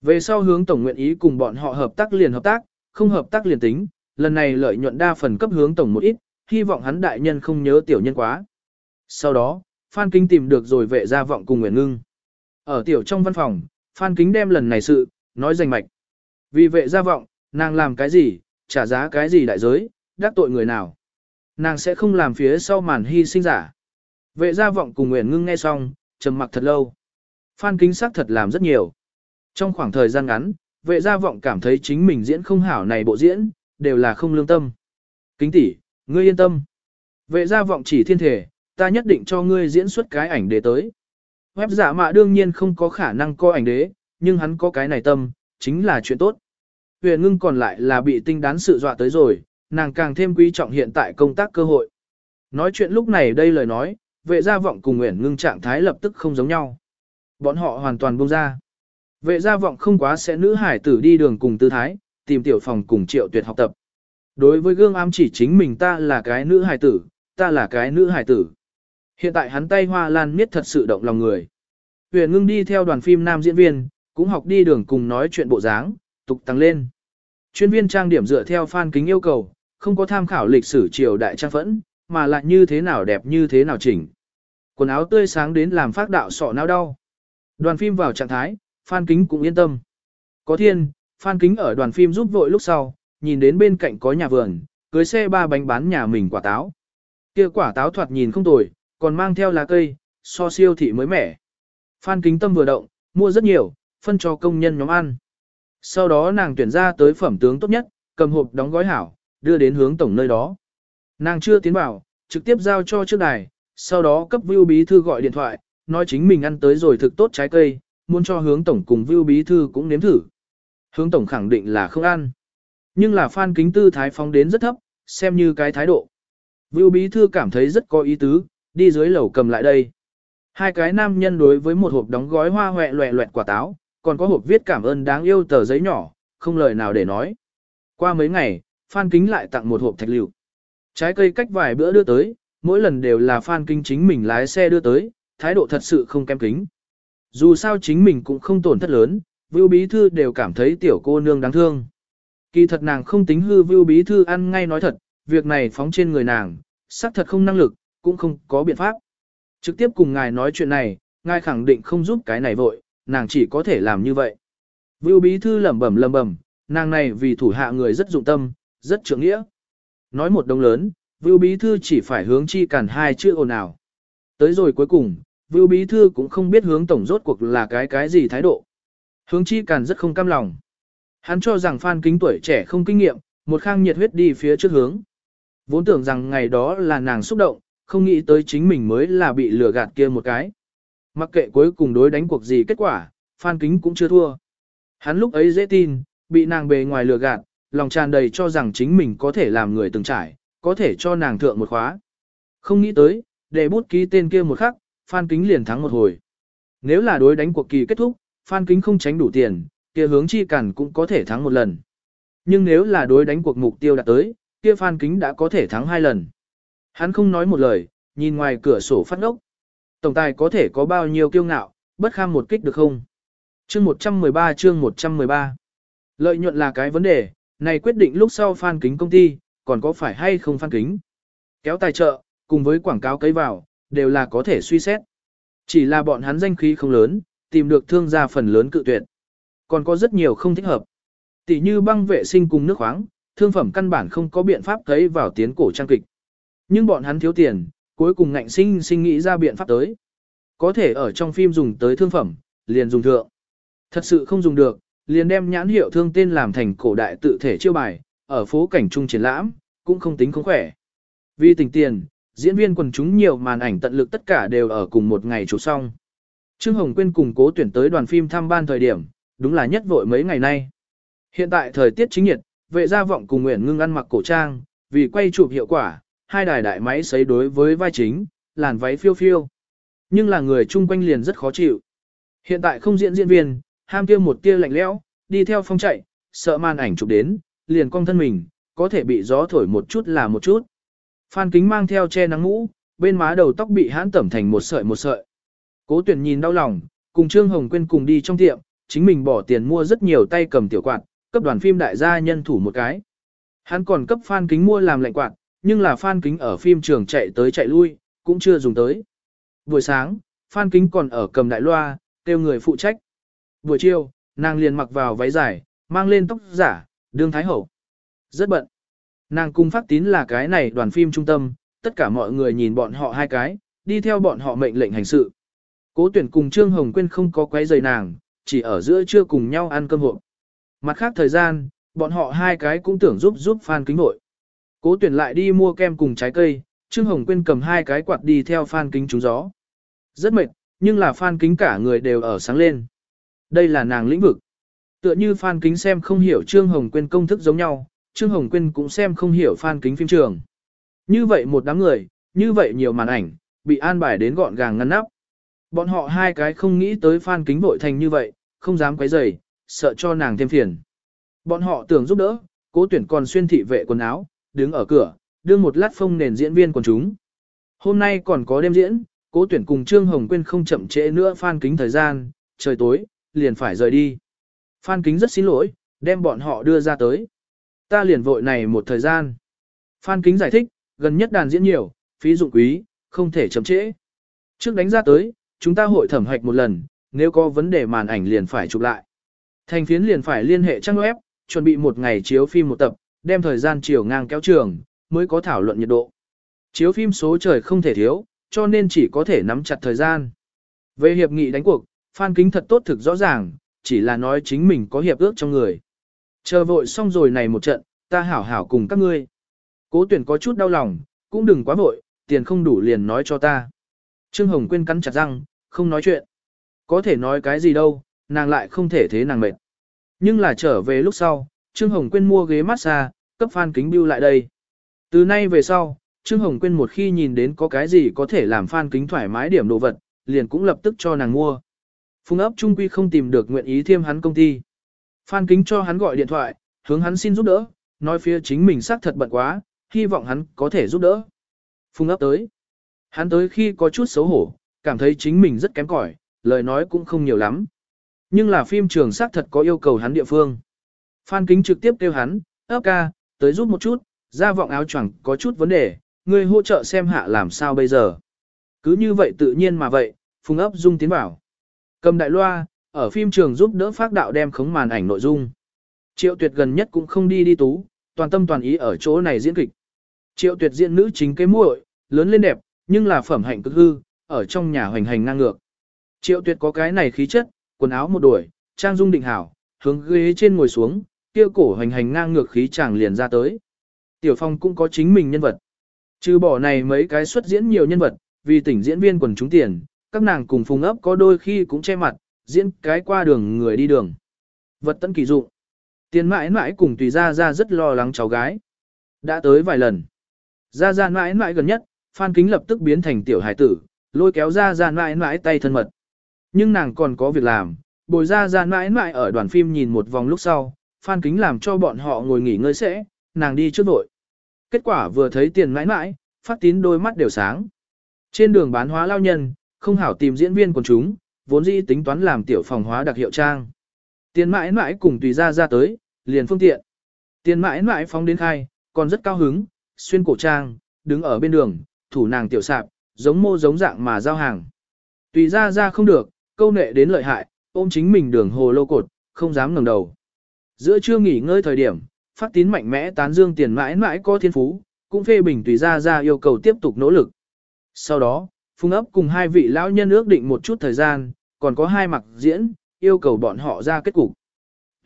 Về sau hướng tổng nguyện ý cùng bọn họ hợp tác liền hợp tác, không hợp tác liền tính, lần này lợi nhuận đa phần cấp hướng tổng một ít, hy vọng hắn đại nhân không nhớ tiểu nhân quá. Sau đó, Phan Kính tìm được rồi vệ gia vọng cùng Nguyễn Ngưng. Ở tiểu trong văn phòng, Phan Kính đem lần này sự, nói danh mạch. Vì vệ gia vọng, nàng làm cái gì, trả giá cái gì đại giới, đắc tội người nào. Nàng sẽ không làm phía sau màn hy sinh giả. Vệ gia vọng cùng Nguyễn Ngưng nghe xong, trầm mặc thật lâu. Phan Kính sắc thật làm rất nhiều. Trong khoảng thời gian ngắn, vệ gia vọng cảm thấy chính mình diễn không hảo này bộ diễn, đều là không lương tâm. Kính tỷ, ngươi yên tâm. Vệ gia vọng chỉ thiên thể, ta nhất định cho ngươi diễn xuất cái ảnh đế tới. Web giả mạ đương nhiên không có khả năng coi ảnh đế, nhưng hắn có cái này tâm, chính là chuyện tốt. Huyền ngưng còn lại là bị tinh đán sự dọa tới rồi, nàng càng thêm quý trọng hiện tại công tác cơ hội. Nói chuyện lúc này đây lời nói, vệ gia vọng cùng Nguyễn Ngưng trạng thái lập tức không giống nhau. Bọn họ hoàn toàn buông ra. Vệ gia vọng không quá sẽ nữ hải tử đi đường cùng tư thái, tìm tiểu phòng cùng triệu tuyệt học tập. Đối với gương ám chỉ chính mình ta là cái nữ hải tử, ta là cái nữ hải tử. Hiện tại hắn tay hoa lan miết thật sự động lòng người. Huyền ngưng đi theo đoàn phim nam diễn viên, cũng học đi đường cùng nói chuyện bộ dáng, tục tăng lên. Chuyên viên trang điểm dựa theo fan kính yêu cầu, không có tham khảo lịch sử triều đại trang phẫn, mà lại như thế nào đẹp như thế nào chỉnh. Quần áo tươi sáng đến làm phát đạo sọ não đau. Đoàn phim vào trạng thái, Phan Kính cũng yên tâm. Có thiên, Phan Kính ở đoàn phim giúp vội lúc sau, nhìn đến bên cạnh có nhà vườn, cưới xe ba bánh bán nhà mình quả táo. Kia quả táo thoạt nhìn không tồi, còn mang theo lá cây, so siêu thị mới mẻ. Phan Kính tâm vừa động, mua rất nhiều, phân cho công nhân nhóm ăn. Sau đó nàng tuyển ra tới phẩm tướng tốt nhất, cầm hộp đóng gói hảo, đưa đến hướng tổng nơi đó. Nàng chưa tiến vào, trực tiếp giao cho trước đài, sau đó cấp Vưu Bí Thư gọi điện thoại, nói chính mình ăn tới rồi thực tốt trái cây, muốn cho hướng tổng cùng Vưu Bí Thư cũng nếm thử. Hướng tổng khẳng định là không ăn. Nhưng là Phan Kính Tư thái phóng đến rất thấp, xem như cái thái độ. Vưu Bí Thư cảm thấy rất có ý tứ, đi dưới lầu cầm lại đây. Hai cái nam nhân đối với một hộp đóng gói hoa hoẹ loẹ loẹt quả táo, còn có hộp viết cảm ơn đáng yêu tờ giấy nhỏ, không lời nào để nói. Qua mấy ngày, Phan Kính lại tặng một hộp thạch liệu. Trái cây cách vài bữa đưa tới, mỗi lần đều là Phan Kính chính mình lái xe đưa tới, thái độ thật sự không kém kính. Dù sao chính mình cũng không tổn thất lớn, Vưu Bí Thư đều cảm thấy tiểu cô nương đáng thương. Kỳ thật nàng không tính hư Vưu Bí Thư ăn ngay nói thật, việc này phóng trên người nàng, xác thật không năng lực, cũng không có biện pháp. Trực tiếp cùng ngài nói chuyện này, ngài khẳng định không giúp cái này vội, nàng chỉ có thể làm như vậy. Vưu Bí Thư lẩm bẩm lẩm bẩm, nàng này vì thủ hạ người rất dụng tâm, rất trưởng nghĩa. Nói một đồng lớn, Vưu Bí Thư chỉ phải hướng chi cản hai chữ ồn ào. Tới rồi cuối cùng, Vưu Bí Thư cũng không biết hướng tổng rốt cuộc là cái cái gì thái độ. Hướng chi cản rất không cam lòng. Hắn cho rằng Phan Kính tuổi trẻ không kinh nghiệm, một khang nhiệt huyết đi phía trước hướng. Vốn tưởng rằng ngày đó là nàng xúc động, không nghĩ tới chính mình mới là bị lừa gạt kia một cái. Mặc kệ cuối cùng đối đánh cuộc gì kết quả, Phan Kính cũng chưa thua. Hắn lúc ấy dễ tin, bị nàng bề ngoài lừa gạt, lòng tràn đầy cho rằng chính mình có thể làm người từng trải, có thể cho nàng thượng một khóa. Không nghĩ tới, để bút ký tên kia một khắc, Phan Kính liền thắng một hồi. Nếu là đối đánh cuộc kỳ kết thúc, Phan Kính không tránh đủ tiền, kia hướng chi cản cũng có thể thắng một lần. Nhưng nếu là đối đánh cuộc mục tiêu đạt tới, kia Phan Kính đã có thể thắng hai lần. Hắn không nói một lời, nhìn ngoài cửa sổ phát ngốc. Tổng tài có thể có bao nhiêu kiêu ngạo, bất kham một kích được không? Chương 113 chương 113 Lợi nhuận là cái vấn đề, này quyết định lúc sau Phan Kính công ty, còn có phải hay không Phan Kính? Kéo tài trợ, cùng với quảng cáo cấy vào, đều là có thể suy xét. Chỉ là bọn hắn danh khí không lớn, tìm được thương gia phần lớn cự tuyệt. Còn có rất nhiều không thích hợp. Tỷ như băng vệ sinh cùng nước khoáng, thương phẩm căn bản không có biện pháp cấy vào tiến cổ trang kịch. Nhưng bọn hắn thiếu tiền, cuối cùng ngạnh sinh sinh nghĩ ra biện pháp tới. Có thể ở trong phim dùng tới thương phẩm, liền dùng thượng. Thật sự không dùng được, liền đem nhãn hiệu thương tên làm thành cổ đại tự thể chiêu bài, ở phố cảnh trung triển lãm, cũng không tính không khỏe. Vì tình tiền, diễn viên quần chúng nhiều màn ảnh tận lực tất cả đều ở cùng một ngày chụp xong. Trương Hồng Quyên cùng cố tuyển tới đoàn phim thăm ban thời điểm, đúng là nhất vội mấy ngày nay. Hiện tại thời tiết chính nhiệt, vệ gia vọng cùng Nguyễn Ngưng ăn mặc cổ trang, vì quay chụp hiệu quả, hai đài đại máy sấy đối với vai chính, làn váy phiêu phiêu. Nhưng là người chung quanh liền rất khó chịu. Hiện tại không diễn diễn viên, ham kia một tia lạnh lẽo, đi theo phong chạy, sợ màn ảnh chụp đến, liền cong thân mình, có thể bị gió thổi một chút là một chút. Phan kính mang theo che nắng mũ, bên má đầu tóc bị hãn tẩm thành một sợi một sợi. Cố tuyển nhìn đau lòng, cùng Trương Hồng Quyên cùng đi trong tiệm, chính mình bỏ tiền mua rất nhiều tay cầm tiểu quạt, cấp đoàn phim đại gia nhân thủ một cái. Hắn còn cấp Phan kính mua làm lạnh quạt, nhưng là Phan kính ở phim trường chạy tới chạy lui, cũng chưa dùng tới. Buổi sáng, Phan kính còn ở cầm đại loa, kêu người phụ trách. Buổi chiều, nàng liền mặc vào váy dài, mang lên tóc giả, đương thái hậu. Rất bận. Nàng cung phát tín là cái này đoàn phim trung tâm, tất cả mọi người nhìn bọn họ hai cái, đi theo bọn họ mệnh lệnh hành sự. Cố tuyển cùng Trương Hồng Quyên không có quấy rầy nàng, chỉ ở giữa trưa cùng nhau ăn cơm hộp. Mặt khác thời gian, bọn họ hai cái cũng tưởng giúp giúp Phan Kính Hội. Cố tuyển lại đi mua kem cùng trái cây, Trương Hồng Quyên cầm hai cái quạt đi theo Phan Kính trúng gió. Rất mệt, nhưng là Phan Kính cả người đều ở sáng lên. Đây là nàng lĩnh vực. Tựa như Phan Kính xem không hiểu Trương Hồng Quyên công thức giống nhau, Trương Hồng Quyên cũng xem không hiểu Phan Kính phim trường. Như vậy một đám người, như vậy nhiều màn ảnh, bị an bài đến gọn gàng ngăn nắp. Bọn họ hai cái không nghĩ tới Phan Kính vội thành như vậy, không dám quấy rầy, sợ cho nàng thêm phiền. Bọn họ tưởng giúp đỡ, cố tuyển còn xuyên thị vệ quần áo, đứng ở cửa, đưa một lát phong nền diễn viên quần chúng. Hôm nay còn có đêm diễn, cố tuyển cùng Trương Hồng Quyên không chậm trễ nữa Phan Kính thời gian, trời tối, liền phải rời đi. Phan Kính rất xin lỗi, đem bọn họ đưa ra tới. Ta liền vội này một thời gian. Phan Kính giải thích, gần nhất đàn diễn nhiều, phí dụng quý, không thể chậm trễ. Trước đánh ra tới, chúng ta hội thẩm hạch một lần, nếu có vấn đề màn ảnh liền phải chụp lại. Thành phiến liền phải liên hệ trang web, chuẩn bị một ngày chiếu phim một tập, đem thời gian chiều ngang kéo trường, mới có thảo luận nhiệt độ. Chiếu phim số trời không thể thiếu, cho nên chỉ có thể nắm chặt thời gian. Về hiệp nghị đánh cuộc, Phan Kính thật tốt thực rõ ràng, chỉ là nói chính mình có hiệp ước trong người. Chờ vội xong rồi này một trận, ta hảo hảo cùng các ngươi. Cố tuyển có chút đau lòng, cũng đừng quá vội, tiền không đủ liền nói cho ta. Trương Hồng Quyên cắn chặt răng, không nói chuyện. Có thể nói cái gì đâu, nàng lại không thể thế nàng mệt. Nhưng là trở về lúc sau, Trương Hồng Quyên mua ghế massage, cấp Phan Kính Biêu lại đây. Từ nay về sau, Trương Hồng Quyên một khi nhìn đến có cái gì có thể làm Phan Kính thoải mái điểm đồ vật, liền cũng lập tức cho nàng mua. Phùng ấp trung quy không tìm được nguyện ý thêm hắn công ty. Phan Kính cho hắn gọi điện thoại, hướng hắn xin giúp đỡ, nói phía chính mình xác thật bận quá, hy vọng hắn có thể giúp đỡ. Phùng ấp tới. Hắn tới khi có chút xấu hổ, cảm thấy chính mình rất kém cỏi, lời nói cũng không nhiều lắm. Nhưng là phim trường xác thật có yêu cầu hắn địa phương. Phan Kính trực tiếp kêu hắn, ấp ca, tới giúp một chút, ra vọng áo choàng có chút vấn đề, người hỗ trợ xem hạ làm sao bây giờ. Cứ như vậy tự nhiên mà vậy, Phùng ấp dung tiến vào. Cầm đại loa, ở phim trường giúp đỡ phát đạo đem khống màn ảnh nội dung. Triệu tuyệt gần nhất cũng không đi đi tú, toàn tâm toàn ý ở chỗ này diễn kịch. Triệu tuyệt diễn nữ chính cái muội, lớn lên đẹp, nhưng là phẩm hạnh cực hư, ở trong nhà hoành hành ngang ngược. Triệu tuyệt có cái này khí chất, quần áo một đuổi, trang dung định hảo, hướng ghế trên ngồi xuống, kia cổ hoành hành ngang ngược khí chàng liền ra tới. Tiểu Phong cũng có chính mình nhân vật. Trừ bỏ này mấy cái xuất diễn nhiều nhân vật, vì tỉnh diễn viên quần chúng tiền, các nàng cùng phùng ấp có đôi khi cũng che mặt, diễn cái qua đường người đi đường. Vật tận kỳ dụng. Tiền mãi mãi cùng tùy ra ra rất lo lắng cháu gái. Đã tới vài lần. Ra ra mãi mãi gần nhất, Phan Kính lập tức biến thành tiểu hải tử, lôi kéo ra ra mãi mãi tay thân mật. Nhưng nàng còn có việc làm, bồi ra ra mãi mãi ở đoàn phim nhìn một vòng lúc sau, Phan Kính làm cho bọn họ ngồi nghỉ ngơi sẽ, nàng đi trước vội. Kết quả vừa thấy tiền mãi mãi, phát tín đôi mắt đều sáng. Trên đường bán hóa lao nhân, không hảo tìm diễn viên quần chúng, vốn dĩ tính toán làm tiểu phòng hóa đặc hiệu trang. Tiền mãi mãi cùng tùy ra ra tới, liền phương tiện. Tiền mãi mãi phóng đến khai, còn rất cao hứng, xuyên cổ trang, đứng ở bên đường, thủ nàng tiểu sạp, giống mô giống dạng mà giao hàng. Tùy ra ra không được, câu nệ đến lợi hại, ôm chính mình đường hồ lô cột, không dám ngẩng đầu. Giữa trưa nghỉ ngơi thời điểm, phát tín mạnh mẽ tán dương tiền mãi mãi có thiên phú, cũng phê bình tùy ra ra yêu cầu tiếp tục nỗ lực. Sau đó, Phùng ấp cùng hai vị lão nhân ước định một chút thời gian, còn có hai mặc diễn, yêu cầu bọn họ ra kết cục.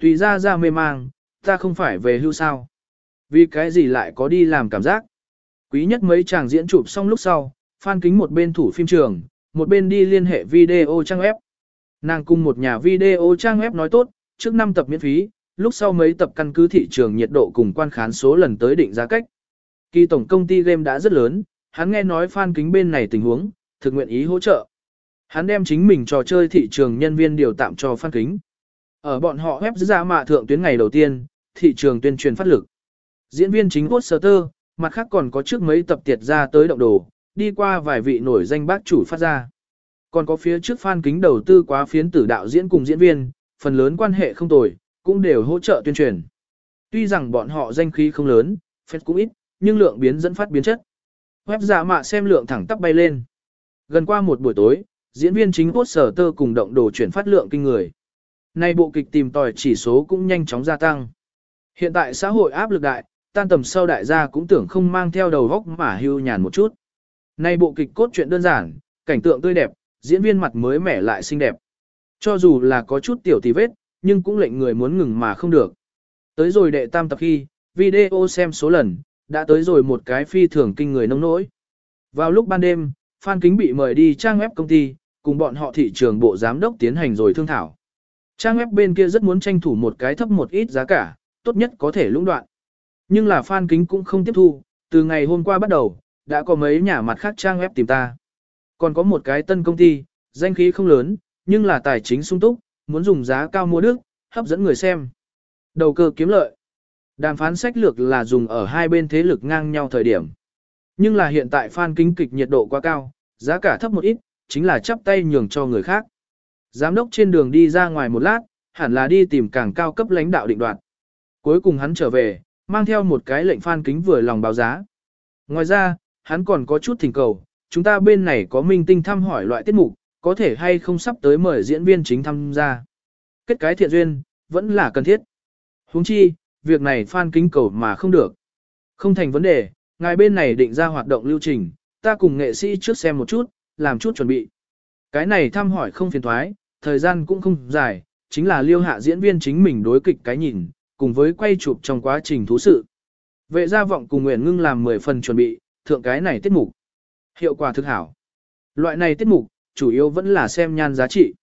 Tùy ra ra mê mang, ta không phải về hưu sao. Vì cái gì lại có đi làm cảm giác. Quý nhất mấy chàng diễn chụp xong lúc sau, Phan Kính một bên thủ phim trường, một bên đi liên hệ video trang web. Nàng cùng một nhà video trang web nói tốt, trước 5 tập miễn phí, lúc sau mấy tập căn cứ thị trường nhiệt độ cùng quan khán số lần tới định giá cách. Kỳ tổng công ty game đã rất lớn, hắn nghe nói Phan Kính bên này tình huống, thực nguyện ý hỗ trợ. Hắn đem chính mình trò chơi thị trường nhân viên điều tạm cho Phan Kính. Ở bọn họ web ra mạ thượng tuyến ngày đầu tiên, thị trường tuyên truyền phát lực. Diễn viên chính Uot Sơ Tơ, mặt khác còn có trước mấy tập tiệt ra tới động đồ, đi qua vài vị nổi danh bác chủ phát ra. Còn có phía trước Phan Kính đầu tư quá phiến tử đạo diễn cùng diễn viên, phần lớn quan hệ không tồi, cũng đều hỗ trợ tuyên truyền. Tuy rằng bọn họ danh khí không lớn, phép cũng ít, nhưng lượng biến dẫn phát biến chất. Web giả mạ xem lượng thẳng tắp bay lên. Gần qua một buổi tối, diễn viên chính cốt sở tơ cùng động đồ chuyển phát lượng kinh người. Nay bộ kịch tìm tòi chỉ số cũng nhanh chóng gia tăng. Hiện tại xã hội áp lực đại, tan tầm sau đại gia cũng tưởng không mang theo đầu góc mà hưu nhàn một chút. Nay bộ kịch cốt truyện đơn giản, cảnh tượng tươi đẹp, diễn viên mặt mới mẻ lại xinh đẹp. Cho dù là có chút tiểu tì vết, nhưng cũng lệnh người muốn ngừng mà không được. Tới rồi đệ tam tập khi, video xem số lần, đã tới rồi một cái phi thường kinh người nông nỗi. Vào lúc ban đêm, Phan Kính bị mời đi trang web công ty, cùng bọn họ thị trường bộ giám đốc tiến hành rồi thương thảo. Trang web bên kia rất muốn tranh thủ một cái thấp một ít giá cả, tốt nhất có thể lũng đoạn. Nhưng là Phan Kính cũng không tiếp thu, từ ngày hôm qua bắt đầu, đã có mấy nhà mặt khác trang web tìm ta. Còn có một cái tân công ty, danh khí không lớn, nhưng là tài chính sung túc, muốn dùng giá cao mua đức, hấp dẫn người xem. Đầu cơ kiếm lợi. Đàm phán sách lược là dùng ở hai bên thế lực ngang nhau thời điểm. Nhưng là hiện tại Phan Kính kịch nhiệt độ quá cao, giá cả thấp một ít, chính là chắp tay nhường cho người khác. Giám đốc trên đường đi ra ngoài một lát, hẳn là đi tìm càng cao cấp lãnh đạo định đoạt. Cuối cùng hắn trở về, mang theo một cái lệnh Phan Kính vừa lòng báo giá. Ngoài ra, hắn còn có chút thỉnh cầu, chúng ta bên này có minh tinh thăm hỏi loại tiết mục, có thể hay không sắp tới mời diễn viên chính tham gia. Kết cái thiện duyên, vẫn là cần thiết. huống chi, việc này Phan Kính cầu mà không được. Không thành vấn đề, ngài bên này định ra hoạt động lưu trình, ta cùng nghệ sĩ trước xem một chút, làm chút chuẩn bị. Cái này thăm hỏi không phiền thoái, thời gian cũng không dài, chính là liêu hạ diễn viên chính mình đối kịch cái nhìn, cùng với quay chụp trong quá trình thú sự. Vệ gia vọng cùng Nguyễn Ngưng làm 10 phần chuẩn bị, thượng cái này tiết mục. Hiệu quả thực hảo. Loại này tiết mục, chủ yếu vẫn là xem nhan giá trị.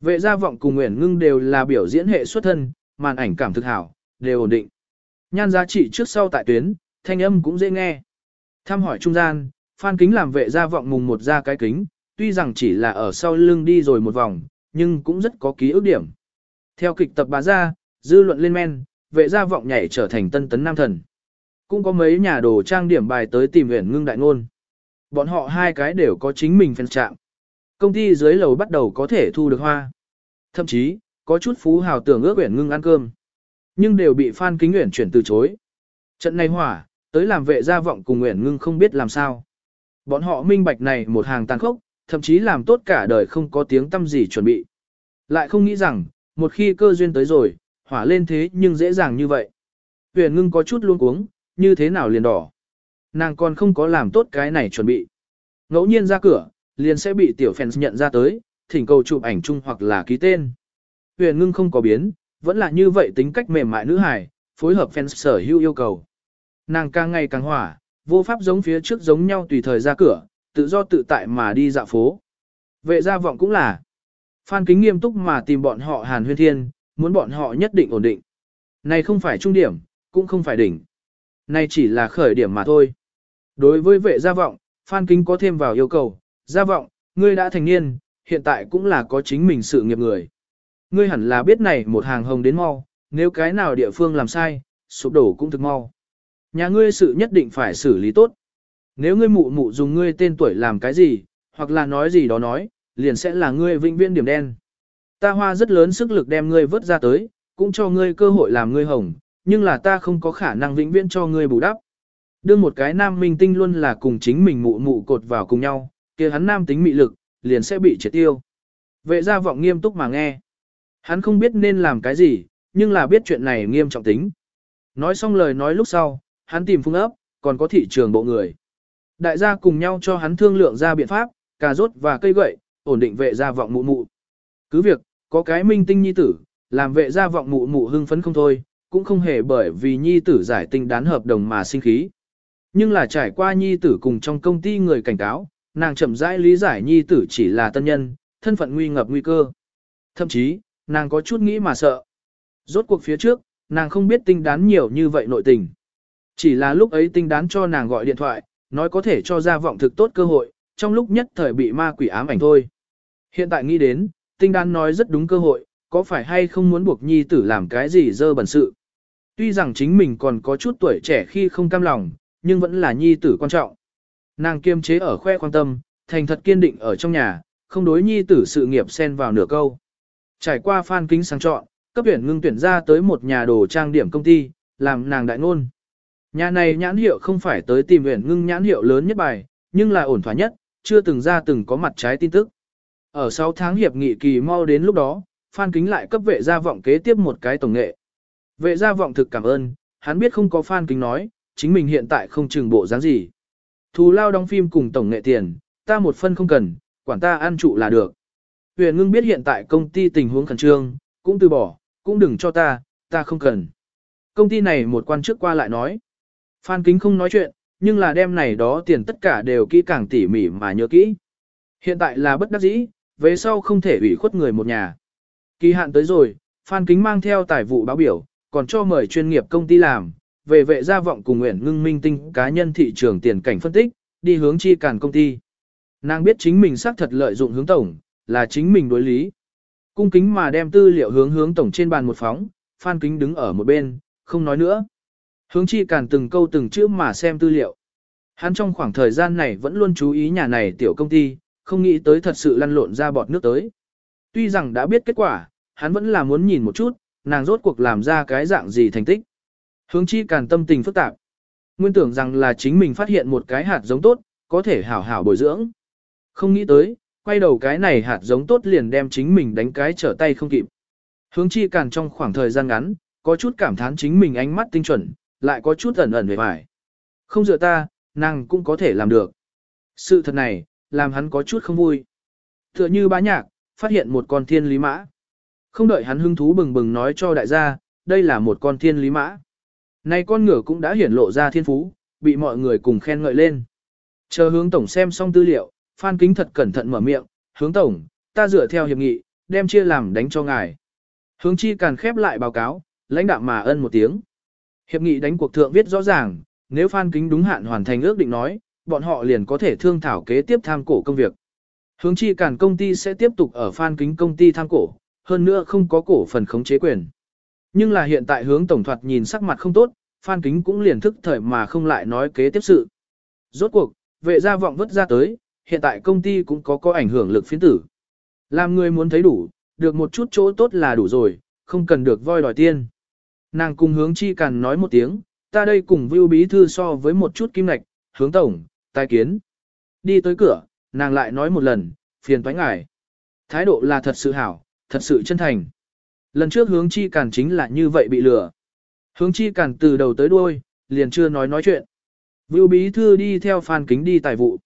Vệ gia vọng cùng Nguyễn Ngưng đều là biểu diễn hệ xuất thân, màn ảnh cảm thực hảo, đều ổn định. Nhan giá trị trước sau tại tuyến, thanh âm cũng dễ nghe. tham hỏi trung gian, Phan Kính làm vệ gia vọng mùng một ra cái kính, tuy rằng chỉ là ở sau lưng đi rồi một vòng, nhưng cũng rất có ký ức điểm. Theo kịch tập bà ra, dư luận lên men, vệ gia vọng nhảy trở thành tân tấn nam thần. Cũng có mấy nhà đồ trang điểm bài tới tìm huyện ngưng đại ngôn. Bọn họ hai cái đều có chính mình phân trạm. Công ty dưới lầu bắt đầu có thể thu được hoa. Thậm chí, có chút phú hào tưởng ước huyện ngưng ăn cơm. Nhưng đều bị Phan Kính Uyển chuyển từ chối. Trận này hỏa, tới làm vệ gia vọng cùng Uyển ngưng không biết làm sao. Bọn họ minh bạch này một hàng tàn khốc, thậm chí làm tốt cả đời không có tiếng tâm gì chuẩn bị. Lại không nghĩ rằng, một khi cơ duyên tới rồi, hỏa lên thế nhưng dễ dàng như vậy. Huyền ngưng có chút luôn cuống, như thế nào liền đỏ. Nàng còn không có làm tốt cái này chuẩn bị. Ngẫu nhiên ra cửa, liền sẽ bị tiểu fans nhận ra tới, thỉnh cầu chụp ảnh chung hoặc là ký tên. Huyền ngưng không có biến, vẫn là như vậy tính cách mềm mại nữ hài, phối hợp fans sở hữu yêu cầu. Nàng càng ngày càng hỏa, vô pháp giống phía trước giống nhau tùy thời ra cửa, tự do tự tại mà đi dạo phố. Vệ gia vọng cũng là. Phan kính nghiêm túc mà tìm bọn họ hàn huyên thiên, muốn bọn họ nhất định ổn định. Này không phải trung điểm, cũng không phải đỉnh. Này chỉ là khởi điểm mà thôi. Đối với vệ gia vọng, Phan kính có thêm vào yêu cầu, gia vọng, ngươi đã thành niên, hiện tại cũng là có chính mình sự nghiệp người. Ngươi hẳn là biết này một hàng hồng đến mau, nếu cái nào địa phương làm sai, sụp đổ cũng thực mau. Nhà ngươi sự nhất định phải xử lý tốt. Nếu ngươi mụ mụ dùng ngươi tên tuổi làm cái gì, hoặc là nói gì đó nói, liền sẽ là ngươi vĩnh viễn điểm đen. Ta hoa rất lớn sức lực đem ngươi vớt ra tới, cũng cho ngươi cơ hội làm ngươi hồng, nhưng là ta không có khả năng vĩnh viễn cho ngươi bù đắp. Đưa một cái nam minh tinh luôn là cùng chính mình mụ mụ cột vào cùng nhau, kia hắn nam tính mị lực, liền sẽ bị triệt tiêu. Vệ gia vọng nghiêm túc mà nghe. Hắn không biết nên làm cái gì, nhưng là biết chuyện này nghiêm trọng tính. Nói xong lời nói lúc sau, hắn tìm phung ấp, còn có thị trường bộ người. Đại gia cùng nhau cho hắn thương lượng ra biện pháp, cà rốt và cây gậy, ổn định vệ gia vọng mụ mụ. Cứ việc, có cái minh tinh nhi tử, làm vệ gia vọng mụ mụ hưng phấn không thôi, cũng không hề bởi vì nhi tử giải tinh đán hợp đồng mà sinh khí. Nhưng là trải qua nhi tử cùng trong công ty người cảnh cáo, nàng chậm rãi lý giải nhi tử chỉ là tân nhân, thân phận nguy ngập nguy cơ. Thậm chí, nàng có chút nghĩ mà sợ. Rốt cuộc phía trước, nàng không biết tinh đán nhiều như vậy nội tình. Chỉ là lúc ấy tinh đán cho nàng gọi điện thoại, nói có thể cho ra vọng thực tốt cơ hội, trong lúc nhất thời bị ma quỷ ám ảnh thôi. Hiện tại nghĩ đến, tinh đán nói rất đúng cơ hội, có phải hay không muốn buộc nhi tử làm cái gì dơ bẩn sự. Tuy rằng chính mình còn có chút tuổi trẻ khi không cam lòng, nhưng vẫn là nhi tử quan trọng. Nàng kiềm chế ở khoe quan tâm, thành thật kiên định ở trong nhà, không đối nhi tử sự nghiệp xen vào nửa câu. Trải qua phan kính sang chọn, cấp tuyển ngưng tuyển ra tới một nhà đồ trang điểm công ty, làm nàng đại ngôn. Nhà này nhãn hiệu không phải tới tìm huyền ngưng nhãn hiệu lớn nhất bài, nhưng là ổn thỏa nhất, chưa từng ra từng có mặt trái tin tức. Ở 6 tháng hiệp nghị kỳ mau đến lúc đó, Phan Kính lại cấp vệ gia vọng kế tiếp một cái tổng nghệ. Vệ gia vọng thực cảm ơn, hắn biết không có Phan Kính nói, chính mình hiện tại không chừng bộ dáng gì. Thù lao đóng phim cùng tổng nghệ tiền, ta một phân không cần, quản ta ăn trụ là được. Huyền ngưng biết hiện tại công ty tình huống khẩn trương, cũng từ bỏ, cũng đừng cho ta, ta không cần. Công ty này một quan chức qua lại nói. Phan Kính không nói chuyện, nhưng là đem này đó tiền tất cả đều kỹ càng tỉ mỉ mà nhớ kỹ. Hiện tại là bất đắc dĩ, về sau không thể ủy khuất người một nhà. Kỳ hạn tới rồi, Phan Kính mang theo tài vụ báo biểu, còn cho mời chuyên nghiệp công ty làm, về vệ gia vọng cùng nguyện ngưng minh tinh cá nhân thị trường tiền cảnh phân tích, đi hướng chi càn công ty. Nàng biết chính mình xác thật lợi dụng hướng tổng, là chính mình đối lý. Cung kính mà đem tư liệu hướng hướng tổng trên bàn một phóng, Phan Kính đứng ở một bên, không nói nữa. Hướng chi càn từng câu từng chữ mà xem tư liệu. Hắn trong khoảng thời gian này vẫn luôn chú ý nhà này tiểu công ty, không nghĩ tới thật sự lăn lộn ra bọt nước tới. Tuy rằng đã biết kết quả, hắn vẫn là muốn nhìn một chút, nàng rốt cuộc làm ra cái dạng gì thành tích. Hướng chi càn tâm tình phức tạp. Nguyên tưởng rằng là chính mình phát hiện một cái hạt giống tốt, có thể hảo hảo bồi dưỡng. Không nghĩ tới, quay đầu cái này hạt giống tốt liền đem chính mình đánh cái trở tay không kịp. Hướng chi càn trong khoảng thời gian ngắn, có chút cảm thán chính mình ánh mắt tinh chuẩn, lại có chút ẩn ẩn về vải. Không dựa ta, nàng cũng có thể làm được. Sự thật này, làm hắn có chút không vui. Tựa như bá nhạc, phát hiện một con thiên lý mã. Không đợi hắn hứng thú bừng bừng nói cho đại gia, đây là một con thiên lý mã. Này con ngựa cũng đã hiển lộ ra thiên phú, bị mọi người cùng khen ngợi lên. Chờ hướng tổng xem xong tư liệu, Phan Kính thật cẩn thận mở miệng, hướng tổng, ta dựa theo hiệp nghị, đem chia làm đánh cho ngài. Hướng chi càn khép lại báo cáo, lãnh đạo mà ân một tiếng. Hiệp nghị đánh cuộc thượng viết rõ ràng, nếu Phan Kính đúng hạn hoàn thành ước định nói, bọn họ liền có thể thương thảo kế tiếp tham cổ công việc. Hướng chi cản công ty sẽ tiếp tục ở Phan Kính công ty tham cổ, hơn nữa không có cổ phần khống chế quyền. Nhưng là hiện tại hướng tổng thoạt nhìn sắc mặt không tốt, Phan Kính cũng liền thức thời mà không lại nói kế tiếp sự. Rốt cuộc, vệ gia vọng vất ra tới, hiện tại công ty cũng có có ảnh hưởng lực phiến tử. Làm người muốn thấy đủ, được một chút chỗ tốt là đủ rồi, không cần được voi đòi tiên. Nàng cùng hướng chi càn nói một tiếng, ta đây cùng Vưu bí thư so với một chút kim lạch, hướng tổng, tai kiến. Đi tới cửa, nàng lại nói một lần, phiền toái ngài. Thái độ là thật sự hảo, thật sự chân thành. Lần trước hướng chi càn chính là như vậy bị lừa. Hướng chi càn từ đầu tới đuôi, liền chưa nói nói chuyện. Vưu bí thư đi theo phan kính đi tài vụ.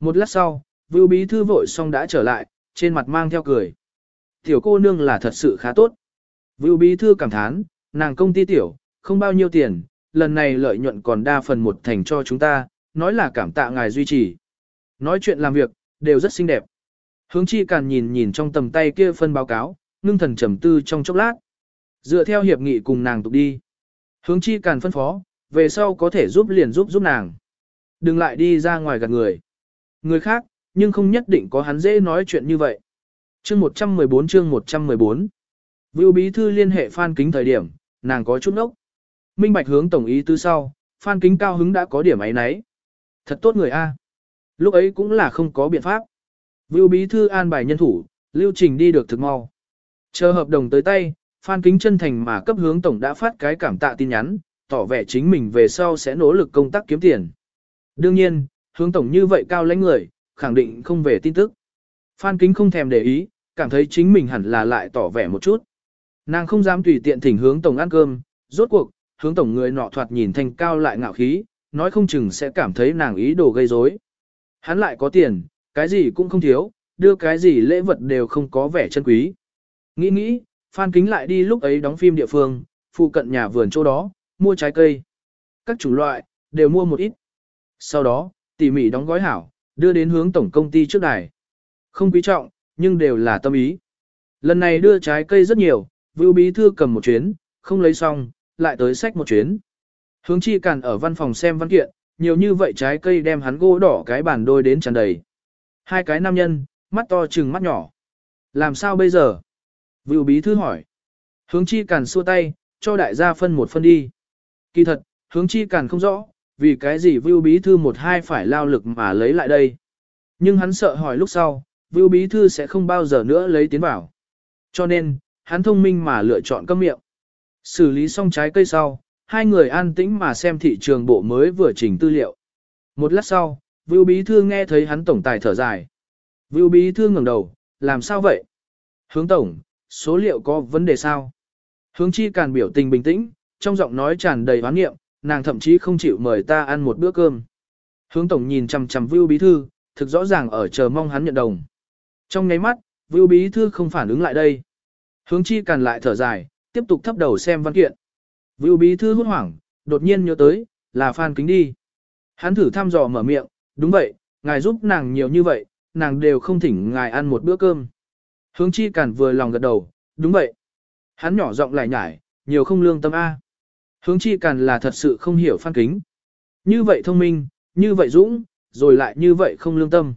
Một lát sau, Vưu bí thư vội xong đã trở lại, trên mặt mang theo cười. Tiểu cô nương là thật sự khá tốt. Vưu bí thư cảm thán, nàng công ty tiểu, không bao nhiêu tiền, lần này lợi nhuận còn đa phần một thành cho chúng ta, nói là cảm tạ ngài duy trì. Nói chuyện làm việc, đều rất xinh đẹp. Hướng chi càn nhìn nhìn trong tầm tay kia phân báo cáo, ngưng thần trầm tư trong chốc lát. Dựa theo hiệp nghị cùng nàng tục đi. Hướng chi càn phân phó, về sau có thể giúp liền giúp giúp nàng. Đừng lại đi ra ngoài gạt người. Người khác, nhưng không nhất định có hắn dễ nói chuyện như vậy. Chương 114 chương 114 Vưu Bí Thư liên hệ Phan Kính thời điểm, nàng có chút nốc. Minh Bạch hướng tổng ý tư sau, Phan Kính cao hứng đã có điểm ấy nấy. Thật tốt người A. Lúc ấy cũng là không có biện pháp. Vưu Bí Thư an bài nhân thủ, lưu trình đi được thực mau. Chờ hợp đồng tới tay, Phan Kính chân thành mà cấp hướng tổng đã phát cái cảm tạ tin nhắn, tỏ vẻ chính mình về sau sẽ nỗ lực công tác kiếm tiền. Đương nhiên, hướng tổng như vậy cao lãnh người, khẳng định không về tin tức. Phan Kính không thèm để ý, cảm thấy chính mình hẳn là lại tỏ vẻ một chút. Nàng không dám tùy tiện thỉnh hướng tổng ăn cơm, rốt cuộc, hướng tổng người nọ thoạt nhìn thành cao lại ngạo khí, nói không chừng sẽ cảm thấy nàng ý đồ gây rối. Hắn lại có tiền, cái gì cũng không thiếu, đưa cái gì lễ vật đều không có vẻ chân quý. Nghĩ nghĩ, Phan Kính lại đi lúc ấy đóng phim địa phương, phụ cận nhà vườn chỗ đó, mua trái cây. Các chủng loại, đều mua một ít. Sau đó, tỉ mỉ đóng gói hảo, đưa đến hướng tổng công ty trước đài. Không quý trọng, nhưng đều là tâm ý. Lần này đưa trái cây rất nhiều, Vưu Bí Thư cầm một chuyến, không lấy xong, lại tới sách một chuyến. Hướng chi càn ở văn phòng xem văn kiện, nhiều như vậy trái cây đem hắn gỗ đỏ cái bàn đôi đến tràn đầy. Hai cái nam nhân, mắt to trừng mắt nhỏ. Làm sao bây giờ? Vưu Bí Thư hỏi. Hướng chi càn xua tay, cho đại gia phân một phân đi. Kỳ thật, hướng chi càn không rõ, vì cái gì Vưu Bí Thư một hai phải lao lực mà lấy lại đây. Nhưng hắn sợ hỏi lúc sau, Vưu Bí Thư sẽ không bao giờ nữa lấy tiến vào. Cho nên, hắn thông minh mà lựa chọn câm miệng. Xử lý xong trái cây sau, hai người an tĩnh mà xem thị trường bộ mới vừa chỉnh tư liệu. Một lát sau, Vưu Bí Thư nghe thấy hắn tổng tài thở dài. Vưu Bí Thư ngẩng đầu, làm sao vậy? Hướng tổng, số liệu có vấn đề sao? Hướng chi càn biểu tình bình tĩnh, trong giọng nói tràn đầy hoán nghiệm, nàng thậm chí không chịu mời ta ăn một bữa cơm. Hướng tổng nhìn chằm chằm Vưu Bí Thư, thực rõ ràng ở chờ mong hắn nhận đồng. Trong nháy mắt, Vưu Bí Thư không phản ứng lại đây. Hướng chi càn lại thở dài, tiếp tục thấp đầu xem văn kiện. Vưu Bí Thư hốt hoảng, đột nhiên nhớ tới, là Phan Kính đi. Hắn thử thăm dò mở miệng, đúng vậy, ngài giúp nàng nhiều như vậy, nàng đều không thỉnh ngài ăn một bữa cơm. Hướng chi càn vừa lòng gật đầu, đúng vậy. Hắn nhỏ giọng lại nhải, nhiều không lương tâm A. Hướng chi càn là thật sự không hiểu Phan Kính. Như vậy thông minh, như vậy dũng, rồi lại như vậy không lương tâm.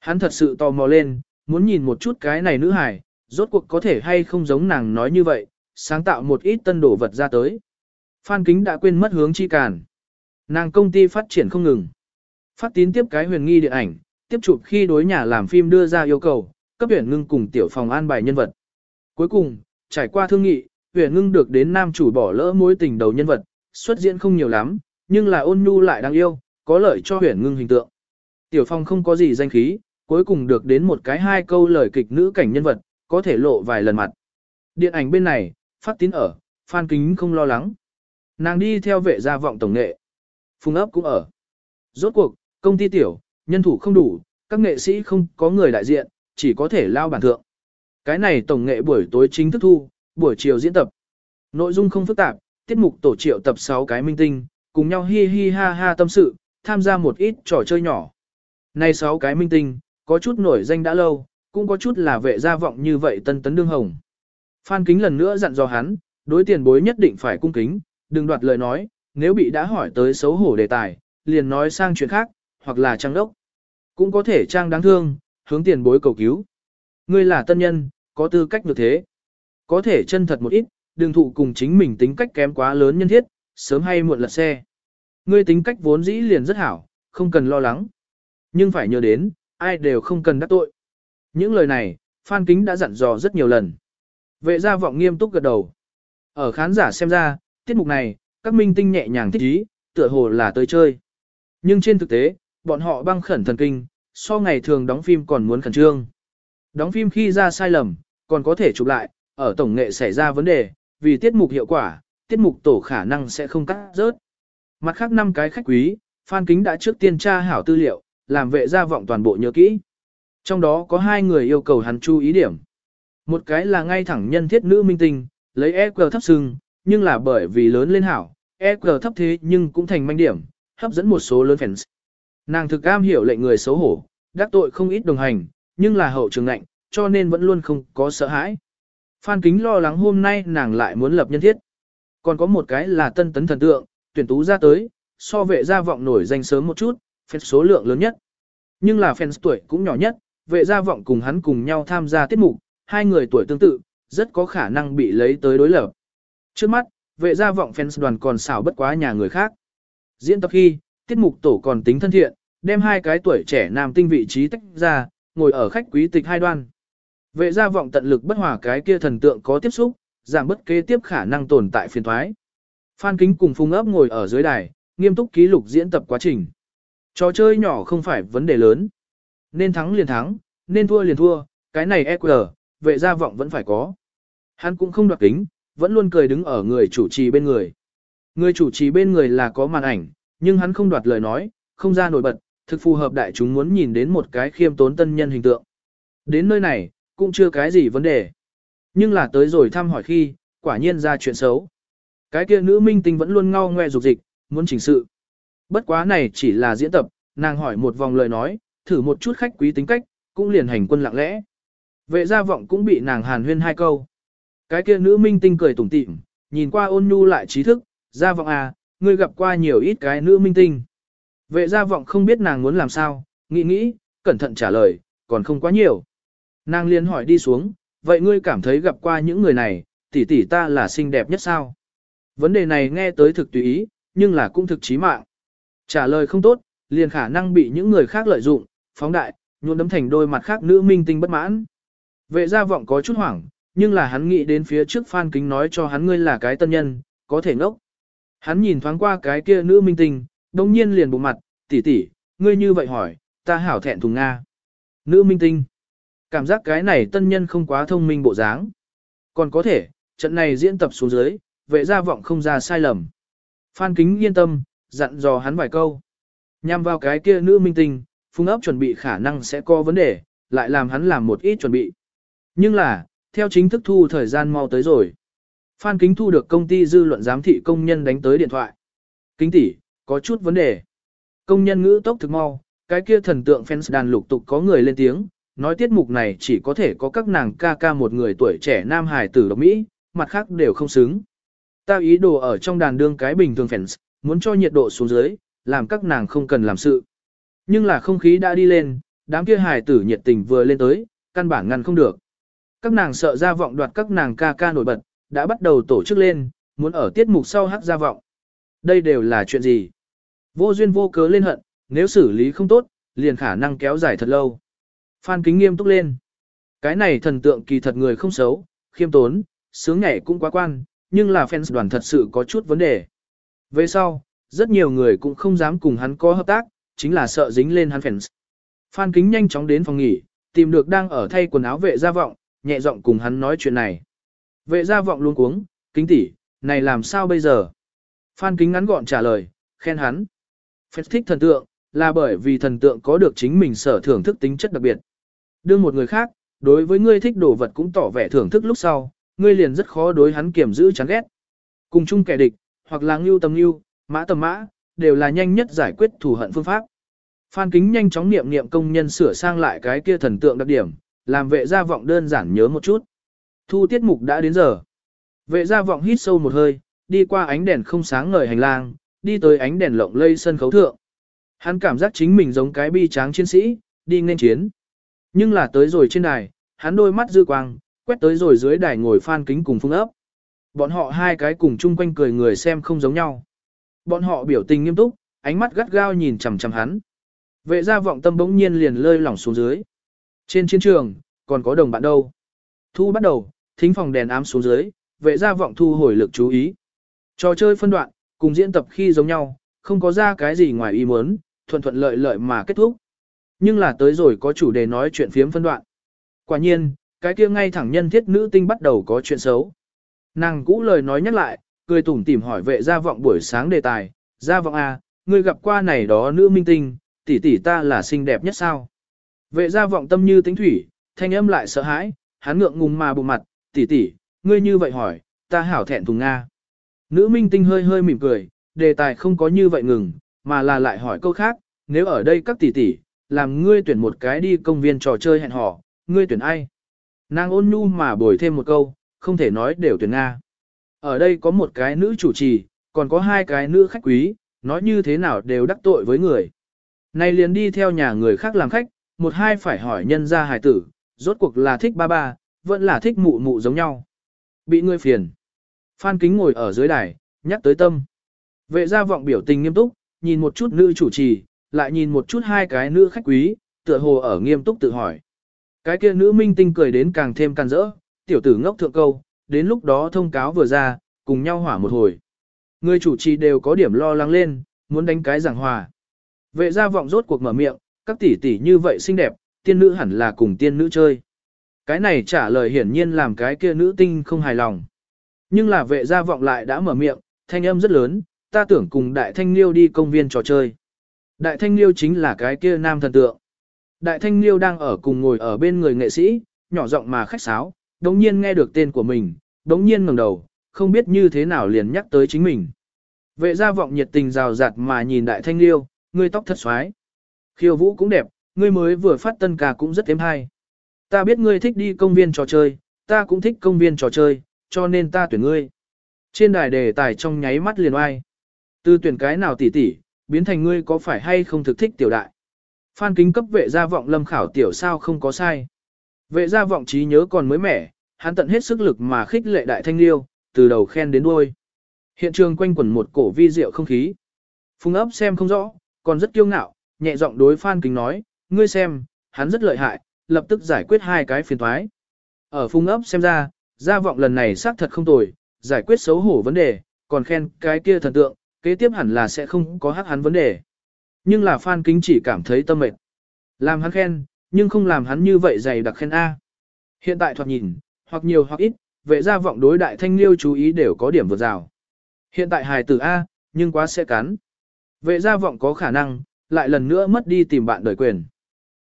Hắn thật sự tò mò lên, muốn nhìn một chút cái này nữ hải, rốt cuộc có thể hay không giống nàng nói như vậy, sáng tạo một ít tân đồ vật ra tới. Phan Kính đã quên mất hướng chi càn. Nàng công ty phát triển không ngừng. Phát tín tiếp cái huyền nghi điện ảnh, tiếp chụp khi đối nhà làm phim đưa ra yêu cầu, cấp huyền ngưng cùng tiểu phòng an bài nhân vật. Cuối cùng, trải qua thương nghị, huyền ngưng được đến nam chủ bỏ lỡ mối tình đầu nhân vật, xuất diễn không nhiều lắm, nhưng là ôn nhu lại đáng yêu, có lợi cho huyền ngưng hình tượng. Tiểu phong không có gì danh khí, cuối cùng được đến một cái hai câu lời kịch nữ cảnh nhân vật, có thể lộ vài lần mặt. Điện ảnh bên này, phát tín ở, Phan Kính không lo lắng. Nàng đi theo vệ gia vọng tổng nghệ. Phùng ấp cũng ở. Rốt cuộc, công ty tiểu, nhân thủ không đủ, các nghệ sĩ không có người đại diện, chỉ có thể lao bản thượng. Cái này tổng nghệ buổi tối chính thức thu, buổi chiều diễn tập. Nội dung không phức tạp, tiết mục tổ triệu tập 6 cái minh tinh, cùng nhau hi hi ha ha tâm sự, tham gia một ít trò chơi nhỏ. Này 6 cái minh tinh, có chút nổi danh đã lâu, cũng có chút là vệ gia vọng như vậy tân tấn đương hồng. Phan Kính lần nữa dặn dò hắn, đối tiền bối nhất định phải cung kính, đừng đoạt lời nói, nếu bị đã hỏi tới xấu hổ đề tài, liền nói sang chuyện khác, hoặc là trang đốc. Cũng có thể trang đáng thương, hướng tiền bối cầu cứu. Ngươi là tân nhân, có tư cách được thế. Có thể chân thật một ít, đừng thụ cùng chính mình tính cách kém quá lớn nhân thiết, sớm hay muộn lật xe. Ngươi tính cách vốn dĩ liền rất hảo, không cần lo lắng. Nhưng phải nhớ đến, ai đều không cần đắc tội. Những lời này, Phan Kính đã dặn dò rất nhiều lần. Vệ gia vọng nghiêm túc gật đầu. Ở khán giả xem ra, tiết mục này, các minh tinh nhẹ nhàng thích ý, tựa hồ là tới chơi. Nhưng trên thực tế, bọn họ băng khẩn thần kinh, so ngày thường đóng phim còn muốn khẩn trương. Đóng phim khi ra sai lầm, còn có thể chụp lại, ở tổng nghệ xảy ra vấn đề, vì tiết mục hiệu quả, tiết mục tổ khả năng sẽ không cắt rớt. Mặt khác năm cái khách quý, Phan Kính đã trước tiên tra hảo tư liệu, làm vệ gia vọng toàn bộ nhớ kỹ. Trong đó có hai người yêu cầu hắn chú ý điểm. Một cái là ngay thẳng nhân thiết nữ minh tinh, lấy EQ thấp sưng, nhưng là bởi vì lớn lên hảo, EQ thấp thế nhưng cũng thành manh điểm, hấp dẫn một số lớn fans. Nàng thực am hiểu lệnh người xấu hổ, đắc tội không ít đồng hành, nhưng là hậu trường lạnh, cho nên vẫn luôn không có sợ hãi. Phan Kính lo lắng hôm nay nàng lại muốn lập nhân thiết. Còn có một cái là tân tấn thần tượng, tuyển tú ra tới, so vệ gia vọng nổi danh sớm một chút, fans số lượng lớn nhất. Nhưng là fans tuổi cũng nhỏ nhất, vệ gia vọng cùng hắn cùng nhau tham gia tiết mục, hai người tuổi tương tự, rất có khả năng bị lấy tới đối lập. Trước mắt, vệ gia vọng fans đoàn còn xảo bất quá nhà người khác. Diễn tập khi, tiết mục tổ còn tính thân thiện, đem hai cái tuổi trẻ nam tinh vị trí tách ra, ngồi ở khách quý tịch hai đoan. Vệ gia vọng tận lực bất hòa cái kia thần tượng có tiếp xúc, giảm bất kế tiếp khả năng tồn tại phiền thoái. Phan Kính cùng Phùng ấp ngồi ở dưới đài, nghiêm túc ký lục diễn tập quá trình. Trò chơi nhỏ không phải vấn đề lớn. Nên thắng liền thắng, nên thua liền thua, cái này EQ, vệ gia vọng vẫn phải có. Hắn cũng không đoạt kính, vẫn luôn cười đứng ở người chủ trì bên người. Người chủ trì bên người là có màn ảnh, nhưng hắn không đoạt lời nói, không ra nổi bật, thực phù hợp đại chúng muốn nhìn đến một cái khiêm tốn tân nhân hình tượng. Đến nơi này, cũng chưa cái gì vấn đề. Nhưng là tới rồi thăm hỏi khi, quả nhiên ra chuyện xấu. Cái kia nữ minh tinh vẫn luôn ngao ngoe dục dịch, muốn chỉnh sự. Bất quá này chỉ là diễn tập, nàng hỏi một vòng lời nói, thử một chút khách quý tính cách, cũng liền hành quân lặng lẽ. Vệ gia vọng cũng bị nàng hàn huyên hai câu. Cái kia nữ minh tinh cười tủm tỉm, nhìn qua ôn nhu lại trí thức, gia vọng à, ngươi gặp qua nhiều ít cái nữ minh tinh. Vệ gia vọng không biết nàng muốn làm sao, nghĩ nghĩ, cẩn thận trả lời, còn không quá nhiều. Nàng liền hỏi đi xuống, vậy ngươi cảm thấy gặp qua những người này, tỷ tỷ ta là xinh đẹp nhất sao? Vấn đề này nghe tới thực tùy ý, nhưng là cũng thực chí mạng. Trả lời không tốt, liền khả năng bị những người khác lợi dụng, phóng đại, nhuộm đấm thành đôi mặt khác nữ minh tinh bất mãn. Vệ gia vọng có chút hoảng, nhưng là hắn nghĩ đến phía trước Phan Kính nói cho hắn ngươi là cái tân nhân, có thể ngốc. Hắn nhìn thoáng qua cái kia nữ minh tinh, đồng nhiên liền bụng mặt, tỷ tỷ, ngươi như vậy hỏi, ta hảo thẹn thùng Nga. Nữ minh tinh. Cảm giác cái này tân nhân không quá thông minh bộ dáng. Còn có thể, trận này diễn tập xuống dưới, vệ gia vọng không ra sai lầm. Phan Kính yên tâm, dặn dò hắn vài câu. Nhằm vào cái kia nữ minh tinh, phung ấp chuẩn bị khả năng sẽ có vấn đề, lại làm hắn làm một ít chuẩn bị. Nhưng là, theo chính thức thu thời gian mau tới rồi. Phan Kính thu được công ty dư luận giám thị công nhân đánh tới điện thoại. Kính tỷ, có chút vấn đề. Công nhân ngữ tốc thực mau, cái kia thần tượng fans đàn lục tục có người lên tiếng, nói tiết mục này chỉ có thể có các nàng ca ca một người tuổi trẻ nam hài tử độc Mỹ, mặt khác đều không xứng. Tao ý đồ ở trong đàn đương cái bình thường fans, muốn cho nhiệt độ xuống dưới, làm các nàng không cần làm sự. Nhưng là không khí đã đi lên, đám kia hài tử nhiệt tình vừa lên tới, căn bản ngăn không được. Các nàng sợ ra vọng đoạt các nàng ca ca nổi bật, đã bắt đầu tổ chức lên, muốn ở tiết mục sau hát ra vọng. Đây đều là chuyện gì? Vô duyên vô cớ lên hận, nếu xử lý không tốt, liền khả năng kéo dài thật lâu. Phan kính nghiêm túc lên. Cái này thần tượng kỳ thật người không xấu, khiêm tốn, sướng nhảy cũng quá quan, nhưng là fans đoàn thật sự có chút vấn đề. Về sau, rất nhiều người cũng không dám cùng hắn có hợp tác, chính là sợ dính lên hắn fans. Phan kính nhanh chóng đến phòng nghỉ, tìm được đang ở thay quần áo vệ gia vọng, nhẹ giọng cùng hắn nói chuyện này. Vệ gia vọng luôn cuống, kính tỷ, này làm sao bây giờ? Phan kính ngắn gọn trả lời, khen hắn. Phép thích thần tượng, là bởi vì thần tượng có được chính mình sở thưởng thức tính chất đặc biệt. Đương một người khác, Đối với ngươi thích đồ vật cũng tỏ vẻ thưởng thức lúc sau, ngươi liền rất khó đối hắn kiểm giữ chán ghét. Cùng chung kẻ địch, hoặc là ngưu tầm ngưu, mã tầm mã, đều là nhanh nhất giải quyết thù hận phương pháp. Phan Kính nhanh chóng niệm niệm công nhân sửa sang lại cái kia thần tượng đặc điểm, làm vệ gia vọng đơn giản nhớ một chút. Thu tiết mục đã đến giờ. Vệ gia vọng hít sâu một hơi, đi qua ánh đèn không sáng ngời hành lang, đi tới ánh đèn lộng lây sân khấu thượng. Hắn cảm giác chính mình giống cái bi tráng chiến sĩ, đi nên chiến. Nhưng là tới rồi trên đài, hắn đôi mắt dư quang, quét tới rồi dưới đài ngồi Phan Kính cùng Phương ấp. Bọn họ hai cái cùng chung quanh cười người xem không giống nhau. Bọn họ biểu tình nghiêm túc, ánh mắt gắt gao nhìn chằm chằm hắn. Vệ gia vọng tâm bỗng nhiên liền lơi lỏng xuống dưới. Trên chiến trường, còn có đồng bạn đâu. Thu bắt đầu, thính phòng đèn ám xuống dưới, vệ gia vọng thu hồi lực chú ý. Trò chơi phân đoạn, cùng diễn tập khi giống nhau, không có ra cái gì ngoài ý muốn, thuận thuận lợi lợi mà kết thúc. Nhưng là tới rồi có chủ đề nói chuyện phiếm phân đoạn. Quả nhiên, cái kia ngay thẳng nhân thiết nữ tinh bắt đầu có chuyện xấu. Nàng cũ lời nói nhắc lại, cười tủm tỉm hỏi vệ gia vọng buổi sáng đề tài, gia vọng à, ngươi gặp qua này đó nữ minh tinh, tỷ tỷ ta là xinh đẹp nhất sao? Vệ gia vọng tâm như tính thủy, thanh âm lại sợ hãi, hắn ngượng ngùng mà bụng mặt, tỷ tỷ, ngươi như vậy hỏi, ta hảo thẹn thùng Nga. Nữ minh tinh hơi hơi mỉm cười, đề tài không có như vậy ngừng, mà là lại hỏi câu khác, nếu ở đây các tỷ tỷ, làm ngươi tuyển một cái đi công viên trò chơi hẹn hò, ngươi tuyển ai? Nàng ôn nhu mà bồi thêm một câu, không thể nói đều tuyển Nga. Ở đây có một cái nữ chủ trì, còn có hai cái nữ khách quý, nói như thế nào đều đắc tội với người. Này liền đi theo nhà người khác làm khách, một hai phải hỏi nhân gia hài tử, rốt cuộc là thích ba ba, vẫn là thích mụ mụ giống nhau. Bị người phiền. Phan Kính ngồi ở dưới đài, nhắc tới tâm. Vệ gia vọng biểu tình nghiêm túc, nhìn một chút nữ chủ trì, lại nhìn một chút hai cái nữ khách quý, tựa hồ ở nghiêm túc tự hỏi. Cái kia nữ minh tinh cười đến càng thêm càng rỡ, tiểu tử ngốc thượng câu, đến lúc đó thông cáo vừa ra, cùng nhau hỏa một hồi. Người chủ trì đều có điểm lo lắng lên, muốn đánh cái giảng hòa. Vệ gia vọng rốt cuộc mở miệng, các tỷ tỷ như vậy xinh đẹp, tiên nữ hẳn là cùng tiên nữ chơi. Cái này trả lời hiển nhiên làm cái kia nữ tinh không hài lòng. Nhưng là vệ gia vọng lại đã mở miệng, thanh âm rất lớn, ta tưởng cùng đại thanh liêu đi công viên trò chơi. Đại thanh liêu chính là cái kia nam thần tượng. Đại thanh liêu đang ở cùng ngồi ở bên người nghệ sĩ, nhỏ giọng mà khách sáo, đồng nhiên nghe được tên của mình, đống nhiên ngẩng đầu, không biết như thế nào liền nhắc tới chính mình. Vệ gia vọng nhiệt tình rào rạt mà nhìn đại thanh liêu, ngươi tóc thật xoái. Khiêu vũ cũng đẹp, ngươi mới vừa phát tân ca cũng rất êm hay. Ta biết ngươi thích đi công viên trò chơi, ta cũng thích công viên trò chơi, cho nên ta tuyển ngươi. Trên đài đề tài trong nháy mắt liền oai. Từ tuyển cái nào tỉ tỉ, biến thành ngươi có phải hay không thực thích tiểu đại. Phan kính cấp vệ gia vọng lâm khảo tiểu sao không có sai. Vệ gia vọng trí nhớ còn mới mẻ, hắn tận hết sức lực mà khích lệ đại thanh liêu, từ đầu khen đến đuôi. Hiện trường quanh quẩn một cổ vi diệu không khí. Phùng ấp xem không rõ, còn rất kiêu ngạo, nhẹ giọng đối Phan Kính nói, ngươi xem, hắn rất lợi hại, lập tức giải quyết hai cái phiền toái. Ở Phùng ấp xem ra, gia vọng lần này xác thật không tồi, giải quyết xấu hổ vấn đề, còn khen cái kia thần tượng, kế tiếp hẳn là sẽ không có hắc hắn vấn đề. Nhưng là Phan Kính chỉ cảm thấy tâm mệt. Làm hắn khen, nhưng không làm hắn như vậy dày đặc khen A. Hiện tại thoạt nhìn, hoặc nhiều hoặc ít, vệ gia vọng đối đại thanh liêu chú ý đều có điểm vượt rào. Hiện tại hài tử A, nhưng quá sẽ cắn. Vệ gia vọng có khả năng, lại lần nữa mất đi tìm bạn đời quyền.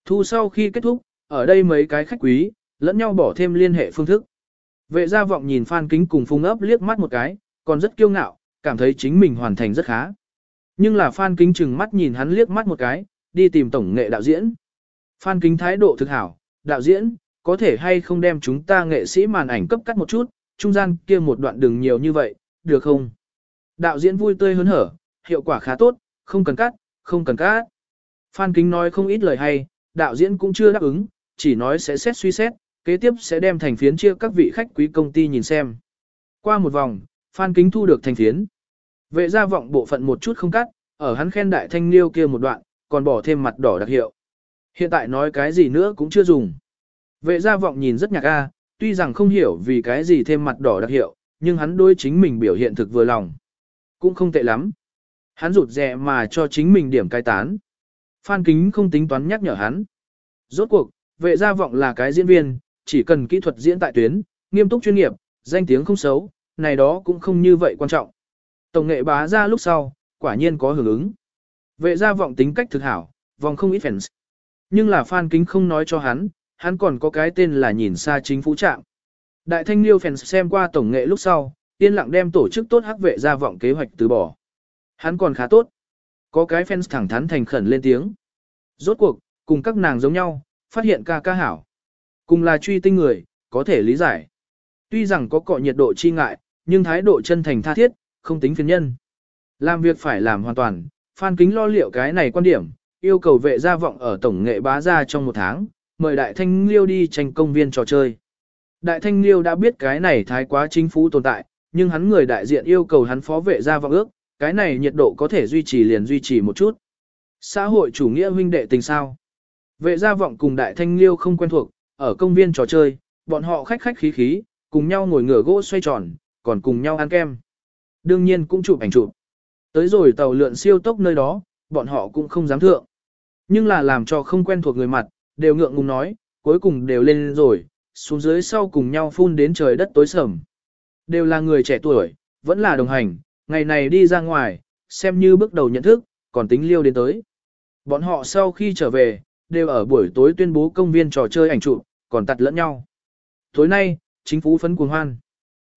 Thu sau khi kết thúc, ở đây mấy cái khách quý, lẫn nhau bỏ thêm liên hệ phương thức. Vệ gia vọng nhìn Phan Kính cùng Phùng ấp liếc mắt một cái, còn rất kiêu ngạo, cảm thấy chính mình hoàn thành rất khá. Nhưng là Phan Kính chừng mắt nhìn hắn liếc mắt một cái, đi tìm tổng nghệ đạo diễn. Phan Kính thái độ thực hảo, đạo diễn, có thể hay không đem chúng ta nghệ sĩ màn ảnh cấp cắt một chút, trung gian kia một đoạn đường nhiều như vậy, được không? Đạo diễn vui tươi hớn hở, hiệu quả khá tốt, không cần cắt, không cần cắt. Phan Kính nói không ít lời hay, đạo diễn cũng chưa đáp ứng, chỉ nói sẽ xét suy xét, kế tiếp sẽ đem thành phiến chia các vị khách quý công ty nhìn xem. Qua một vòng, Phan Kính thu được thành phiến. Vệ gia vọng bộ phận một chút không cắt, ở hắn khen đại thanh liêu kia một đoạn, còn bỏ thêm mặt đỏ đặc hiệu. Hiện tại nói cái gì nữa cũng chưa dùng. Vệ gia vọng nhìn rất nhạc a, tuy rằng không hiểu vì cái gì thêm mặt đỏ đặc hiệu, nhưng hắn đối chính mình biểu hiện thực vừa lòng. Cũng không tệ lắm. Hắn rụt rè mà cho chính mình điểm cai tán. Phan Kính không tính toán nhắc nhở hắn. Rốt cuộc, vệ gia vọng là cái diễn viên, chỉ cần kỹ thuật diễn tại tuyến, nghiêm túc chuyên nghiệp, danh tiếng không xấu, này đó cũng không như vậy quan trọng. Tổng nghệ bá ra lúc sau, quả nhiên có hưởng ứng. Vệ gia vọng tính cách thực hảo, vòng không ít fans. Nhưng là Phan Kính không nói cho hắn, hắn còn có cái tên là nhìn xa chính phủ trạm. Đại thanh liêu fans xem qua tổng nghệ lúc sau, yên lặng đem tổ chức tốt hắc vệ ra vọng kế hoạch từ bỏ. Hắn còn khá tốt. Có cái fans thẳng thắn thành khẩn lên tiếng. Rốt cuộc, cùng các nàng giống nhau, phát hiện ca ca hảo. Cùng là truy tinh người, có thể lý giải. Tuy rằng có cọ nhiệt độ chi ngại, nhưng thái độ chân thành tha thiết, không tính phiền nhân. Làm việc phải làm hoàn toàn, Phan Kính lo liệu cái này quan điểm, yêu cầu vệ gia vọng ở tổng nghệ bá ra trong một tháng, mời Đại Thanh Liêu đi tranh công viên trò chơi. Đại Thanh Liêu đã biết cái này thái quá chính phủ tồn tại, nhưng hắn người đại diện yêu cầu hắn phó vệ gia vọng ước, cái này nhiệt độ có thể duy trì liền duy trì một chút. Xã hội chủ nghĩa huynh đệ tình sao? Vệ gia vọng cùng Đại Thanh Liêu không quen thuộc, ở công viên trò chơi, bọn họ khách khách khí khí, cùng nhau ngồi ngửa gỗ xoay tròn, còn cùng nhau ăn kem. Đương nhiên cũng chụp ảnh chụp. Tới rồi tàu lượn siêu tốc nơi đó, bọn họ cũng không dám thượng. Nhưng là làm cho không quen thuộc người mặt, đều ngượng ngùng nói, cuối cùng đều lên rồi, xuống dưới sau cùng nhau phun đến trời đất tối sầm. Đều là người trẻ tuổi, vẫn là đồng hành, ngày này đi ra ngoài, xem như bước đầu nhận thức, còn tính liêu đến tới. Bọn họ sau khi trở về, đều ở buổi tối tuyên bố công viên trò chơi ảnh chụp, còn tặt lẫn nhau. Tối nay, chính phủ phấn cuồng hoan.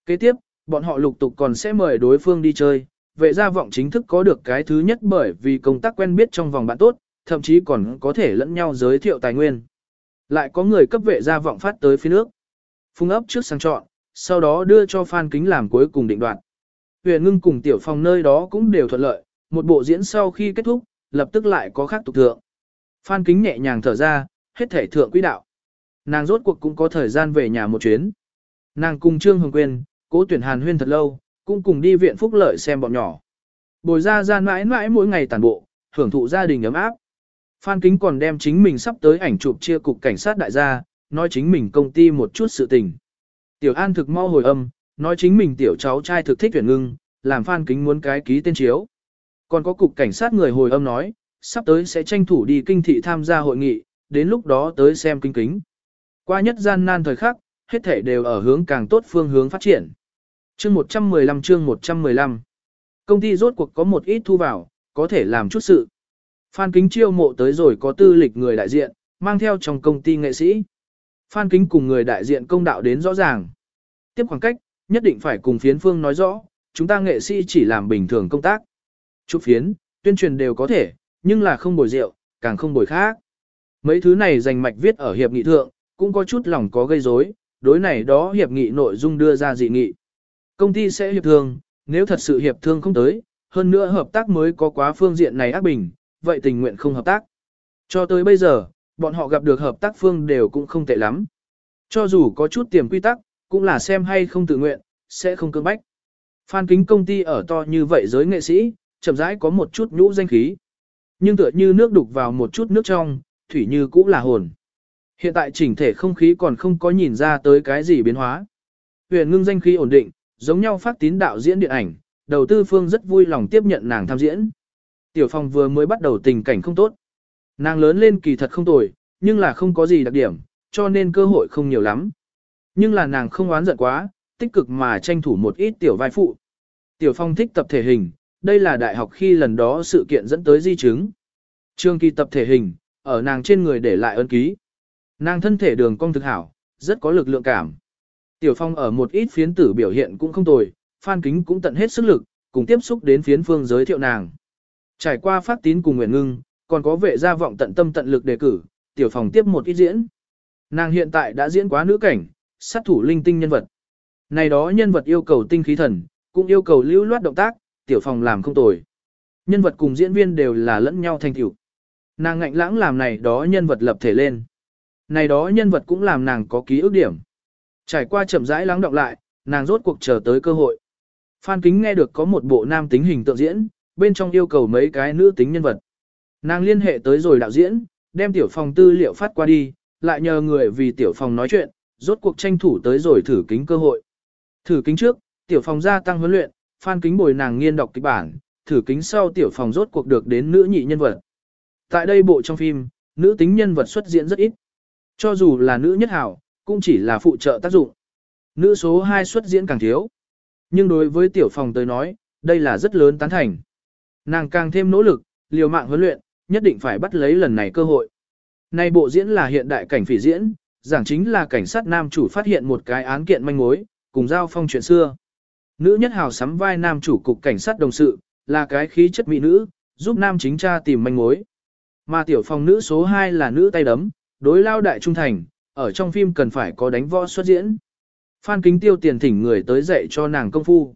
Kế tiếp, bọn họ lục tục còn sẽ mời đối phương đi chơi, vệ gia vọng chính thức có được cái thứ nhất bởi vì công tác quen biết trong vòng bạn tốt, thậm chí còn có thể lẫn nhau giới thiệu tài nguyên. Lại có người cấp vệ gia vọng phát tới phía nước. Phung ấp trước sang chọn, sau đó đưa cho Phan Kính làm cuối cùng định đoạn. Huyền ngưng cùng tiểu phòng nơi đó cũng đều thuận lợi, một bộ diễn sau khi kết thúc, lập tức lại có khác tục thượng. Phan Kính nhẹ nhàng thở ra, hết thể thượng quỹ đạo. Nàng rốt cuộc cũng có thời gian về nhà một chuyến. Nàng cùng Trương Hồng Quyên, cố tuyển hàn huyên thật lâu, cũng cùng đi viện phúc lợi xem bọn nhỏ. Bồi ra ra mãi mãi mỗi ngày tàn bộ, hưởng thụ gia đình ấm áp. Phan Kính còn đem chính mình sắp tới ảnh chụp chia cục cảnh sát đại gia, nói chính mình công ty một chút sự tình. Tiểu An thực mau hồi âm, nói chính mình tiểu cháu trai thực thích tuyển ngưng, làm Phan Kính muốn cái ký tên chiếu. Còn có cục cảnh sát người hồi âm nói, sắp tới sẽ tranh thủ đi kinh thị tham gia hội nghị, đến lúc đó tới xem kinh kính. Qua nhất gian nan thời khắc, hết thể đều ở hướng càng tốt phương hướng phát triển. Chương 115 chương 115 Công ty rốt cuộc có một ít thu vào, có thể làm chút sự. Phan Kính chiêu mộ tới rồi có tư lịch người đại diện, mang theo trong công ty nghệ sĩ. Phan Kính cùng người đại diện công đạo đến rõ ràng. Tiếp khoảng cách, nhất định phải cùng phiến phương nói rõ, chúng ta nghệ sĩ chỉ làm bình thường công tác. Chúc phiến, tuyên truyền đều có thể, nhưng là không bồi rượu, càng không bồi khác. Mấy thứ này dành mạch viết ở hiệp nghị thượng, cũng có chút lòng có gây rối, đối này đó hiệp nghị nội dung đưa ra dị nghị. Công ty sẽ hiệp thương, nếu thật sự hiệp thương không tới, hơn nữa hợp tác mới có quá phương diện này ác bình, vậy tình nguyện không hợp tác. Cho tới bây giờ, bọn họ gặp được hợp tác phương đều cũng không tệ lắm. Cho dù có chút tiềm quy tắc, cũng là xem hay không tự nguyện, sẽ không cưỡng bách. Phan kính công ty ở to như vậy giới nghệ sĩ, chậm rãi có một chút nhũ danh khí. Nhưng tựa như nước đục vào một chút nước trong, thủy như cũng là hồn. Hiện tại chỉnh thể không khí còn không có nhìn ra tới cái gì biến hóa. Huyền ngưng danh khí ổn định, giống nhau phát tín đạo diễn điện ảnh, đầu tư phương rất vui lòng tiếp nhận nàng tham diễn. Tiểu phong vừa mới bắt đầu tình cảnh không tốt. Nàng lớn lên kỳ thật không tồi, nhưng là không có gì đặc điểm, cho nên cơ hội không nhiều lắm. Nhưng là nàng không oán giận quá, tích cực mà tranh thủ một ít tiểu vai phụ. Tiểu phong thích tập thể hình, đây là đại học khi lần đó sự kiện dẫn tới di chứng. Trường kỳ tập thể hình, ở nàng trên người để lại ấn ký. Nàng thân thể đường cong thực hảo, rất có lực lượng cảm. Tiểu Phong ở một ít phiến tử biểu hiện cũng không tồi, Phan Kính cũng tận hết sức lực, cùng tiếp xúc đến phiến phương giới thiệu nàng. Trải qua phát tín cùng Nguyễn Ngưng, còn có vệ gia vọng tận tâm tận lực đề cử, Tiểu phòng tiếp một ít diễn. Nàng hiện tại đã diễn quá nữ cảnh, sát thủ linh tinh nhân vật. Này đó nhân vật yêu cầu tinh khí thần, cũng yêu cầu lưu loát động tác, Tiểu phòng làm không tồi. Nhân vật cùng diễn viên đều là lẫn nhau thành tiểu. Nàng ngạnh lãng làm này đó nhân vật lập thể lên. Này đó nhân vật cũng làm nàng có ký ức điểm. Trải qua chậm rãi lắng động lại, nàng rốt cuộc chờ tới cơ hội. Phan Kính nghe được có một bộ nam tính hình tượng diễn, bên trong yêu cầu mấy cái nữ tính nhân vật. Nàng liên hệ tới rồi đạo diễn, đem tiểu phòng tư liệu phát qua đi, lại nhờ người vì tiểu phòng nói chuyện, rốt cuộc tranh thủ tới rồi thử kính cơ hội. Thử kính trước, tiểu phòng gia tăng huấn luyện, Phan Kính bồi nàng nghiên đọc kịch bản, thử kính sau tiểu phòng rốt cuộc được đến nữ nhị nhân vật. Tại đây bộ trong phim, nữ tính nhân vật xuất diễn rất ít. Cho dù là nữ nhất hảo, cũng chỉ là phụ trợ tác dụng. Nữ số 2 xuất diễn càng thiếu. Nhưng đối với tiểu phòng tới nói, đây là rất lớn tán thành. Nàng càng thêm nỗ lực, liều mạng huấn luyện, nhất định phải bắt lấy lần này cơ hội. Này bộ diễn là hiện đại cảnh phỉ diễn, giảng chính là cảnh sát nam chủ phát hiện một cái án kiện manh mối, cùng giao phong chuyện xưa. Nữ nhất hào sắm vai nam chủ cục cảnh sát đồng sự, là cái khí chất mỹ nữ, giúp nam chính tra tìm manh mối. Mà tiểu phong nữ số 2 là nữ tay đấm, đối lao đại trung thành, ở trong phim cần phải có đánh võ xuất diễn. Phan Kính Tiêu tiền thỉnh người tới dạy cho nàng công phu.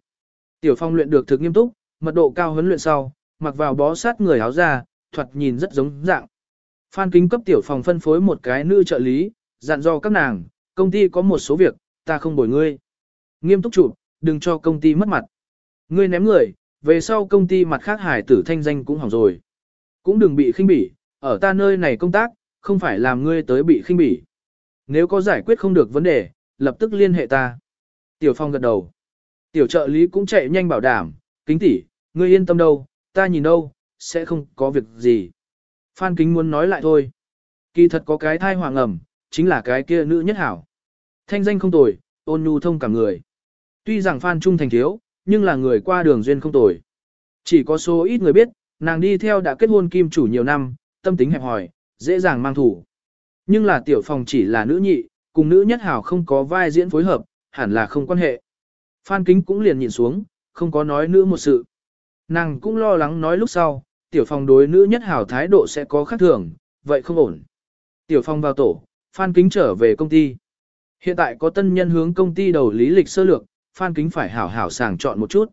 Tiểu Phong luyện được thực nghiêm túc, mật độ cao huấn luyện sau, mặc vào bó sát người áo ra, thoạt nhìn rất giống dạng. Phan Kính cấp Tiểu phòng phân phối một cái nữ trợ lý, dặn dò các nàng, công ty có một số việc, ta không bồi ngươi. Nghiêm túc chủ, đừng cho công ty mất mặt. Ngươi ném người, về sau công ty mặt khác hải tử thanh danh cũng hỏng rồi. Cũng đừng bị khinh bỉ, ở ta nơi này công tác, không phải làm ngươi tới bị khinh bỉ. Nếu có giải quyết không được vấn đề, lập tức liên hệ ta. Tiểu Phong gật đầu. Tiểu trợ lý cũng chạy nhanh bảo đảm, kính tỷ, ngươi yên tâm đâu, ta nhìn đâu, sẽ không có việc gì. Phan kính muốn nói lại thôi. Kỳ thật có cái thai hoàng ẩm, chính là cái kia nữ nhất hảo. Thanh danh không tồi, ôn nhu thông cảm người. Tuy rằng Phan Trung thành thiếu, nhưng là người qua đường duyên không tồi. Chỉ có số ít người biết, nàng đi theo đã kết hôn kim chủ nhiều năm, tâm tính hẹp hòi, dễ dàng mang thủ. Nhưng là tiểu phòng chỉ là nữ nhị, cùng nữ nhất hảo không có vai diễn phối hợp, hẳn là không quan hệ. Phan Kính cũng liền nhìn xuống, không có nói nữ một sự. Nàng cũng lo lắng nói lúc sau, tiểu phòng đối nữ nhất hảo thái độ sẽ có khác thường, vậy không ổn. Tiểu phòng vào tổ, Phan Kính trở về công ty. Hiện tại có tân nhân hướng công ty đầu lý lịch sơ lược, Phan Kính phải hảo hảo sàng chọn một chút.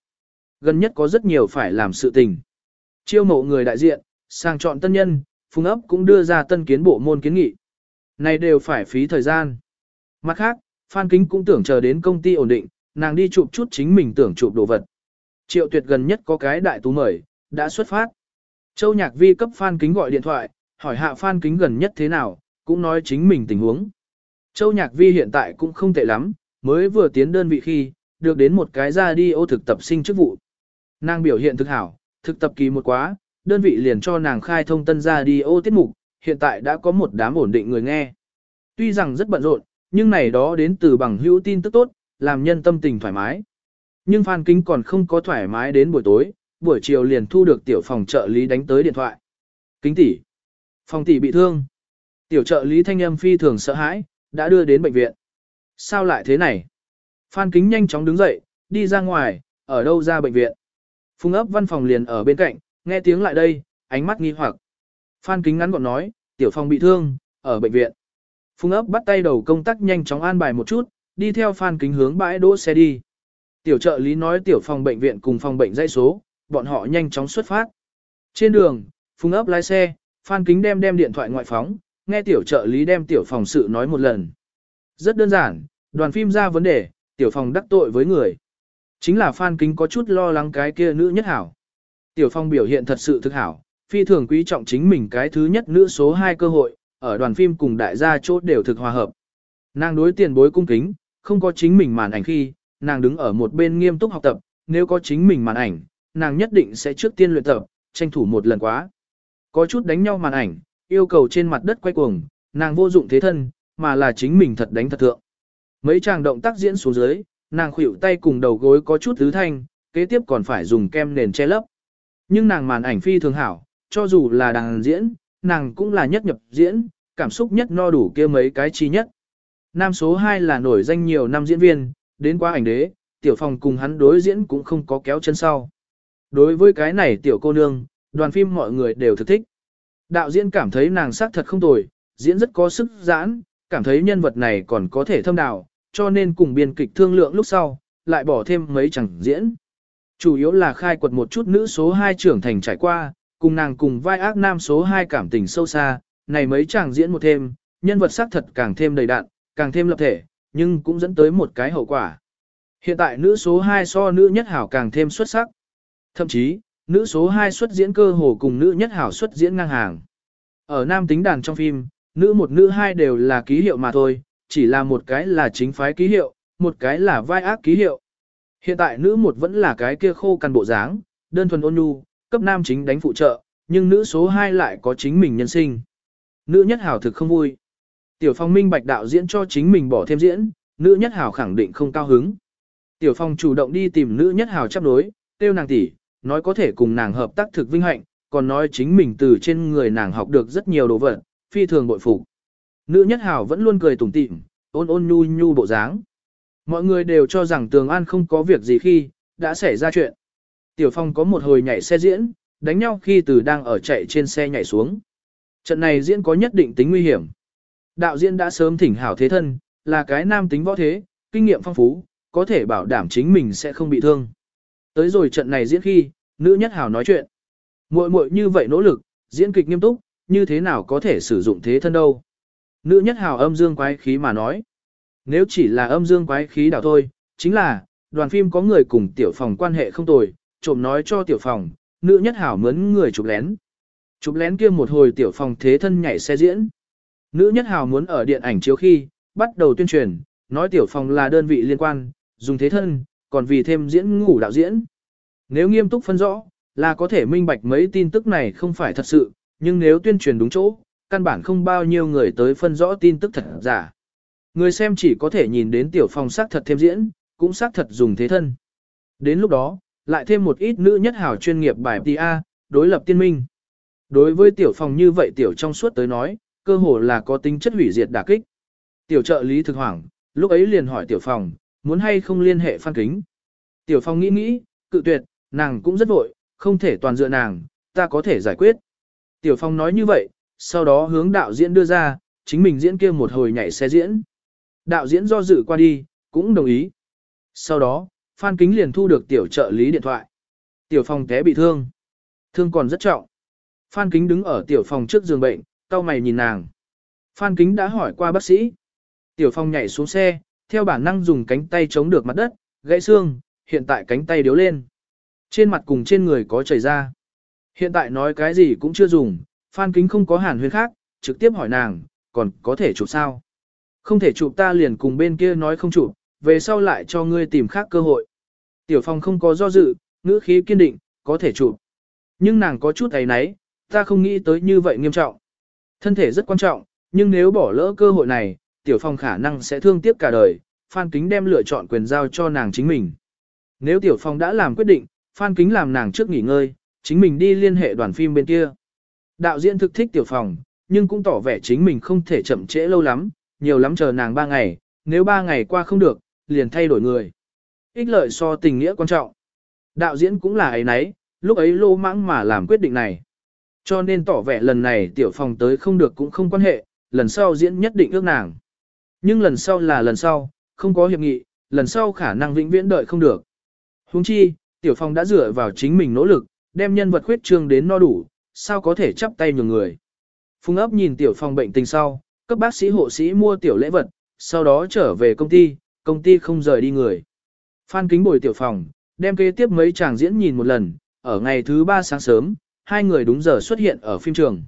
Gần nhất có rất nhiều phải làm sự tình. Chiêu mộ người đại diện, sàng chọn tân nhân, Phùng ấp cũng đưa ra tân kiến bộ môn kiến nghị. Này đều phải phí thời gian. Mặt khác, Phan Kính cũng tưởng chờ đến công ty ổn định, nàng đi chụp chút chính mình tưởng chụp đồ vật. Triệu tuyệt gần nhất có cái đại tú mời, đã xuất phát. Châu Nhạc Vi cấp Phan Kính gọi điện thoại, hỏi hạ Phan Kính gần nhất thế nào, cũng nói chính mình tình huống. Châu Nhạc Vi hiện tại cũng không tệ lắm, mới vừa tiến đơn vị khi, được đến một cái ra đi ô thực tập sinh chức vụ. Nàng biểu hiện thực hảo, thực tập kỳ một quá, đơn vị liền cho nàng khai thông tân ra đi ô tiết mục, hiện tại đã có một đám ổn định người nghe. Tuy rằng rất bận rộn, nhưng này đó đến từ bằng hữu tin tức tốt, làm nhân tâm tình thoải mái. Nhưng Phan Kính còn không có thoải mái đến buổi tối, buổi chiều liền thu được tiểu phòng trợ lý đánh tới điện thoại. Kính tỷ, phòng tỷ bị thương. Tiểu trợ lý thanh âm phi thường sợ hãi, đã đưa đến bệnh viện. Sao lại thế này? Phan Kính nhanh chóng đứng dậy, đi ra ngoài, ở đâu ra bệnh viện. Phùng ấp văn phòng liền ở bên cạnh, nghe tiếng lại đây, ánh mắt nghi hoặc. Phan Kính ngắn gọn nói, tiểu phòng bị thương, ở bệnh viện. Phùng ấp bắt tay đầu công tác nhanh chóng an bài một chút, đi theo Phan Kính hướng bãi đỗ xe đi. Tiểu trợ lý nói tiểu phòng bệnh viện cùng phòng bệnh dây số, bọn họ nhanh chóng xuất phát. Trên đường, Phùng ấp lái xe, Phan Kính đem đem điện thoại ngoại phóng, nghe tiểu trợ lý đem tiểu phòng sự nói một lần. Rất đơn giản, đoàn phim ra vấn đề, tiểu phòng đắc tội với người. Chính là Phan Kính có chút lo lắng cái kia nữ nhất hảo. Tiểu phong biểu hiện thật sự thực hảo, phi thường quý trọng chính mình cái thứ nhất nữ số 2 cơ hội, ở đoàn phim cùng đại gia chốt đều thực hòa hợp. Nàng đối tiền bối cung kính, không có chính mình màn ảnh khi, nàng đứng ở một bên nghiêm túc học tập, nếu có chính mình màn ảnh, nàng nhất định sẽ trước tiên luyện tập, tranh thủ một lần quá. Có chút đánh nhau màn ảnh, yêu cầu trên mặt đất quay cuồng, nàng vô dụng thế thân, mà là chính mình thật đánh thật thượng. Mấy chàng động tác diễn xuống dưới, nàng khuỷu tay cùng đầu gối có chút thứ thanh, kế tiếp còn phải dùng kem nền che lấp. Nhưng nàng màn ảnh phi thường hảo, cho dù là đàn diễn, nàng cũng là nhất nhập diễn, cảm xúc nhất no đủ kia mấy cái chi nhất. Nam số 2 là nổi danh nhiều năm diễn viên, đến qua ảnh đế, tiểu phòng cùng hắn đối diễn cũng không có kéo chân sau. Đối với cái này tiểu cô nương, đoàn phim mọi người đều thực thích. Đạo diễn cảm thấy nàng sắc thật không tồi, diễn rất có sức giãn, cảm thấy nhân vật này còn có thể thâm đạo, cho nên cùng biên kịch thương lượng lúc sau, lại bỏ thêm mấy chẳng diễn. Chủ yếu là khai quật một chút nữ số 2 trưởng thành trải qua, cùng nàng cùng vai ác nam số 2 cảm tình sâu xa, này mấy chàng diễn một thêm, nhân vật sắc thật càng thêm đầy đạn, càng thêm lập thể, nhưng cũng dẫn tới một cái hậu quả. Hiện tại nữ số 2 so nữ nhất hảo càng thêm xuất sắc. Thậm chí, nữ số 2 xuất diễn cơ hồ cùng nữ nhất hảo xuất diễn ngang hàng. Ở nam tính đàn trong phim, nữ một nữ hai đều là ký hiệu mà thôi, chỉ là một cái là chính phái ký hiệu, một cái là vai ác ký hiệu. Hiện tại nữ một vẫn là cái kia khô cằn bộ dáng, đơn thuần ôn nhu, cấp nam chính đánh phụ trợ, nhưng nữ số 2 lại có chính mình nhân sinh. Nữ nhất hảo thực không vui. Tiểu phong minh bạch đạo diễn cho chính mình bỏ thêm diễn, nữ nhất hảo khẳng định không cao hứng. Tiểu phong chủ động đi tìm nữ nhất hảo chấp đối, tiêu nàng tỷ, nói có thể cùng nàng hợp tác thực vinh hạnh, còn nói chính mình từ trên người nàng học được rất nhiều đồ vật, phi thường bội phục. Nữ nhất hảo vẫn luôn cười tủm tỉm, ôn ôn nhu nhu bộ dáng. Mọi người đều cho rằng Tường An không có việc gì khi, đã xảy ra chuyện. Tiểu Phong có một hồi nhảy xe diễn, đánh nhau khi từ đang ở chạy trên xe nhảy xuống. Trận này diễn có nhất định tính nguy hiểm. Đạo diễn đã sớm thỉnh hảo thế thân, là cái nam tính võ thế, kinh nghiệm phong phú, có thể bảo đảm chính mình sẽ không bị thương. Tới rồi trận này diễn khi, nữ nhất hảo nói chuyện. Muội muội như vậy nỗ lực, diễn kịch nghiêm túc, như thế nào có thể sử dụng thế thân đâu. Nữ nhất hảo âm dương quái khí mà nói. Nếu chỉ là âm dương quái khí đảo thôi, chính là, đoàn phim có người cùng tiểu phòng quan hệ không tồi, trộm nói cho tiểu phòng, nữ nhất hảo mướn người chụp lén. Chụp lén kia một hồi tiểu phòng thế thân nhảy xe diễn. Nữ nhất hào muốn ở điện ảnh chiếu khi, bắt đầu tuyên truyền, nói tiểu phòng là đơn vị liên quan, dùng thế thân, còn vì thêm diễn ngủ đạo diễn. Nếu nghiêm túc phân rõ, là có thể minh bạch mấy tin tức này không phải thật sự, nhưng nếu tuyên truyền đúng chỗ, căn bản không bao nhiêu người tới phân rõ tin tức thật giả. Người xem chỉ có thể nhìn đến tiểu phòng xác thật thêm diễn, cũng xác thật dùng thế thân. Đến lúc đó, lại thêm một ít nữ nhất hảo chuyên nghiệp bài TA, đối lập tiên minh. Đối với tiểu phòng như vậy tiểu trong suốt tới nói, cơ hồ là có tính chất hủy diệt đả kích. Tiểu trợ lý thực hoảng, lúc ấy liền hỏi tiểu phòng, muốn hay không liên hệ phan kính. Tiểu phòng nghĩ nghĩ, cự tuyệt, nàng cũng rất vội, không thể toàn dựa nàng, ta có thể giải quyết. Tiểu phong nói như vậy, sau đó hướng đạo diễn đưa ra, chính mình diễn kia một hồi nhảy xe diễn. Đạo diễn do dự qua đi, cũng đồng ý. Sau đó, Phan Kính liền thu được tiểu trợ lý điện thoại. Tiểu phòng té bị thương. Thương còn rất trọng. Phan Kính đứng ở tiểu phòng trước giường bệnh, cau mày nhìn nàng. Phan Kính đã hỏi qua bác sĩ. Tiểu Phong nhảy xuống xe, theo bản năng dùng cánh tay chống được mặt đất, gãy xương, hiện tại cánh tay điếu lên. Trên mặt cùng trên người có chảy ra. Hiện tại nói cái gì cũng chưa dùng, Phan Kính không có hàn huyên khác, trực tiếp hỏi nàng, còn có thể chụp sao? Không thể chụp ta liền cùng bên kia nói không chụp, về sau lại cho ngươi tìm khác cơ hội. Tiểu Phong không có do dự, ngữ khí kiên định, có thể chụp. Nhưng nàng có chút ấy nấy, ta không nghĩ tới như vậy nghiêm trọng. Thân thể rất quan trọng, nhưng nếu bỏ lỡ cơ hội này, Tiểu Phong khả năng sẽ thương tiếc cả đời, Phan Kính đem lựa chọn quyền giao cho nàng chính mình. Nếu Tiểu Phong đã làm quyết định, Phan Kính làm nàng trước nghỉ ngơi, chính mình đi liên hệ đoàn phim bên kia. Đạo diễn thực thích Tiểu Phong, nhưng cũng tỏ vẻ chính mình không thể chậm trễ lâu lắm, nhiều lắm chờ nàng 3 ngày, nếu 3 ngày qua không được, liền thay đổi người. Ích lợi so tình nghĩa quan trọng. Đạo diễn cũng là ấy nấy, lúc ấy lô mãng mà làm quyết định này. Cho nên tỏ vẻ lần này tiểu phòng tới không được cũng không quan hệ, lần sau diễn nhất định ước nàng. Nhưng lần sau là lần sau, không có hiệp nghị, lần sau khả năng vĩnh viễn đợi không được. Huống chi, tiểu phong đã dựa vào chính mình nỗ lực, đem nhân vật khuyết trương đến no đủ, sao có thể chắp tay nhường người. Phùng ấp nhìn tiểu phong bệnh tình sau, cấp bác sĩ hộ sĩ mua tiểu lễ vật, sau đó trở về công ty, công ty không rời đi người. Phan kính bồi tiểu phòng, đem kế tiếp mấy chàng diễn nhìn một lần, ở ngày thứ ba sáng sớm, hai người đúng giờ xuất hiện ở phim trường.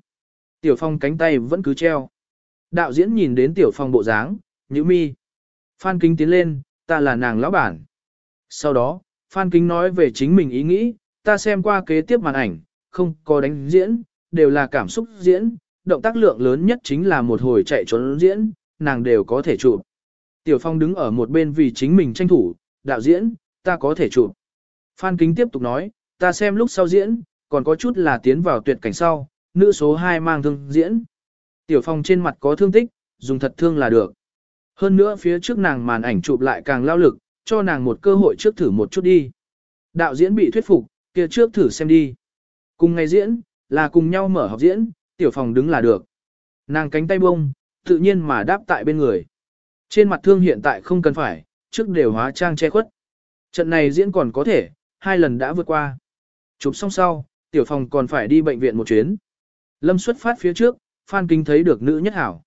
Tiểu phong cánh tay vẫn cứ treo. Đạo diễn nhìn đến tiểu phong bộ dáng, nhíu mi. Phan kính tiến lên, ta là nàng lão bản. Sau đó, Phan kính nói về chính mình ý nghĩ, ta xem qua kế tiếp màn ảnh, không có đánh diễn, đều là cảm xúc diễn, động tác lượng lớn nhất chính là một hồi chạy trốn diễn, nàng đều có thể chụp. Tiểu Phong đứng ở một bên vì chính mình tranh thủ, đạo diễn, ta có thể chụp. Phan Kính tiếp tục nói, ta xem lúc sau diễn, còn có chút là tiến vào tuyệt cảnh sau, nữ số 2 mang thương diễn. Tiểu Phong trên mặt có thương tích, dùng thật thương là được. Hơn nữa phía trước nàng màn ảnh chụp lại càng lao lực, cho nàng một cơ hội trước thử một chút đi. Đạo diễn bị thuyết phục, kia trước thử xem đi. Cùng ngày diễn, là cùng nhau mở học diễn, tiểu phòng đứng là được. Nàng cánh tay bông, tự nhiên mà đáp tại bên người. Trên mặt thương hiện tại không cần phải, trước đều hóa trang che khuất. Trận này diễn còn có thể, hai lần đã vượt qua. Chụp xong sau, tiểu phòng còn phải đi bệnh viện một chuyến. Lâm xuất phát phía trước, Phan Kính thấy được nữ nhất hảo.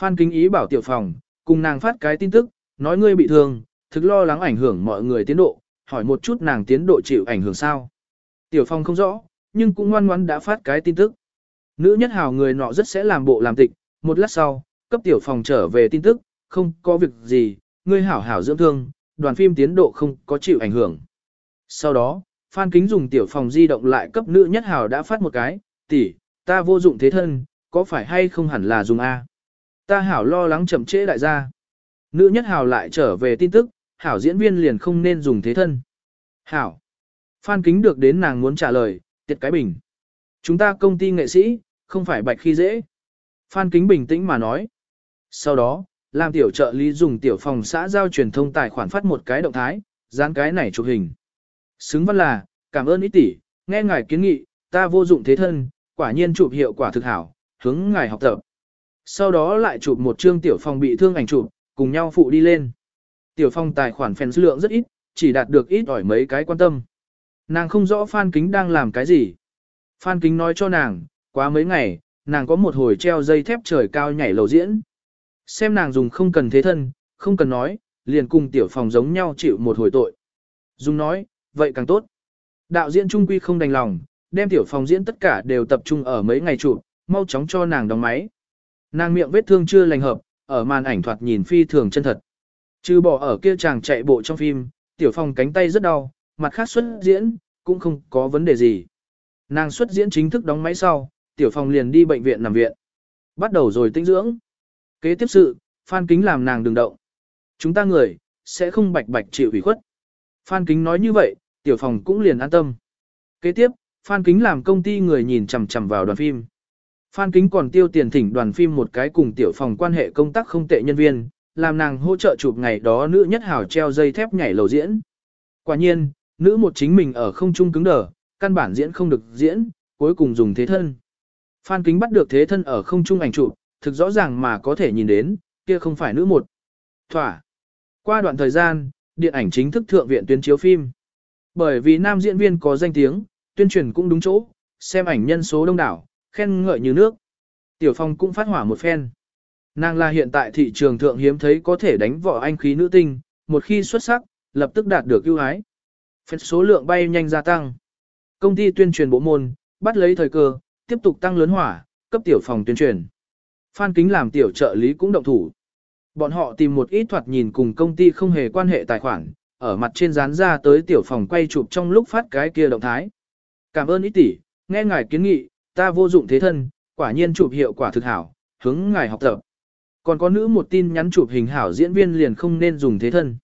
Phan Kính ý bảo tiểu phòng, cùng nàng phát cái tin tức, nói ngươi bị thương, thực lo lắng ảnh hưởng mọi người tiến độ, hỏi một chút nàng tiến độ chịu ảnh hưởng sao. Tiểu Phòng không rõ, nhưng cũng ngoan ngoãn đã phát cái tin tức. Nữ nhất hảo người nọ rất sẽ làm bộ làm tịch, một lát sau, cấp tiểu phòng trở về tin tức, không có việc gì, ngươi hảo hảo dưỡng thương, đoàn phim tiến độ không có chịu ảnh hưởng. Sau đó, Phan Kính dùng tiểu phòng di động lại cấp nữ nhất Hào đã phát một cái, tỷ, ta vô dụng thế thân, có phải hay không hẳn là dùng A. Ta hảo lo lắng chậm trễ đại gia. Nữ nhất Hào lại trở về tin tức, hảo diễn viên liền không nên dùng thế thân. Hảo. Phan Kính được đến nàng muốn trả lời, tiệt cái bình. Chúng ta công ty nghệ sĩ, không phải bạch khi dễ. Phan Kính bình tĩnh mà nói. Sau đó, làm tiểu trợ lý dùng tiểu phòng xã giao truyền thông tài khoản phát một cái động thái, dán cái này chụp hình. Xứng văn là, cảm ơn ý tỷ, nghe ngài kiến nghị, ta vô dụng thế thân, quả nhiên chụp hiệu quả thực hảo, hướng ngài học tập. Sau đó lại chụp một chương tiểu phòng bị thương ảnh chụp, cùng nhau phụ đi lên. Tiểu phong tài khoản fans lượng rất ít, chỉ đạt được ít ỏi mấy cái quan tâm. Nàng không rõ Phan Kính đang làm cái gì. Phan Kính nói cho nàng, quá mấy ngày, nàng có một hồi treo dây thép trời cao nhảy lầu diễn. Xem nàng dùng không cần thế thân, không cần nói, liền cùng tiểu phòng giống nhau chịu một hồi tội. Dung nói, vậy càng tốt. Đạo diễn trung quy không đành lòng, đem tiểu phòng diễn tất cả đều tập trung ở mấy ngày chụp, mau chóng cho nàng đóng máy. Nàng miệng vết thương chưa lành hợp, ở màn ảnh thoạt nhìn phi thường chân thật. Trừ bỏ ở kia chàng chạy bộ trong phim, tiểu phòng cánh tay rất đau, mặt khác xuất diễn, cũng không có vấn đề gì. Nàng xuất diễn chính thức đóng máy sau, tiểu phòng liền đi bệnh viện nằm viện. Bắt đầu rồi tinh dưỡng. Kế tiếp sự, Phan Kính làm nàng đừng động. Chúng ta người, sẽ không bạch bạch chịu ủy khuất. Phan Kính nói như vậy, tiểu phòng cũng liền an tâm. Kế tiếp, Phan Kính làm công ty người nhìn chằm chằm vào đoàn phim. Phan Kính còn tiêu tiền thỉnh đoàn phim một cái cùng tiểu phòng quan hệ công tác không tệ nhân viên, làm nàng hỗ trợ chụp ngày đó nữ nhất hảo treo dây thép nhảy lầu diễn. Quả nhiên, nữ một chính mình ở không trung cứng đờ, căn bản diễn không được diễn, cuối cùng dùng thế thân. Phan Kính bắt được thế thân ở không trung ảnh chụp, thực rõ ràng mà có thể nhìn đến, kia không phải nữ một. Thỏa. Qua đoạn thời gian, điện ảnh chính thức thượng viện tuyên chiếu phim. Bởi vì nam diễn viên có danh tiếng, tuyên truyền cũng đúng chỗ, xem ảnh nhân số đông đảo, khen ngợi như nước. Tiểu Phong cũng phát hỏa một phen. Nàng là hiện tại thị trường thượng hiếm thấy có thể đánh võ anh khí nữ tinh, một khi xuất sắc, lập tức đạt được ưu ái. Phép số lượng bay nhanh gia tăng. Công ty tuyên truyền bộ môn, bắt lấy thời cơ, tiếp tục tăng lớn hỏa, cấp tiểu phòng tuyên truyền. Phan Kính làm tiểu trợ lý cũng động thủ. Bọn họ tìm một ít thoạt nhìn cùng công ty không hề quan hệ tài khoản, ở mặt trên dán ra tới tiểu phòng quay chụp trong lúc phát cái kia động thái. Cảm ơn ý tỷ, nghe ngài kiến nghị, ta vô dụng thế thân, quả nhiên chụp hiệu quả thực hảo, hướng ngài học tập. Còn có nữ một tin nhắn chụp hình hảo diễn viên liền không nên dùng thế thân.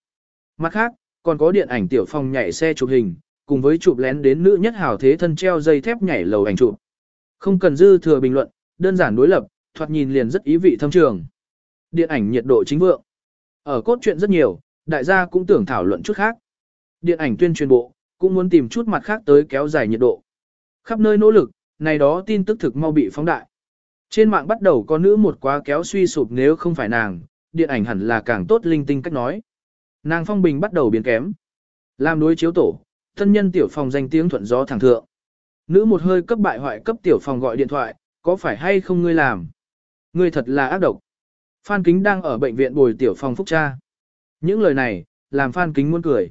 Mặt khác, còn có điện ảnh tiểu phòng nhảy xe chụp hình, cùng với chụp lén đến nữ nhất hảo thế thân treo dây thép nhảy lầu ảnh chụp. Không cần dư thừa bình luận, đơn giản đối lập, thoạt nhìn liền rất ý vị thâm trường. Điện ảnh nhiệt độ chính vượng. Ở cốt truyện rất nhiều, đại gia cũng tưởng thảo luận chút khác. Điện ảnh tuyên truyền bộ, cũng muốn tìm chút mặt khác tới kéo dài nhiệt độ. Khắp nơi nỗ lực, này đó tin tức thực mau bị phóng đại. Trên mạng bắt đầu có nữ một quá kéo suy sụp nếu không phải nàng, điện ảnh hẳn là càng tốt linh tinh cách nói. Nàng phong bình bắt đầu biến kém. Làm đối chiếu tổ, thân nhân tiểu phòng danh tiếng thuận gió thẳng thượng. Nữ một hơi cấp bại hoại cấp tiểu phòng gọi điện thoại, có phải hay không ngươi làm? Ngươi thật là ác độc. Phan Kính đang ở bệnh viện bồi tiểu phòng phúc cha. Những lời này, làm Phan Kính muốn cười.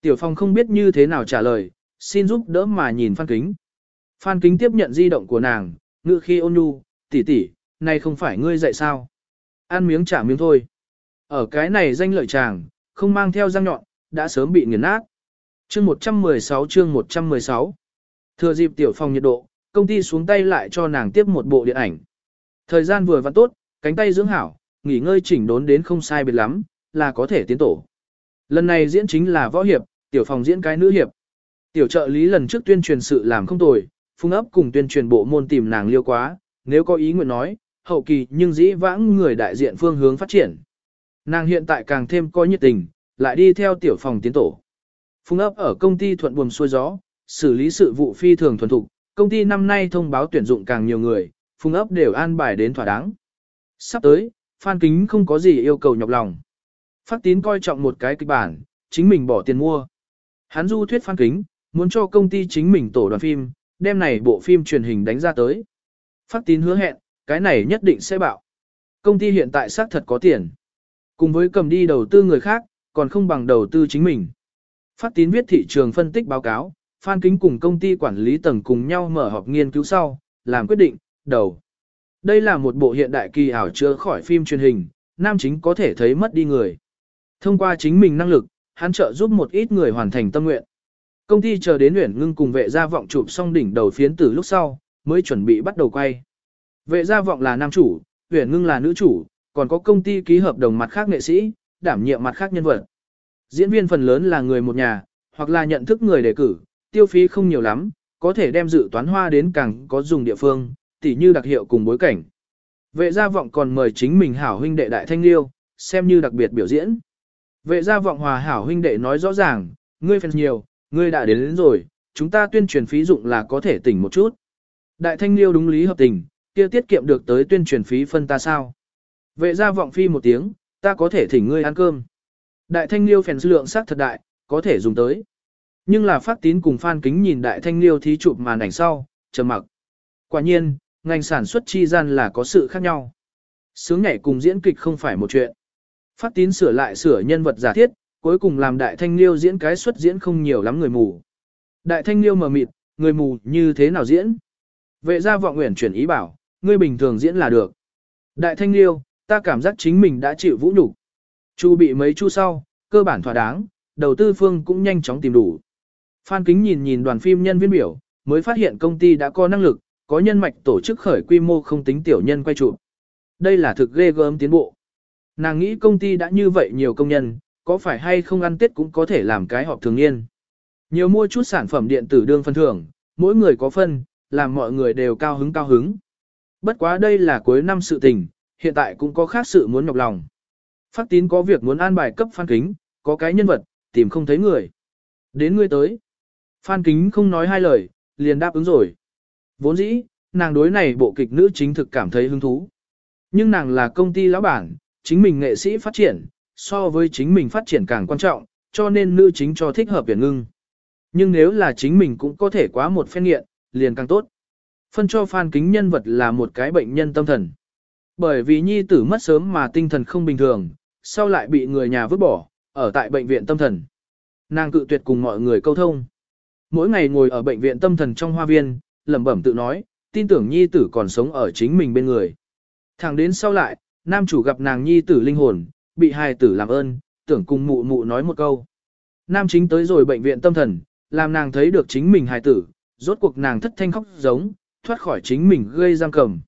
Tiểu Phong không biết như thế nào trả lời, xin giúp đỡ mà nhìn Phan Kính. Phan Kính tiếp nhận di động của nàng, ngự khi ôn nhu, tỷ tỷ, này không phải ngươi dạy sao. Ăn miếng trả miếng thôi. Ở cái này danh lợi chàng, không mang theo răng nhọn, đã sớm bị nghiền nát. Chương 116 chương 116 Thừa dịp tiểu phòng nhiệt độ, công ty xuống tay lại cho nàng tiếp một bộ điện ảnh. Thời gian vừa vặn tốt, cánh tay dưỡng hảo, nghỉ ngơi chỉnh đốn đến không sai biệt lắm, là có thể tiến tổ. Lần này diễn chính là võ hiệp, tiểu phòng diễn cái nữ hiệp. Tiểu trợ lý lần trước tuyên truyền sự làm không tồi, phung ấp cùng tuyên truyền bộ môn tìm nàng liêu quá, nếu có ý nguyện nói, hậu kỳ nhưng dĩ vãng người đại diện phương hướng phát triển. Nàng hiện tại càng thêm có nhiệt tình, lại đi theo tiểu phòng tiến tổ. Phung ấp ở công ty thuận buồm xuôi gió, xử lý sự vụ phi thường thuần thục, công ty năm nay thông báo tuyển dụng càng nhiều người, phung ấp đều an bài đến thỏa đáng. Sắp tới, Phan Kính không có gì yêu cầu nhọc lòng. Phát tín coi trọng một cái kịch bản, chính mình bỏ tiền mua. Hắn du thuyết Phan Kính, muốn cho công ty chính mình tổ đoàn phim, đem này bộ phim truyền hình đánh ra tới. Phát tín hứa hẹn, cái này nhất định sẽ bạo. Công ty hiện tại xác thật có tiền. Cùng với cầm đi đầu tư người khác, còn không bằng đầu tư chính mình. Phát tín viết thị trường phân tích báo cáo, Phan Kính cùng công ty quản lý tầng cùng nhau mở họp nghiên cứu sau, làm quyết định, đầu. Đây là một bộ hiện đại kỳ ảo chữa khỏi phim truyền hình, nam chính có thể thấy mất đi người. Thông qua chính mình năng lực, hắn trợ giúp một ít người hoàn thành tâm nguyện. Công ty chờ đến Uyển Ngưng cùng vệ gia vọng chụp xong đỉnh đầu phiến từ lúc sau, mới chuẩn bị bắt đầu quay. Vệ gia vọng là nam chủ, Uyển Ngưng là nữ chủ, còn có công ty ký hợp đồng mặt khác nghệ sĩ, đảm nhiệm mặt khác nhân vật. Diễn viên phần lớn là người một nhà, hoặc là nhận thức người đề cử, tiêu phí không nhiều lắm, có thể đem dự toán hoa đến càng có dùng địa phương, tỉ như đặc hiệu cùng bối cảnh. Vệ gia vọng còn mời chính mình hảo huynh đệ đại thanh liêu, xem như đặc biệt biểu diễn. Vệ gia vọng hòa hảo huynh đệ nói rõ ràng, ngươi phần nhiều, ngươi đã đến, đến rồi, chúng ta tuyên truyền phí dụng là có thể tỉnh một chút. Đại thanh liêu đúng lý hợp tình, kia tiết kiệm được tới tuyên truyền phí phân ta sao. Vệ gia vọng phi một tiếng, ta có thể thỉnh ngươi ăn cơm. Đại thanh liêu phèn lượng sắc thật đại, có thể dùng tới. Nhưng là phát tín cùng phan kính nhìn đại thanh liêu thí chụp màn ảnh sau, trầm mặc. Quả nhiên, ngành sản xuất chi gian là có sự khác nhau. Sướng nhảy cùng diễn kịch không phải một chuyện. Phát tín sửa lại sửa nhân vật giả thiết, cuối cùng làm đại thanh liêu diễn cái xuất diễn không nhiều lắm người mù. Đại thanh liêu mờ mịt, người mù như thế nào diễn? Vệ gia vọng nguyện chuyển ý bảo, ngươi bình thường diễn là được. Đại thanh liêu, ta cảm giác chính mình đã chịu vũ nhục. Chu bị mấy chu sau, cơ bản thỏa đáng, đầu tư phương cũng nhanh chóng tìm đủ. Phan Kính nhìn nhìn đoàn phim nhân viên biểu, mới phát hiện công ty đã có năng lực, có nhân mạch tổ chức khởi quy mô không tính tiểu nhân quay chụp. Đây là thực ghê gớm tiến bộ. Nàng nghĩ công ty đã như vậy nhiều công nhân, có phải hay không ăn tết cũng có thể làm cái họp thường niên. Nhiều mua chút sản phẩm điện tử đương phân thưởng, mỗi người có phân, làm mọi người đều cao hứng cao hứng. Bất quá đây là cuối năm sự tình, hiện tại cũng có khác sự muốn nhọc lòng. Phát tín có việc muốn an bài cấp phan kính, có cái nhân vật, tìm không thấy người. Đến ngươi tới. Phan kính không nói hai lời, liền đáp ứng rồi. Vốn dĩ, nàng đối này bộ kịch nữ chính thực cảm thấy hứng thú. Nhưng nàng là công ty lão bản, chính mình nghệ sĩ phát triển, so với chính mình phát triển càng quan trọng, cho nên nữ chính cho thích hợp biển ngưng. Nhưng nếu là chính mình cũng có thể quá một phen nghiện, liền càng tốt. Phân cho Phan Kính nhân vật là một cái bệnh nhân tâm thần. Bởi vì nhi tử mất sớm mà tinh thần không bình thường, sau lại bị người nhà vứt bỏ, ở tại bệnh viện tâm thần. Nàng cự tuyệt cùng mọi người câu thông. Mỗi ngày ngồi ở bệnh viện tâm thần trong hoa viên, lẩm bẩm tự nói, tin tưởng nhi tử còn sống ở chính mình bên người. Thẳng đến sau lại, nam chủ gặp nàng nhi tử linh hồn, bị hài tử làm ơn, tưởng cùng mụ mụ nói một câu. Nam chính tới rồi bệnh viện tâm thần, làm nàng thấy được chính mình hài tử, rốt cuộc nàng thất thanh khóc giống, thoát khỏi chính mình gây giam cầm.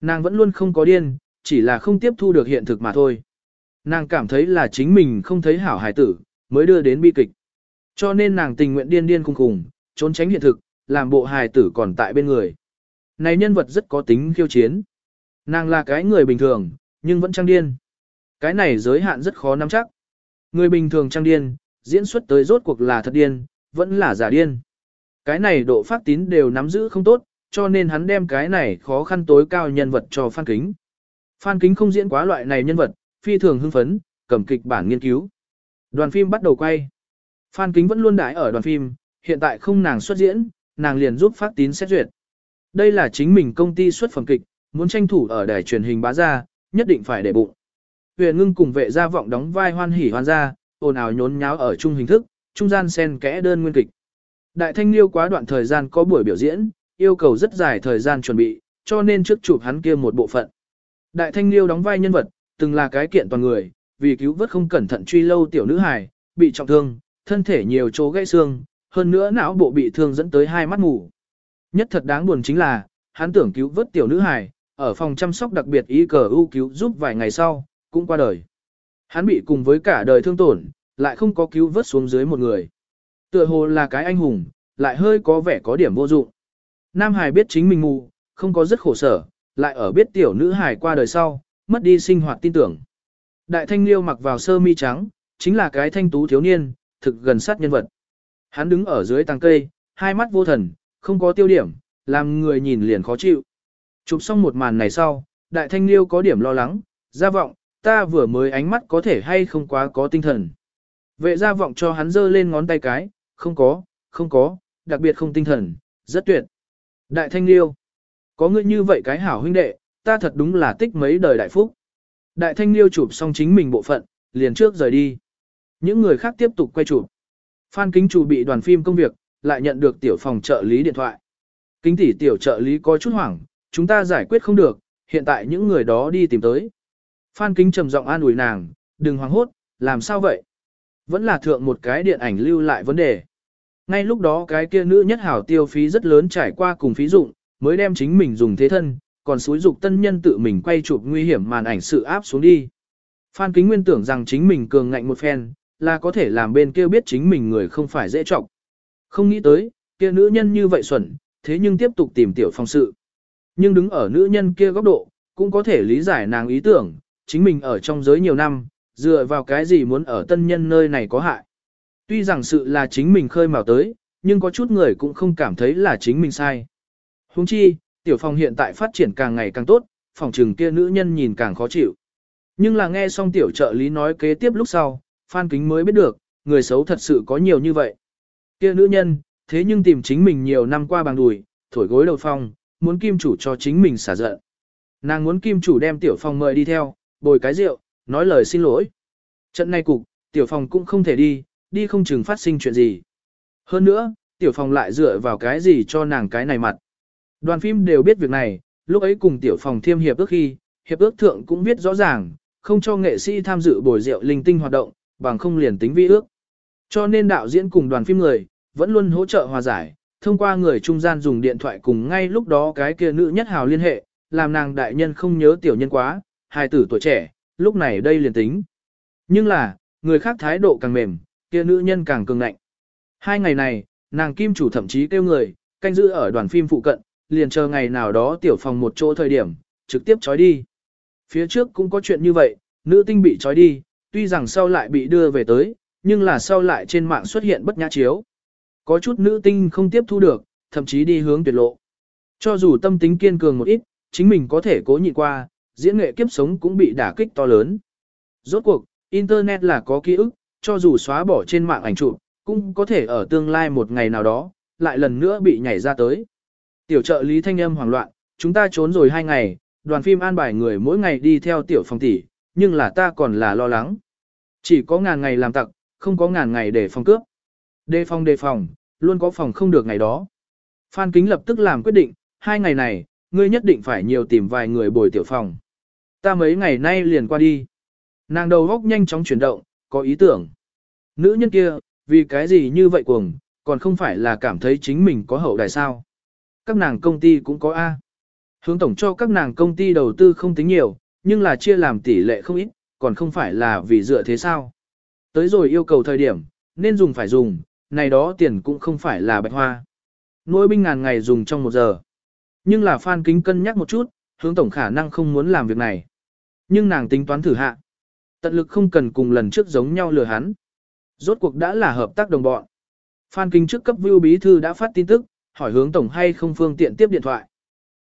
Nàng vẫn luôn không có điên, chỉ là không tiếp thu được hiện thực mà thôi. Nàng cảm thấy là chính mình không thấy hảo hài tử, mới đưa đến bi kịch. Cho nên nàng tình nguyện điên điên cùng cùng, trốn tránh hiện thực, làm bộ hài tử còn tại bên người. Này nhân vật rất có tính khiêu chiến. Nàng là cái người bình thường, nhưng vẫn trang điên. Cái này giới hạn rất khó nắm chắc. Người bình thường trang điên, diễn xuất tới rốt cuộc là thật điên, vẫn là giả điên. Cái này độ phát tín đều nắm giữ không tốt, cho nên hắn đem cái này khó khăn tối cao nhân vật cho Phan Kính. Phan Kính không diễn quá loại này nhân vật, phi thường hưng phấn, cầm kịch bản nghiên cứu. Đoàn phim bắt đầu quay. Phan Kính vẫn luôn đãi ở đoàn phim, hiện tại không nàng xuất diễn, nàng liền giúp phát tín xét duyệt. Đây là chính mình công ty xuất phẩm kịch, muốn tranh thủ ở đài truyền hình bá ra, nhất định phải để bụng. Huyền ngưng cùng vệ gia vọng đóng vai hoan hỉ hoan gia, ồn ào nhốn nháo ở chung hình thức, trung gian xen kẽ đơn nguyên kịch. Đại thanh liêu quá đoạn thời gian có buổi biểu diễn, yêu cầu rất dài thời gian chuẩn bị, cho nên trước chụp hắn kia một bộ phận. Đại thanh liêu đóng vai nhân vật, từng là cái kiện toàn người, vì cứu vớt không cẩn thận truy lâu tiểu nữ hài, bị trọng thương, thân thể nhiều chỗ gãy xương, hơn nữa não bộ bị thương dẫn tới hai mắt mù. Nhất thật đáng buồn chính là, hắn tưởng cứu vớt tiểu nữ hài, ở phòng chăm sóc đặc biệt y cờ ưu cứu giúp vài ngày sau, cũng qua đời. Hắn bị cùng với cả đời thương tổn, lại không có cứu vớt xuống dưới một người. Tựa hồ là cái anh hùng, lại hơi có vẻ có điểm vô dụng. Nam Hải biết chính mình ngu không có rất khổ sở, lại ở biết tiểu nữ Hải qua đời sau, mất đi sinh hoạt tin tưởng. Đại thanh liêu mặc vào sơ mi trắng, chính là cái thanh tú thiếu niên, thực gần sát nhân vật. Hắn đứng ở dưới tàng cây, hai mắt vô thần, không có tiêu điểm, làm người nhìn liền khó chịu. Chụp xong một màn này sau, đại thanh liêu có điểm lo lắng, ra vọng, ta vừa mới ánh mắt có thể hay không quá có tinh thần. Vệ gia vọng cho hắn giơ lên ngón tay cái, không có, không có, đặc biệt không tinh thần, rất tuyệt. Đại thanh liêu, có ngươi như vậy cái hảo huynh đệ, ta thật đúng là tích mấy đời đại phúc. Đại thanh liêu chụp xong chính mình bộ phận, liền trước rời đi. Những người khác tiếp tục quay chụp. Phan Kính chủ bị đoàn phim công việc, lại nhận được tiểu phòng trợ lý điện thoại. Kính tỷ tiểu trợ lý có chút hoảng, chúng ta giải quyết không được, hiện tại những người đó đi tìm tới. Phan Kính trầm giọng an ủi nàng, đừng hoảng hốt, làm sao vậy? Vẫn là thượng một cái điện ảnh lưu lại vấn đề. Ngay lúc đó cái kia nữ nhất hảo tiêu phí rất lớn trải qua cùng phí dụng, mới đem chính mình dùng thế thân, còn xúi dục tân nhân tự mình quay chụp nguy hiểm màn ảnh sự áp xuống đi. Phan Kính Nguyên tưởng rằng chính mình cường ngạnh một phen, là có thể làm bên kia biết chính mình người không phải dễ trọng. Không nghĩ tới, kia nữ nhân như vậy xuẩn, thế nhưng tiếp tục tìm tiểu phong sự. Nhưng đứng ở nữ nhân kia góc độ, cũng có thể lý giải nàng ý tưởng, chính mình ở trong giới nhiều năm, dựa vào cái gì muốn ở tân nhân nơi này có hại. Tuy rằng sự là chính mình khơi mào tới, nhưng có chút người cũng không cảm thấy là chính mình sai. Huống chi, tiểu phòng hiện tại phát triển càng ngày càng tốt, phòng trừng kia nữ nhân nhìn càng khó chịu. Nhưng là nghe xong tiểu trợ lý nói kế tiếp lúc sau, Phan Kính mới biết được, người xấu thật sự có nhiều như vậy. Kia nữ nhân, thế nhưng tìm chính mình nhiều năm qua bằng đùi, thổi gối đầu phòng muốn kim chủ cho chính mình xả giận. Nàng muốn kim chủ đem tiểu phòng mời đi theo, bồi cái rượu, nói lời xin lỗi. Trận này cục, tiểu phòng cũng không thể đi, đi không chừng phát sinh chuyện gì. Hơn nữa, tiểu phòng lại dựa vào cái gì cho nàng cái này mặt. Đoàn phim đều biết việc này, lúc ấy cùng tiểu phòng thiêm hiệp ước khi, hiệp ước thượng cũng viết rõ ràng, không cho nghệ sĩ tham dự bồi rượu linh tinh hoạt động, bằng không liền tính vi ước. Cho nên đạo diễn cùng đoàn phim người, vẫn luôn hỗ trợ hòa giải, thông qua người trung gian dùng điện thoại cùng ngay lúc đó cái kia nữ nhất hào liên hệ, làm nàng đại nhân không nhớ tiểu nhân quá, hài tử tuổi trẻ, lúc này đây liền tính. Nhưng là, người khác thái độ càng mềm, kia nữ nhân càng cường ngạnh. Hai ngày này, nàng kim chủ thậm chí kêu người, canh giữ ở đoàn phim phụ cận, liền chờ ngày nào đó tiểu phòng một chỗ thời điểm, trực tiếp trói đi. Phía trước cũng có chuyện như vậy, nữ tinh bị trói đi, tuy rằng sau lại bị đưa về tới, nhưng là sau lại trên mạng xuất hiện bất nhã chiếu. Có chút nữ tinh không tiếp thu được, thậm chí đi hướng tuyệt lộ. Cho dù tâm tính kiên cường một ít, chính mình có thể cố nhịn qua, diễn nghệ kiếp sống cũng bị đả kích to lớn. Rốt cuộc, Internet là có ký ức, cho dù xóa bỏ trên mạng ảnh chụp, cũng có thể ở tương lai một ngày nào đó, lại lần nữa bị nhảy ra tới. Tiểu trợ lý thanh âm hoảng loạn, chúng ta trốn rồi hai ngày, đoàn phim an bài người mỗi ngày đi theo tiểu phòng tỷ, nhưng là ta còn là lo lắng. Chỉ có ngàn ngày làm tặc, không có ngàn ngày để phòng cướp. Đề phòng đề phòng, luôn có phòng không được ngày đó. Phan Kính lập tức làm quyết định, hai ngày này, ngươi nhất định phải nhiều tìm vài người bồi tiểu phòng. Ta mấy ngày nay liền qua đi. Nàng đầu góc nhanh chóng chuyển động, có ý tưởng. Nữ nhân kia, vì cái gì như vậy cuồng, còn không phải là cảm thấy chính mình có hậu đại sao. Các nàng công ty cũng có A. Hướng tổng cho các nàng công ty đầu tư không tính nhiều, nhưng là chia làm tỷ lệ không ít, còn không phải là vì dựa thế sao. Tới rồi yêu cầu thời điểm, nên dùng phải dùng, này đó tiền cũng không phải là bạch hoa. Nuôi binh ngàn ngày dùng trong một giờ. Nhưng là Phan Kính cân nhắc một chút, hướng tổng khả năng không muốn làm việc này. Nhưng nàng tính toán thử hạ. Tận lực không cần cùng lần trước giống nhau lừa hắn. Rốt cuộc đã là hợp tác đồng bọn. Phan Kính trước cấp Vưu Bí Thư đã phát tin tức, hỏi hướng tổng hay không phương tiện tiếp điện thoại.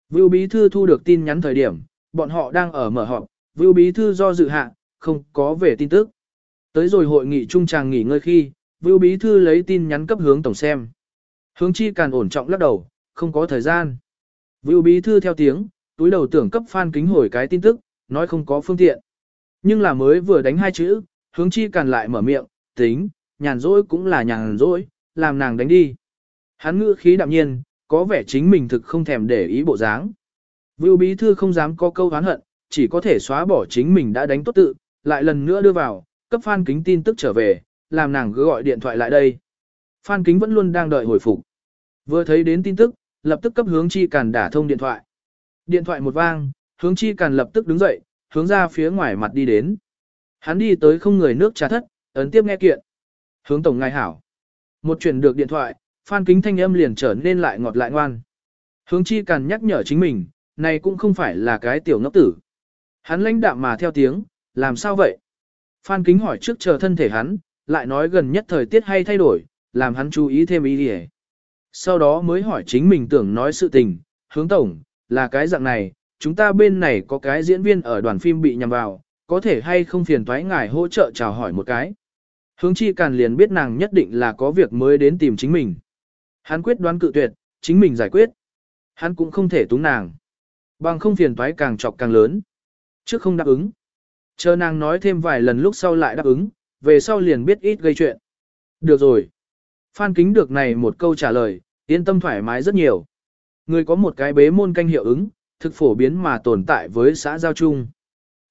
Vưu Bí Thư thu được tin nhắn thời điểm, bọn họ đang ở mở họp, Vưu Bí Thư do dự hạ, không có về tin tức. Tới rồi hội nghị trung tràng nghỉ ngơi khi, Vưu Bí Thư lấy tin nhắn cấp hướng tổng xem. Hướng chi càn ổn trọng lắc đầu, không có thời gian. Vưu Bí Thư theo tiếng, túi đầu tưởng cấp Phan Kính hồi cái tin tức, nói không có phương tiện. Nhưng là mới vừa đánh hai chữ, hướng chi càn lại mở miệng, tính, nhàn rỗi cũng là nhàn rỗi, làm nàng đánh đi. Hắn ngữ khí đạm nhiên, có vẻ chính mình thực không thèm để ý bộ dáng. Vưu Bí Thư không dám có câu hán hận, chỉ có thể xóa bỏ chính mình đã đánh tốt tự, lại lần nữa đưa vào, cấp Phan Kính tin tức trở về, làm nàng cứ gọi điện thoại lại đây. Phan Kính vẫn luôn đang đợi hồi phục. Vừa thấy đến tin tức, lập tức cấp hướng chi càn đả thông điện thoại. Điện thoại một vang, hướng chi càn lập tức đứng dậy, hướng ra phía ngoài mặt đi đến. Hắn đi tới không người nước trà thất, ấn tiếp nghe kiện. Hướng tổng ngài hảo. Một chuyển được điện thoại, Phan Kính thanh âm liền trở nên lại ngọt lại ngoan. Hướng chi càn nhắc nhở chính mình, này cũng không phải là cái tiểu ngốc tử. Hắn lãnh đạm mà theo tiếng, làm sao vậy? Phan Kính hỏi trước chờ thân thể hắn, lại nói gần nhất thời tiết hay thay đổi, làm hắn chú ý thêm ý đi Sau đó mới hỏi chính mình tưởng nói sự tình, hướng tổng, là cái dạng này, chúng ta bên này có cái diễn viên ở đoàn phim bị nhầm vào, có thể hay không phiền thoái ngài hỗ trợ chào hỏi một cái. Hướng chi càn liền biết nàng nhất định là có việc mới đến tìm chính mình. Hắn quyết đoán cự tuyệt, chính mình giải quyết. Hắn cũng không thể túng nàng. Bằng không phiền toái càng chọc càng lớn. Trước không đáp ứng. Chờ nàng nói thêm vài lần lúc sau lại đáp ứng, về sau liền biết ít gây chuyện. Được rồi. Phan kính được này một câu trả lời, yên tâm thoải mái rất nhiều. Người có một cái bế môn canh hiệu ứng, thực phổ biến mà tồn tại với xã giao chung.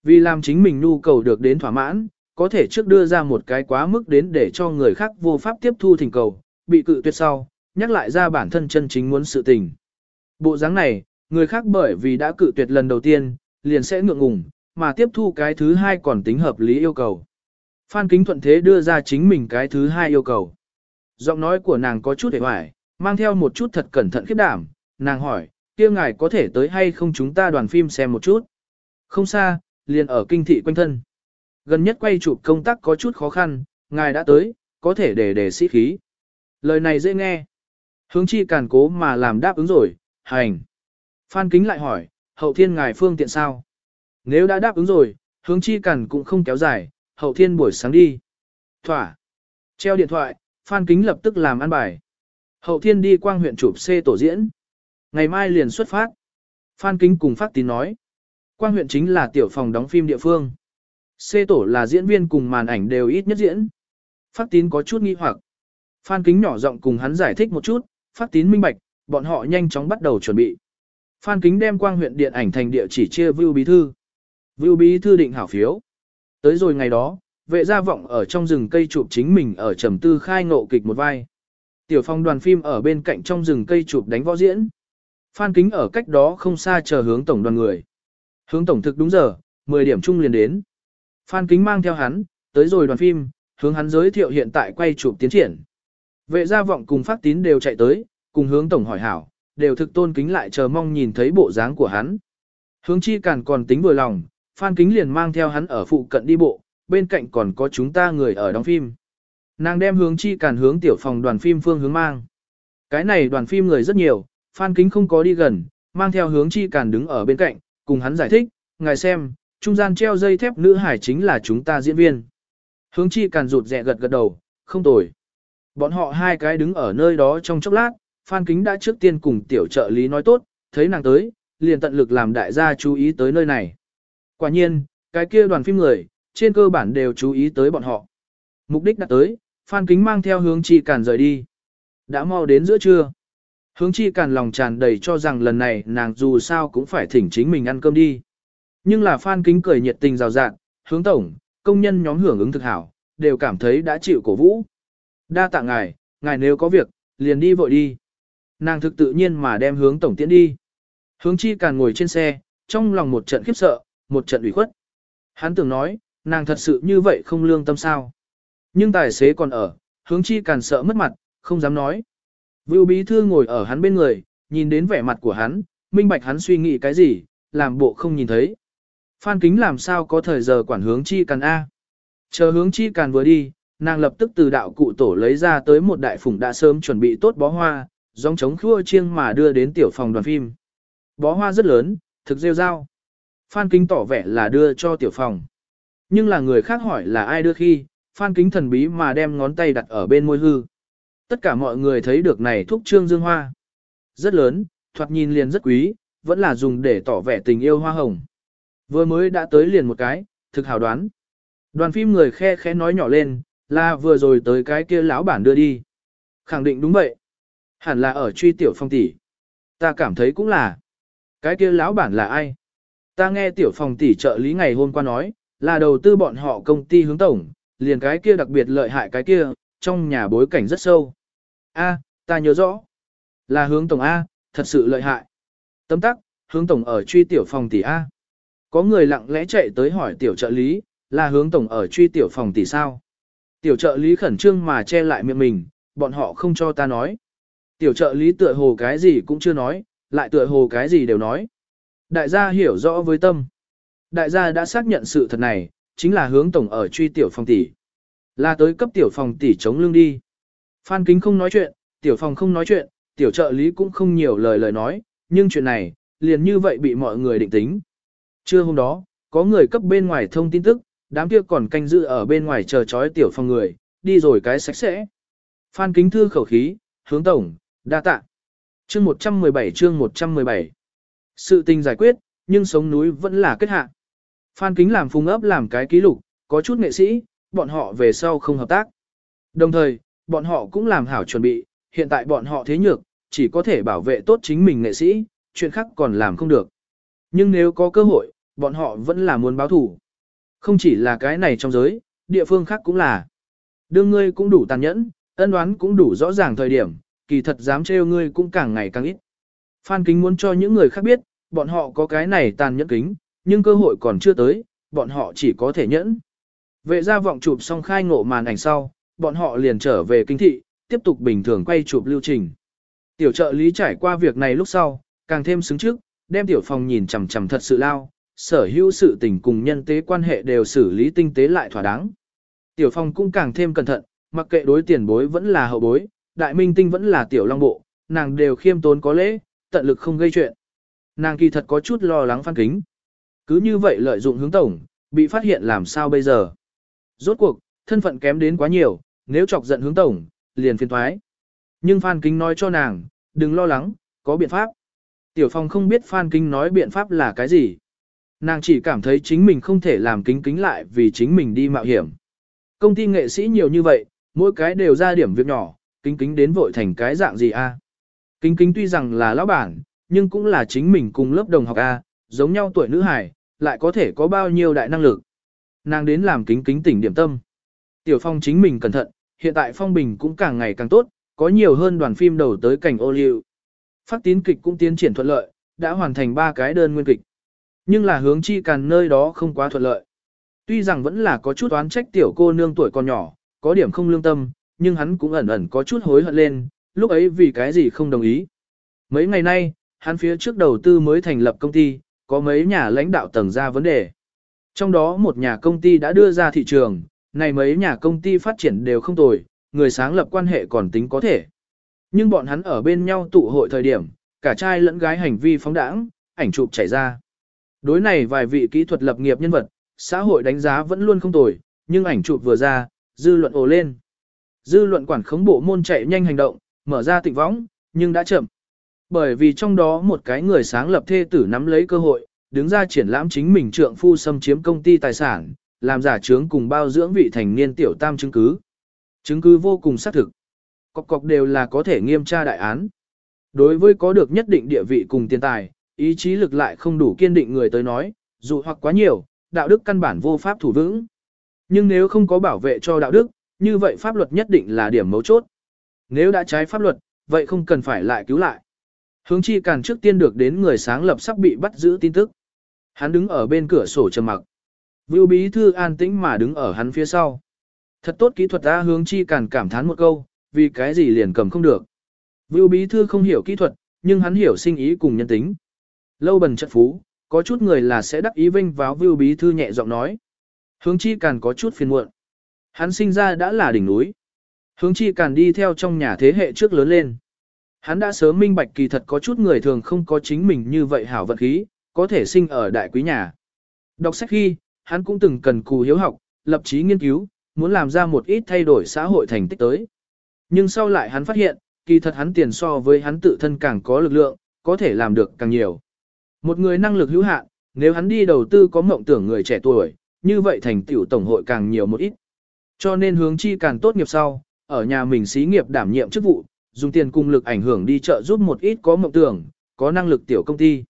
Vì làm chính mình nhu cầu được đến thỏa mãn, có thể trước đưa ra một cái quá mức đến để cho người khác vô pháp tiếp thu thỉnh cầu, bị cự tuyệt sau, nhắc lại ra bản thân chân chính muốn sự tình. Bộ dáng này, người khác bởi vì đã cự tuyệt lần đầu tiên, liền sẽ ngượng ngùng, mà tiếp thu cái thứ hai còn tính hợp lý yêu cầu. Phan Kính Thuận Thế đưa ra chính mình cái thứ hai yêu cầu. Giọng nói của nàng có chút hề hoài, mang theo một chút thật cẩn thận khiếp đảm, nàng hỏi, kia ngài có thể tới hay không chúng ta đoàn phim xem một chút. Không xa, liền ở kinh thị quanh thân. Gần nhất quay chụp công tác có chút khó khăn, ngài đã tới, có thể để để sĩ khí. Lời này dễ nghe. Hướng chi càn cố mà làm đáp ứng rồi, hành. Phan Kính lại hỏi, hậu thiên ngài phương tiện sao? Nếu đã đáp ứng rồi, hướng chi càn cũng không kéo dài, hậu thiên buổi sáng đi. Thỏa. Treo điện thoại, Phan Kính lập tức làm ăn bài. Hậu thiên đi quang huyện chụp C tổ diễn. Ngày mai liền xuất phát. Phan Kính cùng phát tín nói. Quang huyện chính là tiểu phòng đóng phim địa phương. C tổ là diễn viên cùng màn ảnh đều ít nhất diễn. Phát tín có chút nghi hoặc. Phan Kính nhỏ giọng cùng hắn giải thích một chút, phát tín minh bạch, bọn họ nhanh chóng bắt đầu chuẩn bị. Phan Kính đem quang huyện điện ảnh thành địa chỉ chia Vưu Bí Thư. Vưu Bí Thư định hảo phiếu. Tới rồi ngày đó, vệ gia vọng ở trong rừng cây chụp chính mình ở trầm tư khai ngộ kịch một vai. Tiểu phong đoàn phim ở bên cạnh trong rừng cây chụp đánh võ diễn. Phan Kính ở cách đó không xa chờ hướng tổng đoàn người. Hướng tổng thực đúng giờ, 10 điểm chung liền đến. Phan Kính mang theo hắn, tới rồi đoàn phim, hướng hắn giới thiệu hiện tại quay chụp tiến triển. Vệ gia vọng cùng phát tín đều chạy tới, cùng hướng tổng hỏi hảo, đều thực tôn kính lại chờ mong nhìn thấy bộ dáng của hắn. Hướng chi càn còn tính vừa lòng, Phan Kính liền mang theo hắn ở phụ cận đi bộ, bên cạnh còn có chúng ta người ở đóng phim. Nàng đem hướng chi càn hướng tiểu phòng đoàn phim phương hướng mang. Cái này đoàn phim người rất nhiều, Phan Kính không có đi gần, mang theo hướng chi càn đứng ở bên cạnh, cùng hắn giải thích, ngài xem, trung gian treo dây thép nữ hải chính là chúng ta diễn viên. Hướng chi càn rụt rẹ gật gật đầu, không tồi. Bọn họ hai cái đứng ở nơi đó trong chốc lát, Phan Kính đã trước tiên cùng tiểu trợ lý nói tốt, thấy nàng tới, liền tận lực làm đại gia chú ý tới nơi này. Quả nhiên, cái kia đoàn phim người, trên cơ bản đều chú ý tới bọn họ. Mục đích đã tới, Phan Kính mang theo hướng chi cản rời đi. Đã mau đến giữa trưa. Hướng chi cản lòng tràn đầy cho rằng lần này nàng dù sao cũng phải thỉnh chính mình ăn cơm đi. Nhưng là Phan Kính cười nhiệt tình rào rạng, hướng tổng, công nhân nhóm hưởng ứng thực hảo, đều cảm thấy đã chịu cổ vũ. Đa tạ ngài, ngài nếu có việc, liền đi vội đi. Nàng thực tự nhiên mà đem hướng tổng tiễn đi. Hướng chi càn ngồi trên xe, trong lòng một trận khiếp sợ, một trận ủy khuất. Hắn tưởng nói, nàng thật sự như vậy không lương tâm sao. Nhưng tài xế còn ở, hướng chi càn sợ mất mặt, không dám nói. Vưu bí thư ngồi ở hắn bên người, nhìn đến vẻ mặt của hắn, minh bạch hắn suy nghĩ cái gì, làm bộ không nhìn thấy. Phan kính làm sao có thời giờ quản hướng chi càn A. Chờ hướng chi càn vừa đi, nàng lập tức từ đạo cụ tổ lấy ra tới một đại phủng đã sớm chuẩn bị tốt bó hoa, dòng chống khua chiêng mà đưa đến tiểu phòng đoàn phim. Bó hoa rất lớn, thực rêu rao. Phan kính tỏ vẻ là đưa cho tiểu phòng. Nhưng là người khác hỏi là ai đưa khi, Phan kính thần bí mà đem ngón tay đặt ở bên môi hư. Tất cả mọi người thấy được này thuốc trương dương hoa. Rất lớn, thoạt nhìn liền rất quý, vẫn là dùng để tỏ vẻ tình yêu hoa hồng. Vừa mới đã tới liền một cái, thực hào đoán. Đoàn phim người khe khẽ nói nhỏ lên, là vừa rồi tới cái kia lão bản đưa đi. Khẳng định đúng vậy. Hẳn là ở truy tiểu phong tỷ. Ta cảm thấy cũng là. Cái kia lão bản là ai? Ta nghe tiểu Phòng tỷ trợ lý ngày hôm qua nói, là đầu tư bọn họ công ty hướng tổng, liền cái kia đặc biệt lợi hại cái kia, trong nhà bối cảnh rất sâu. A, ta nhớ rõ. Là hướng tổng A, thật sự lợi hại. Tấm tắc, hướng tổng ở truy tiểu phòng tỷ A. Có người lặng lẽ chạy tới hỏi tiểu trợ lý, là hướng tổng ở truy tiểu phòng tỷ sao. Tiểu trợ lý khẩn trương mà che lại miệng mình, bọn họ không cho ta nói. Tiểu trợ lý tựa hồ cái gì cũng chưa nói, lại tựa hồ cái gì đều nói. Đại gia hiểu rõ với tâm. Đại gia đã xác nhận sự thật này, chính là hướng tổng ở truy tiểu phòng tỷ. Là tới cấp tiểu phòng tỷ chống lưng đi. Phan Kính không nói chuyện, tiểu phòng không nói chuyện, tiểu trợ lý cũng không nhiều lời lời nói, nhưng chuyện này, liền như vậy bị mọi người định tính. Trưa hôm đó, có người cấp bên ngoài thông tin tức, đám kia còn canh giữ ở bên ngoài chờ chói tiểu phòng người, đi rồi cái sạch sẽ. Phan Kính thư khẩu khí, hướng tổng, đa tạ. Chương 117 chương 117 sự tình giải quyết, nhưng sống núi vẫn là kết hạ. Phan Kính làm phung ấp làm cái ký lục, có chút nghệ sĩ, bọn họ về sau không hợp tác. Đồng thời, bọn họ cũng làm hảo chuẩn bị, hiện tại bọn họ thế nhược, chỉ có thể bảo vệ tốt chính mình nghệ sĩ, chuyện khác còn làm không được. Nhưng nếu có cơ hội, bọn họ vẫn là muốn báo thủ. Không chỉ là cái này trong giới, địa phương khác cũng là. Đương ngươi cũng đủ tàn nhẫn, ân đoán cũng đủ rõ ràng thời điểm, kỳ thật dám trêu ngươi cũng càng ngày càng ít. Phan Kính muốn cho những người khác biết, bọn họ có cái này tàn nhẫn kính, nhưng cơ hội còn chưa tới, bọn họ chỉ có thể nhẫn. Vệ gia vọng chụp xong khai ngộ màn ảnh sau, bọn họ liền trở về kinh thị, tiếp tục bình thường quay chụp lưu trình. Tiểu trợ lý trải qua việc này lúc sau, càng thêm xứng trước, đem tiểu phòng nhìn chằm chằm thật sự lao, sở hữu sự tình cùng nhân tế quan hệ đều xử lý tinh tế lại thỏa đáng. Tiểu Phong cũng càng thêm cẩn thận, mặc kệ đối tiền bối vẫn là hậu bối, đại minh tinh vẫn là tiểu long bộ, nàng đều khiêm tốn có lễ, tận lực không gây chuyện. Nàng kỳ thật có chút lo lắng phan kính. Cứ như vậy lợi dụng hướng tổng, bị phát hiện làm sao bây giờ. Rốt cuộc, thân phận kém đến quá nhiều, nếu chọc giận hướng tổng, liền phiền thoái. Nhưng Phan Kính nói cho nàng, đừng lo lắng, có biện pháp. Tiểu Phong không biết Phan Kính nói biện pháp là cái gì. Nàng chỉ cảm thấy chính mình không thể làm kính kính lại vì chính mình đi mạo hiểm. Công ty nghệ sĩ nhiều như vậy, mỗi cái đều ra điểm việc nhỏ, kính kính đến vội thành cái dạng gì a? Kính kính tuy rằng là lão bản, nhưng cũng là chính mình cùng lớp đồng học a, giống nhau tuổi nữ hải, lại có thể có bao nhiêu đại năng lực. Nàng đến làm kính kính tỉnh điểm tâm. Tiểu Phong chính mình cẩn thận, hiện tại Phong Bình cũng càng ngày càng tốt, có nhiều hơn đoàn phim đầu tới cảnh ô liu. Phát tín kịch cũng tiến triển thuận lợi, đã hoàn thành 3 cái đơn nguyên kịch. Nhưng là hướng chi càn nơi đó không quá thuận lợi. Tuy rằng vẫn là có chút oán trách tiểu cô nương tuổi còn nhỏ, có điểm không lương tâm, nhưng hắn cũng ẩn ẩn có chút hối hận lên, lúc ấy vì cái gì không đồng ý. Mấy ngày nay, hắn phía trước đầu tư mới thành lập công ty, có mấy nhà lãnh đạo tầng ra vấn đề. Trong đó một nhà công ty đã đưa ra thị trường, này mấy nhà công ty phát triển đều không tồi, người sáng lập quan hệ còn tính có thể. Nhưng bọn hắn ở bên nhau tụ hội thời điểm, cả trai lẫn gái hành vi phóng đãng, ảnh chụp chảy ra. Đối này vài vị kỹ thuật lập nghiệp nhân vật, xã hội đánh giá vẫn luôn không tồi, nhưng ảnh chụp vừa ra, dư luận ồ lên. Dư luận quản khống bộ môn chạy nhanh hành động, mở ra tịnh võng, nhưng đã chậm. Bởi vì trong đó một cái người sáng lập thê tử nắm lấy cơ hội, đứng ra triển lãm chính mình trượng phu xâm chiếm công ty tài sản, làm giả trướng cùng bao dưỡng vị thành niên tiểu tam chứng cứ. Chứng cứ vô cùng xác thực. Cọc cọc đều là có thể nghiêm tra đại án. Đối với có được nhất định địa vị cùng tiền tài, ý chí lực lại không đủ kiên định người tới nói, dù hoặc quá nhiều, đạo đức căn bản vô pháp thủ vững. Nhưng nếu không có bảo vệ cho đạo đức, như vậy pháp luật nhất định là điểm mấu chốt. Nếu đã trái pháp luật, vậy không cần phải lại cứu lại. Hướng chi càn trước tiên được đến người sáng lập sắp bị bắt giữ tin tức. Hắn đứng ở bên cửa sổ trầm mặc. Vưu bí thư an tĩnh mà đứng ở hắn phía sau. Thật tốt kỹ thuật ta hướng chi càn cảm thán một câu, vì cái gì liền cầm không được. Vưu bí thư không hiểu kỹ thuật, nhưng hắn hiểu sinh ý cùng nhân tính. Lâu bần trận phú, có chút người là sẽ đắc ý vinh vào Vưu bí thư nhẹ giọng nói. Hướng chi càn có chút phiền muộn. Hắn sinh ra đã là đỉnh núi. Hướng chi càn đi theo trong nhà thế hệ trước lớn lên. Hắn đã sớm minh bạch kỳ thật có chút người thường không có chính mình như vậy hảo vận khí, có thể sinh ở đại quý nhà. Đọc sách khi, hắn cũng từng cần cù hiếu học, lập chí nghiên cứu, muốn làm ra một ít thay đổi xã hội thành tích tới. Nhưng sau lại hắn phát hiện, kỳ thật hắn tiền so với hắn tự thân càng có lực lượng, có thể làm được càng nhiều. Một người năng lực hữu hạn, nếu hắn đi đầu tư có mộng tưởng người trẻ tuổi, như vậy thành tiểu tổng hội càng nhiều một ít. Cho nên hướng chi càng tốt nghiệp sau, ở nhà mình xí nghiệp đảm nhiệm chức vụ, dùng tiền cùng lực ảnh hưởng đi chợ giúp một ít có mộng tưởng, có năng lực tiểu công ty.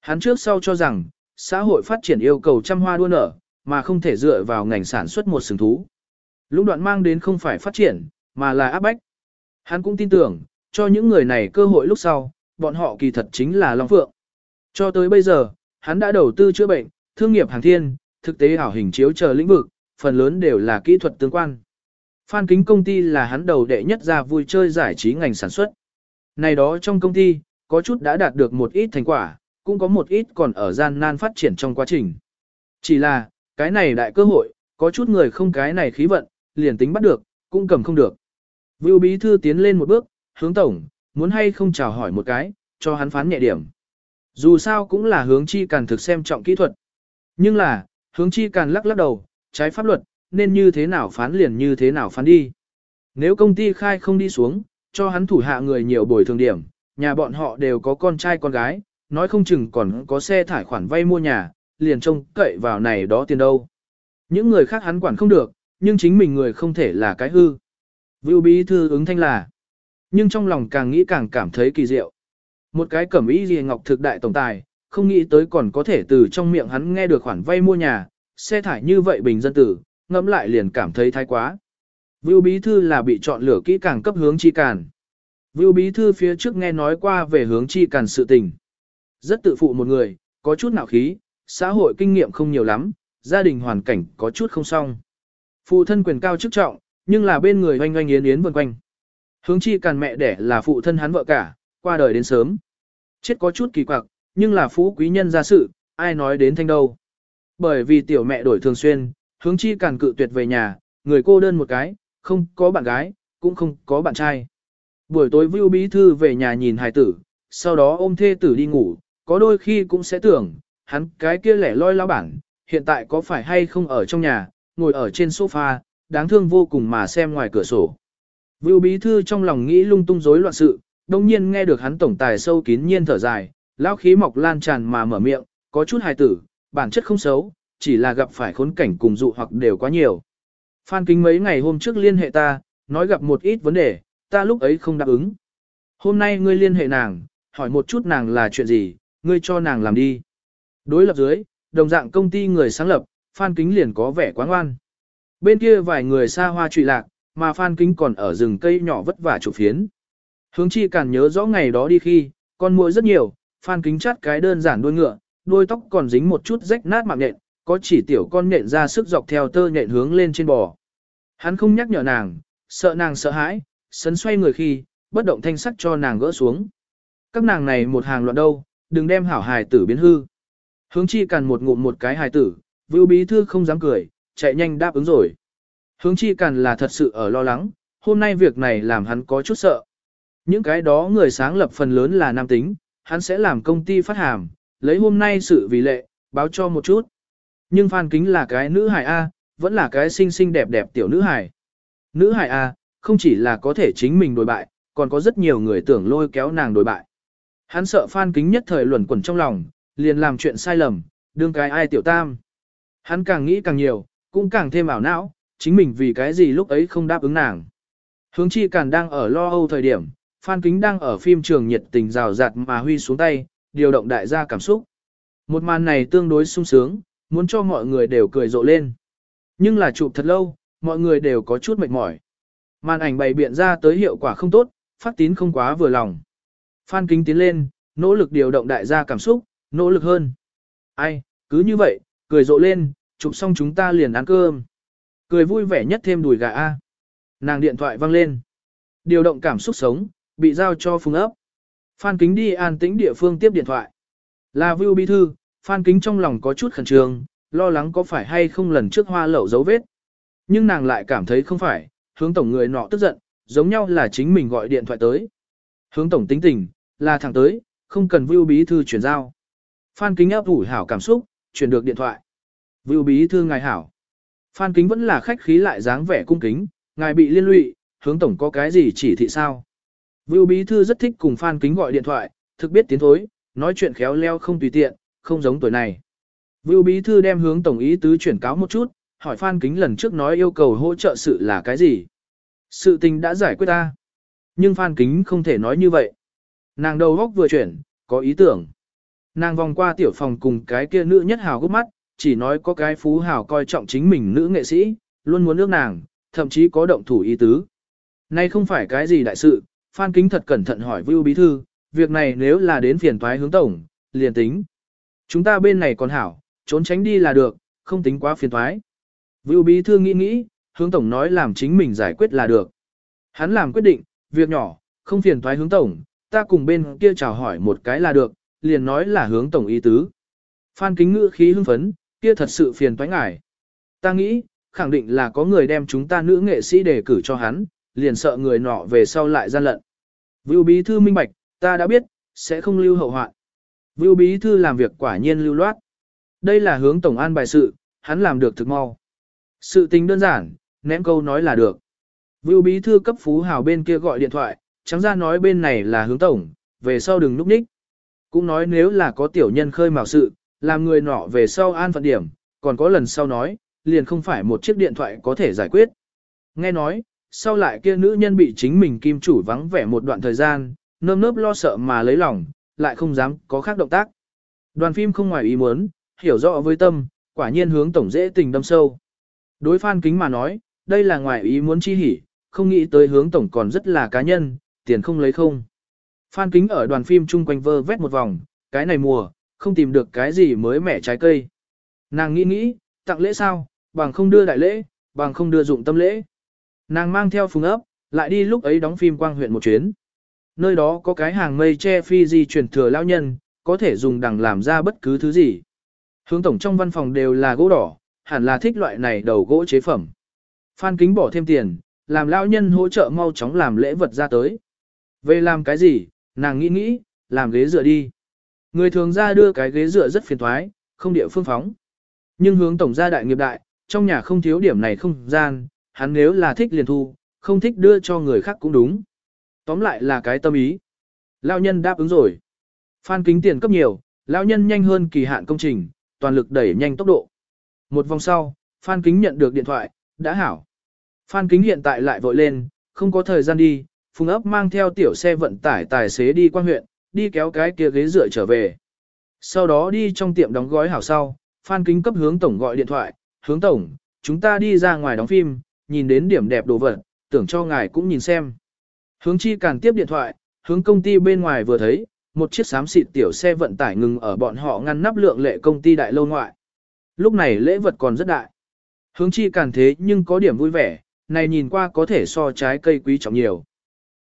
Hắn trước sau cho rằng, xã hội phát triển yêu cầu trăm hoa đua nở, mà không thể dựa vào ngành sản xuất một sừng thú. Lũng đoạn mang đến không phải phát triển, mà là áp bách. Hắn cũng tin tưởng, cho những người này cơ hội lúc sau, bọn họ kỳ thật chính là Long Phượng. Cho tới bây giờ, hắn đã đầu tư chữa bệnh, thương nghiệp hàng thiên, thực tế ảo hình chiếu chờ lĩnh vực, phần lớn đều là kỹ thuật tương quan. Phan Kính công ty là hắn đầu đệ nhất ra vui chơi giải trí ngành sản xuất. Này đó trong công ty, có chút đã đạt được một ít thành quả, cũng có một ít còn ở gian nan phát triển trong quá trình. Chỉ là, cái này đại cơ hội, có chút người không cái này khí vận, liền tính bắt được, cũng cầm không được. Vưu bí thư tiến lên một bước, hướng tổng, muốn hay không chào hỏi một cái, cho hắn phán nhẹ điểm. Dù sao cũng là hướng chi càn thực xem trọng kỹ thuật. Nhưng là, hướng chi càn lắc lắc đầu, trái pháp luật, nên như thế nào phán liền như thế nào phán đi. Nếu công ty khai không đi xuống, cho hắn thủ hạ người nhiều bồi thường điểm, nhà bọn họ đều có con trai con gái, nói không chừng còn có xe thải khoản vay mua nhà, liền trông cậy vào này đó tiền đâu. Những người khác hắn quản không được, nhưng chính mình người không thể là cái hư. Vưu bí thư ứng thanh là. Nhưng trong lòng càng nghĩ càng cảm thấy kỳ diệu. Một cái cẩm ý gì ngọc thực đại tổng tài, không nghĩ tới còn có thể từ trong miệng hắn nghe được khoản vay mua nhà, xe thải như vậy bình dân tử, ngẫm lại liền cảm thấy thái quá. Vưu bí thư là bị chọn lựa kỹ càng cấp hướng chi càn. Vưu bí thư phía trước nghe nói qua về hướng chi càn sự tình. Rất tự phụ một người, có chút nạo khí, xã hội kinh nghiệm không nhiều lắm, gia đình hoàn cảnh có chút không xong. Phụ thân quyền cao chức trọng, nhưng là bên người oanh oanh yến yến vần quanh. Hướng chi càn mẹ đẻ là phụ thân hắn vợ cả, qua đời đến sớm. Chết có chút kỳ quặc, nhưng là phú quý nhân gia sự, ai nói đến thanh đâu. Bởi vì tiểu mẹ đổi thường xuyên, hướng chi càn cự tuyệt về nhà, người cô đơn một cái, không có bạn gái, cũng không có bạn trai. Buổi tối Vưu Bí Thư về nhà nhìn hài tử, sau đó ôm thê tử đi ngủ, có đôi khi cũng sẽ tưởng, hắn cái kia lẻ loi lao bản, hiện tại có phải hay không ở trong nhà, ngồi ở trên sofa, đáng thương vô cùng mà xem ngoài cửa sổ. Vưu Bí Thư trong lòng nghĩ lung tung rối loạn sự, đồng nhiên nghe được hắn tổng tài sâu kín nhiên thở dài, lão khí mọc lan tràn mà mở miệng, có chút hài tử, bản chất không xấu, chỉ là gặp phải khốn cảnh cùng dụ hoặc đều quá nhiều. Phan Kính mấy ngày hôm trước liên hệ ta, nói gặp một ít vấn đề, ta lúc ấy không đáp ứng. Hôm nay ngươi liên hệ nàng, hỏi một chút nàng là chuyện gì, ngươi cho nàng làm đi. Đối lập dưới, đồng dạng công ty người sáng lập, Phan Kính liền có vẻ quá ngoan. Bên kia vài người xa hoa trụy lạc, mà Phan Kính còn ở rừng cây nhỏ vất vả chụp phiến. Hướng chi càng nhớ rõ ngày đó đi khi, con muỗi rất nhiều, Phan Kính chắt cái đơn giản đuôi ngựa, đuôi tóc còn dính một chút rách nát mạng nhện, có chỉ tiểu con nện ra sức dọc theo tơ nện hướng lên trên bò. Hắn không nhắc nhở nàng, sợ nàng sợ hãi, sấn xoay người khi, bất động thanh sắc cho nàng gỡ xuống. Các nàng này một hàng loạn đâu, đừng đem hảo hài tử biến hư. Hướng chi càn một ngụm một cái hài tử, vưu bí thư không dám cười, chạy nhanh đáp ứng rồi. Hướng chi càn là thật sự ở lo lắng, hôm nay việc này làm hắn có chút sợ. Những cái đó người sáng lập phần lớn là nam tính, hắn sẽ làm công ty phát hàm, lấy hôm nay sự vì lệ, báo cho một chút. Nhưng Phan Kính là cái nữ hài A, vẫn là cái xinh xinh đẹp đẹp tiểu nữ hài. Nữ hài A, không chỉ là có thể chính mình đối bại, còn có rất nhiều người tưởng lôi kéo nàng đối bại. Hắn sợ Phan Kính nhất thời luẩn quẩn trong lòng, liền làm chuyện sai lầm, đương cái ai tiểu tam. Hắn càng nghĩ càng nhiều, cũng càng thêm ảo não, chính mình vì cái gì lúc ấy không đáp ứng nàng. Hướng chi càng đang ở lo âu thời điểm, Phan Kính đang ở phim trường nhiệt tình rào rạt mà huy xuống tay, điều động đại gia cảm xúc. Một màn này tương đối sung sướng, muốn cho mọi người đều cười rộ lên. Nhưng là chụp thật lâu, mọi người đều có chút mệt mỏi. Màn ảnh bày biện ra tới hiệu quả không tốt, phát tín không quá vừa lòng. Phan Kính tiến lên, nỗ lực điều động đại gia cảm xúc, nỗ lực hơn. Ai, cứ như vậy, cười rộ lên, chụp xong chúng ta liền ăn cơm. Cười vui vẻ nhất thêm đùi gà A. Nàng điện thoại vang lên. Điều động cảm xúc sống, bị giao cho Phùng ấp. Phan Kính đi an tĩnh địa phương tiếp điện thoại. Là Vưu Bí Thư, Phan Kính trong lòng có chút khẩn trương, lo lắng có phải hay không lần trước hoa lậu dấu vết. Nhưng nàng lại cảm thấy không phải, hướng tổng người nọ tức giận, giống nhau là chính mình gọi điện thoại tới. Hướng tổng tính tình, là thẳng tới, không cần Vưu Bí Thư chuyển giao. Phan Kính áp ủi hảo cảm xúc, chuyển được điện thoại. Vưu Bí Thư ngài hảo. Phan Kính vẫn là khách khí lại dáng vẻ cung kính, ngài bị liên lụy, hướng tổng có cái gì chỉ thị sao. Vưu Bí Thư rất thích cùng Phan Kính gọi điện thoại, thực biết tiến thối, nói chuyện khéo leo không tùy tiện, không giống tuổi này. Vưu Bí Thư đem hướng tổng ý tứ chuyển cáo một chút, hỏi Phan Kính lần trước nói yêu cầu hỗ trợ sự là cái gì. Sự tình đã giải quyết ta. Nhưng Phan Kính không thể nói như vậy. Nàng đầu góc vừa chuyển, có ý tưởng. Nàng vòng qua tiểu phòng cùng cái kia nữ nhất hào gốc mắt, chỉ nói có cái phú hào coi trọng chính mình nữ nghệ sĩ, luôn muốn nước nàng, thậm chí có động thủ ý tứ. Nay không phải cái gì đại sự, Phan Kính thật cẩn thận hỏi Vưu Bí Thư, việc này nếu là đến phiền toái hướng tổng, liền tính. Chúng ta bên này còn hảo, trốn tránh đi là được, không tính quá phiền toái. Vưu Bí Thư nghĩ nghĩ, hướng tổng nói làm chính mình giải quyết là được. Hắn làm quyết định, việc nhỏ, không phiền toái hướng tổng, ta cùng bên kia chào hỏi một cái là được, liền nói là hướng tổng ý tứ. Phan Kính ngữ khí hưng phấn, kia thật sự phiền toái ngại. Ta nghĩ, khẳng định là có người đem chúng ta nữ nghệ sĩ đề cử cho hắn, liền sợ người nọ về sau lại gian lận. Vưu bí thư minh bạch, ta đã biết, sẽ không lưu hậu hoạn. Vưu bí thư làm việc quả nhiên lưu loát. Đây là hướng tổng an bài sự, hắn làm được thực mau. Sự tình đơn giản, ném câu nói là được. Vưu bí thư cấp phú hào bên kia gọi điện thoại, trắng ra nói bên này là hướng tổng, về sau đừng núp ních. Cũng nói nếu là có tiểu nhân khơi mào sự, làm người nọ về sau an phận điểm, còn có lần sau nói, liền không phải một chiếc điện thoại có thể giải quyết. Nghe nói, sau lại kia nữ nhân bị chính mình kim chủ vắng vẻ một đoạn thời gian, nơm nớp lo sợ mà lấy lòng, lại không dám có khác động tác. Đoàn phim không ngoài ý muốn, hiểu rõ với tâm, quả nhiên hướng tổng dễ tình đâm sâu. Đối Phan Kính mà nói, đây là ngoài ý muốn chi hỉ, không nghĩ tới hướng tổng còn rất là cá nhân, tiền không lấy không. Phan Kính ở đoàn phim chung quanh vơ vét một vòng, cái này mùa, không tìm được cái gì mới mẻ trái cây. Nàng nghĩ nghĩ, tặng lễ sao, bằng không đưa đại lễ, bằng không đưa dụng tâm lễ. Nàng mang theo phùng ấp, lại đi lúc ấy đóng phim quang huyện một chuyến. Nơi đó có cái hàng mây che phi di chuyển thừa lao nhân, có thể dùng đằng làm ra bất cứ thứ gì. Hướng tổng trong văn phòng đều là gỗ đỏ, hẳn là thích loại này đầu gỗ chế phẩm. Phan Kính bỏ thêm tiền, làm lao nhân hỗ trợ mau chóng làm lễ vật ra tới. Về làm cái gì, nàng nghĩ nghĩ, làm ghế dựa đi. Người thường ra đưa cái ghế dựa rất phiền thoái, không địa phương phóng. Nhưng hướng tổng gia đại nghiệp đại, trong nhà không thiếu điểm này không gian, hắn nếu là thích liền thu, không thích đưa cho người khác cũng đúng. Tóm lại là cái tâm ý. Lão nhân đáp ứng rồi. Phan kính tiền cấp nhiều, lão nhân nhanh hơn kỳ hạn công trình, toàn lực đẩy nhanh tốc độ. Một vòng sau, Phan kính nhận được điện thoại, đã hảo. Phan kính hiện tại lại vội lên, không có thời gian đi, phùng ấp mang theo tiểu xe vận tải tài xế đi quan huyện, đi kéo cái kia ghế dựa trở về. Sau đó đi trong tiệm đóng gói hảo sau, Phan kính cấp hướng tổng gọi điện thoại, hướng tổng, chúng ta đi ra ngoài đóng phim, nhìn đến điểm đẹp đồ vật, tưởng cho ngài cũng nhìn xem. Hướng chi càng tiếp điện thoại, hướng công ty bên ngoài vừa thấy, một chiếc xám xịt tiểu xe vận tải ngừng ở bọn họ ngăn nắp lượng lệ công ty đại lâu ngoại. Lúc này lễ vật còn rất đại. Hướng chi càng thế nhưng có điểm vui vẻ, này nhìn qua có thể so trái cây quý trọng nhiều.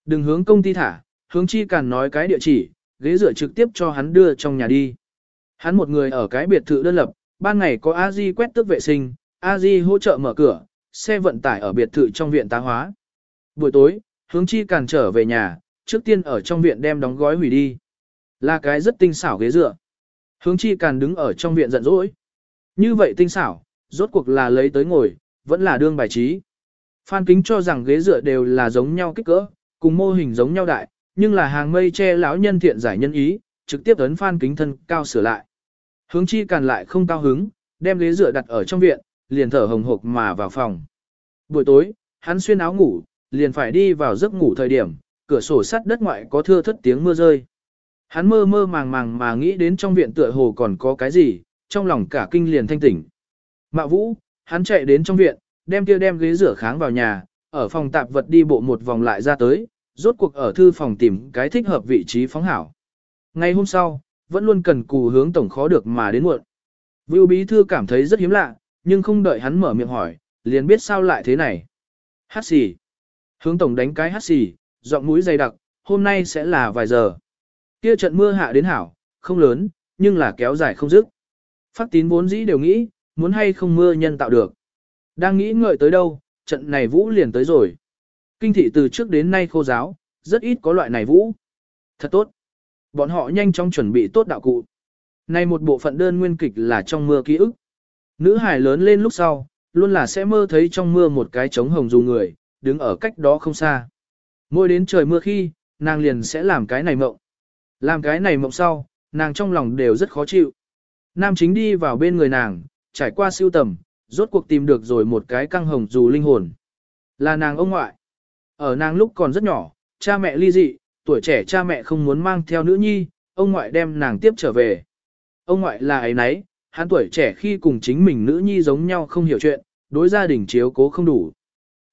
Đừng hướng công ty thả, hướng chi càng nói cái địa chỉ, ghế dựa trực tiếp cho hắn đưa trong nhà đi. Hắn một người ở cái biệt thự đơn lập, ban ngày có a di quét tước vệ sinh, a di hỗ trợ mở cửa, xe vận tải ở biệt thự trong viện tá hóa. Buổi tối, hướng chi càn trở về nhà, trước tiên ở trong viện đem đóng gói hủy đi. Là cái rất tinh xảo ghế dựa. Hướng chi càn đứng ở trong viện giận dỗi. Như vậy tinh xảo, rốt cuộc là lấy tới ngồi, vẫn là đương bài trí. Phan Kính cho rằng ghế dựa đều là giống nhau kích cỡ, cùng mô hình giống nhau đại, nhưng là hàng mây che lão nhân thiện giải nhân ý, trực tiếp ấn Phan Kính thân cao sửa lại. Hướng chi càn lại không cao hứng, đem ghế dựa đặt ở trong viện, liền thở hồng hộc mà vào phòng. Buổi tối, hắn xuyên áo ngủ, liền phải đi vào giấc ngủ thời điểm, cửa sổ sắt đất ngoại có thưa thất tiếng mưa rơi. Hắn mơ mơ màng màng mà nghĩ đến trong viện tựa hồ còn có cái gì, trong lòng cả kinh liền thanh tỉnh. Mạ vũ, hắn chạy đến trong viện, đem kia đem ghế rửa kháng vào nhà, ở phòng tạp vật đi bộ một vòng lại ra tới, rốt cuộc ở thư phòng tìm cái thích hợp vị trí phóng hảo. Ngày hôm sau, vẫn luôn cần cù hướng tổng khó được mà đến muộn. Vưu bí thư cảm thấy rất hiếm lạ, nhưng không đợi hắn mở miệng hỏi, liền biết sao lại thế này. Hát xì. Hướng tổng đánh cái hát xì, giọng mũi dày đặc, hôm nay sẽ là vài giờ. Kia trận mưa hạ đến hảo, không lớn, nhưng là kéo dài không dứt. Phát tín vốn dĩ đều nghĩ, muốn hay không mưa nhân tạo được. Đang nghĩ ngợi tới đâu, trận này vũ liền tới rồi. Kinh thị từ trước đến nay khô giáo, rất ít có loại này vũ. Thật tốt. Bọn họ nhanh chóng chuẩn bị tốt đạo cụ. Này một bộ phận đơn nguyên kịch là trong mưa ký ức. Nữ hải lớn lên lúc sau, luôn là sẽ mơ thấy trong mưa một cái trống hồng dù người, đứng ở cách đó không xa. Mỗi đến trời mưa khi, nàng liền sẽ làm cái này mộng. Làm cái này mộng sau, nàng trong lòng đều rất khó chịu. Nam chính đi vào bên người nàng, trải qua siêu tầm, rốt cuộc tìm được rồi một cái căng hồng dù linh hồn. Là nàng ông ngoại. Ở nàng lúc còn rất nhỏ, cha mẹ ly dị, tuổi trẻ cha mẹ không muốn mang theo nữ nhi, ông ngoại đem nàng tiếp trở về. Ông ngoại là ấy nấy, hắn tuổi trẻ khi cùng chính mình nữ nhi giống nhau không hiểu chuyện, đối gia đình chiếu cố không đủ.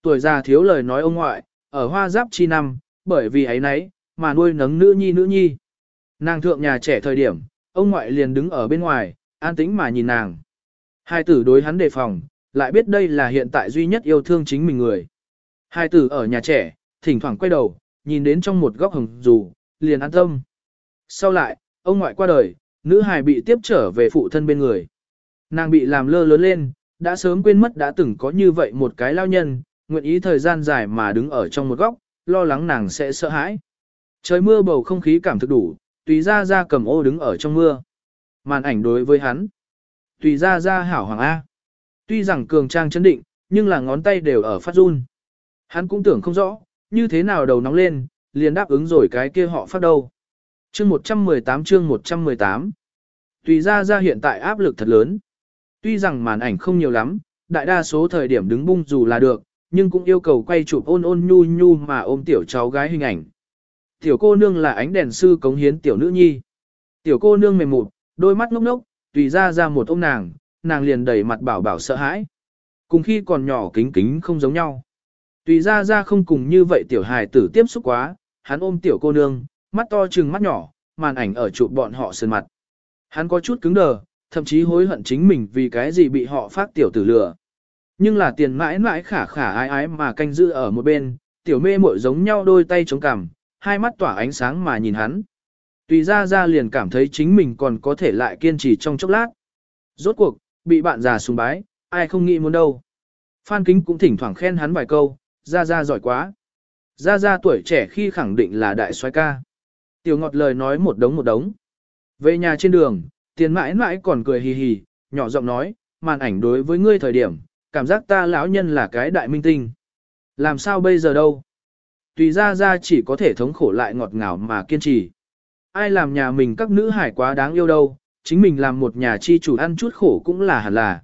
Tuổi già thiếu lời nói ông ngoại, ở hoa giáp chi năm, bởi vì ấy nấy, mà nuôi nấng nữ nhi nữ nhi. Nàng thượng nhà trẻ thời điểm, ông ngoại liền đứng ở bên ngoài, an tĩnh mà nhìn nàng. Hai tử đối hắn đề phòng, lại biết đây là hiện tại duy nhất yêu thương chính mình người. Hai tử ở nhà trẻ, thỉnh thoảng quay đầu, nhìn đến trong một góc hồng dù, liền an tâm. Sau lại, ông ngoại qua đời, nữ hài bị tiếp trở về phụ thân bên người. Nàng bị làm lơ lớn lên, đã sớm quên mất đã từng có như vậy một cái lao nhân, nguyện ý thời gian dài mà đứng ở trong một góc, lo lắng nàng sẽ sợ hãi. Trời mưa bầu không khí cảm thực đủ, tùy ra ra cầm ô đứng ở trong mưa. Màn ảnh đối với hắn. Tùy ra ra hảo hoàng A. Tuy rằng cường trang chấn định, nhưng là ngón tay đều ở phát run. Hắn cũng tưởng không rõ, như thế nào đầu nóng lên, liền đáp ứng rồi cái kia họ phát đâu. Chương 118 chương 118 Tùy ra ra hiện tại áp lực thật lớn. Tuy rằng màn ảnh không nhiều lắm, đại đa số thời điểm đứng bung dù là được, nhưng cũng yêu cầu quay chụp ôn ôn nhu nhu mà ôm tiểu cháu gái hình ảnh. Tiểu cô nương là ánh đèn sư cống hiến tiểu nữ nhi. Tiểu cô nương mềm mụt, đôi mắt ngốc ngốc, tùy ra ra một ôm nàng, nàng liền đầy mặt bảo bảo sợ hãi. Cùng khi còn nhỏ kính kính không giống nhau. Tùy ra ra không cùng như vậy tiểu hài tử tiếp xúc quá, hắn ôm tiểu cô nương, mắt to trừng mắt nhỏ, màn ảnh ở chụp bọn họ sơn mặt. Hắn có chút cứng đờ, thậm chí hối hận chính mình vì cái gì bị họ phát tiểu tử lừa. Nhưng là tiền mãi mãi khả khả ái ái mà canh giữ ở một bên, tiểu mê muội giống nhau đôi tay chống cằm, hai mắt tỏa ánh sáng mà nhìn hắn. Tùy ra ra liền cảm thấy chính mình còn có thể lại kiên trì trong chốc lát. Rốt cuộc, bị bạn già sùng bái, ai không nghĩ muốn đâu. Phan Kính cũng thỉnh thoảng khen hắn vài câu, ra ra giỏi quá. Ra ra tuổi trẻ khi khẳng định là đại soái ca. Tiểu ngọt lời nói một đống một đống. Về nhà trên đường, tiền mãi mãi còn cười hì hì, nhỏ giọng nói, màn ảnh đối với ngươi thời điểm, cảm giác ta lão nhân là cái đại minh tinh. Làm sao bây giờ đâu? Tùy ra ra chỉ có thể thống khổ lại ngọt ngào mà kiên trì. Ai làm nhà mình các nữ hải quá đáng yêu đâu, chính mình làm một nhà chi chủ ăn chút khổ cũng là hẳn là.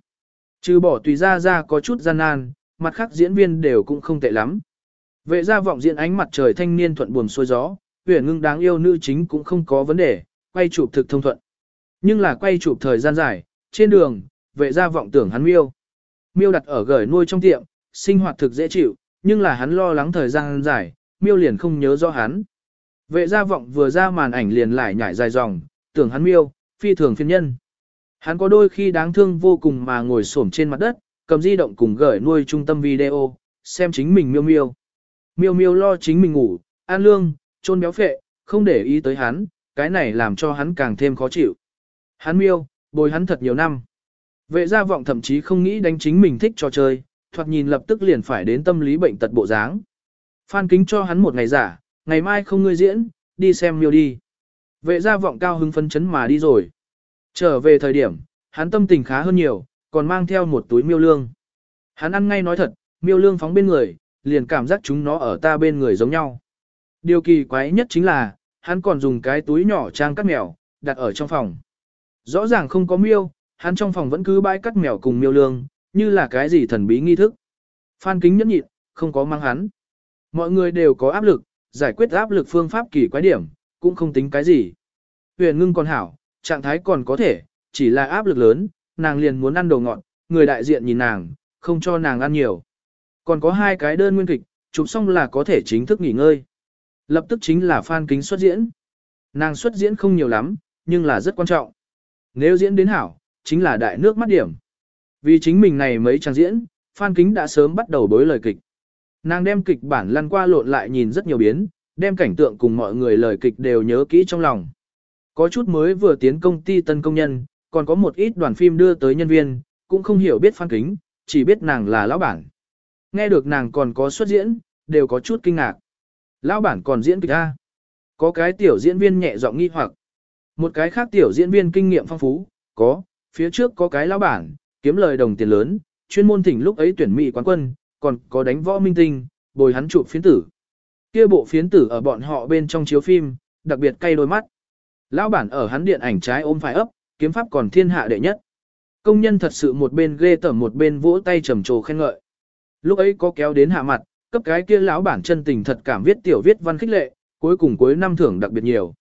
Trừ bỏ tùy ra ra có chút gian nan, mặt khác diễn viên đều cũng không tệ lắm. Vệ gia vọng diễn ánh mặt trời thanh niên thuận buồm xuôi gió, huyền ngưng đáng yêu nữ chính cũng không có vấn đề, quay chụp thực thông thuận. Nhưng là quay chụp thời gian dài, trên đường, vệ gia vọng tưởng hắn miêu. Miêu đặt ở gửi nuôi trong tiệm, sinh hoạt thực dễ chịu, nhưng là hắn lo lắng thời gian dài, miêu liền không nhớ rõ hắn. Vệ gia vọng vừa ra màn ảnh liền lại nhảy dài dòng, tưởng hắn miêu, phi thường phiên nhân. Hắn có đôi khi đáng thương vô cùng mà ngồi xổm trên mặt đất, cầm di động cùng gửi nuôi trung tâm video, xem chính mình miêu miêu. Miêu miêu lo chính mình ngủ, an lương, trôn béo phệ, không để ý tới hắn, cái này làm cho hắn càng thêm khó chịu. Hắn miêu, bồi hắn thật nhiều năm. Vệ gia vọng thậm chí không nghĩ đánh chính mình thích trò chơi, thoạt nhìn lập tức liền phải đến tâm lý bệnh tật bộ dáng. Phan kính cho hắn một ngày giả, ngày mai không ngươi diễn, đi xem miêu đi. Vệ gia vọng cao hứng phấn chấn mà đi rồi. Trở về thời điểm, hắn tâm tình khá hơn nhiều, còn mang theo một túi miêu lương. Hắn ăn ngay nói thật, miêu lương phóng bên người, liền cảm giác chúng nó ở ta bên người giống nhau. Điều kỳ quái nhất chính là, hắn còn dùng cái túi nhỏ trang cắt mèo, đặt ở trong phòng. Rõ ràng không có miêu, hắn trong phòng vẫn cứ bãi cắt mèo cùng miêu lương, như là cái gì thần bí nghi thức. Phan kính nhẫn nhịn, không có mang hắn. Mọi người đều có áp lực, giải quyết áp lực phương pháp kỳ quái điểm, cũng không tính cái gì. Huyền ngưng còn hảo, trạng thái còn có thể, chỉ là áp lực lớn, nàng liền muốn ăn đồ ngọt, người đại diện nhìn nàng, không cho nàng ăn nhiều. Còn có hai cái đơn nguyên kịch, chụp xong là có thể chính thức nghỉ ngơi. Lập tức chính là Phan Kính xuất diễn. Nàng xuất diễn không nhiều lắm, nhưng là rất quan trọng. Nếu diễn đến hảo, chính là đại nước mắt điểm. Vì chính mình này mấy trang diễn, Phan Kính đã sớm bắt đầu bối lời kịch. Nàng đem kịch bản lăn qua lộn lại nhìn rất nhiều biến, đem cảnh tượng cùng mọi người lời kịch đều nhớ kỹ trong lòng. Có chút mới vừa tiến công ty tân công nhân, còn có một ít đoàn phim đưa tới nhân viên, cũng không hiểu biết Phan Kính, chỉ biết nàng là lão bản. Nghe được nàng còn có xuất diễn, đều có chút kinh ngạc. Lão bản còn diễn kịch A. Có cái tiểu diễn viên nhẹ giọng nghi hoặc. Một cái khác tiểu diễn viên kinh nghiệm phong phú, có, phía trước có cái lão bản, kiếm lời đồng tiền lớn, chuyên môn thỉnh lúc ấy tuyển mỹ quán quân, còn có đánh võ minh tinh, bồi hắn chụp phiến tử. Kia bộ phiến tử ở bọn họ bên trong chiếu phim, đặc biệt cay đôi mắt. Lão bản ở hắn điện ảnh trái ôm phải ấp, kiếm pháp còn thiên hạ đệ nhất. Công nhân thật sự một bên ghê tởm một bên vỗ tay trầm trồ khen ngợi. Lúc ấy có kéo đến hạ mặt, cấp cái kia lão bản chân tình thật cảm viết tiểu viết văn khích lệ, cuối cùng cuối năm thưởng đặc biệt nhiều.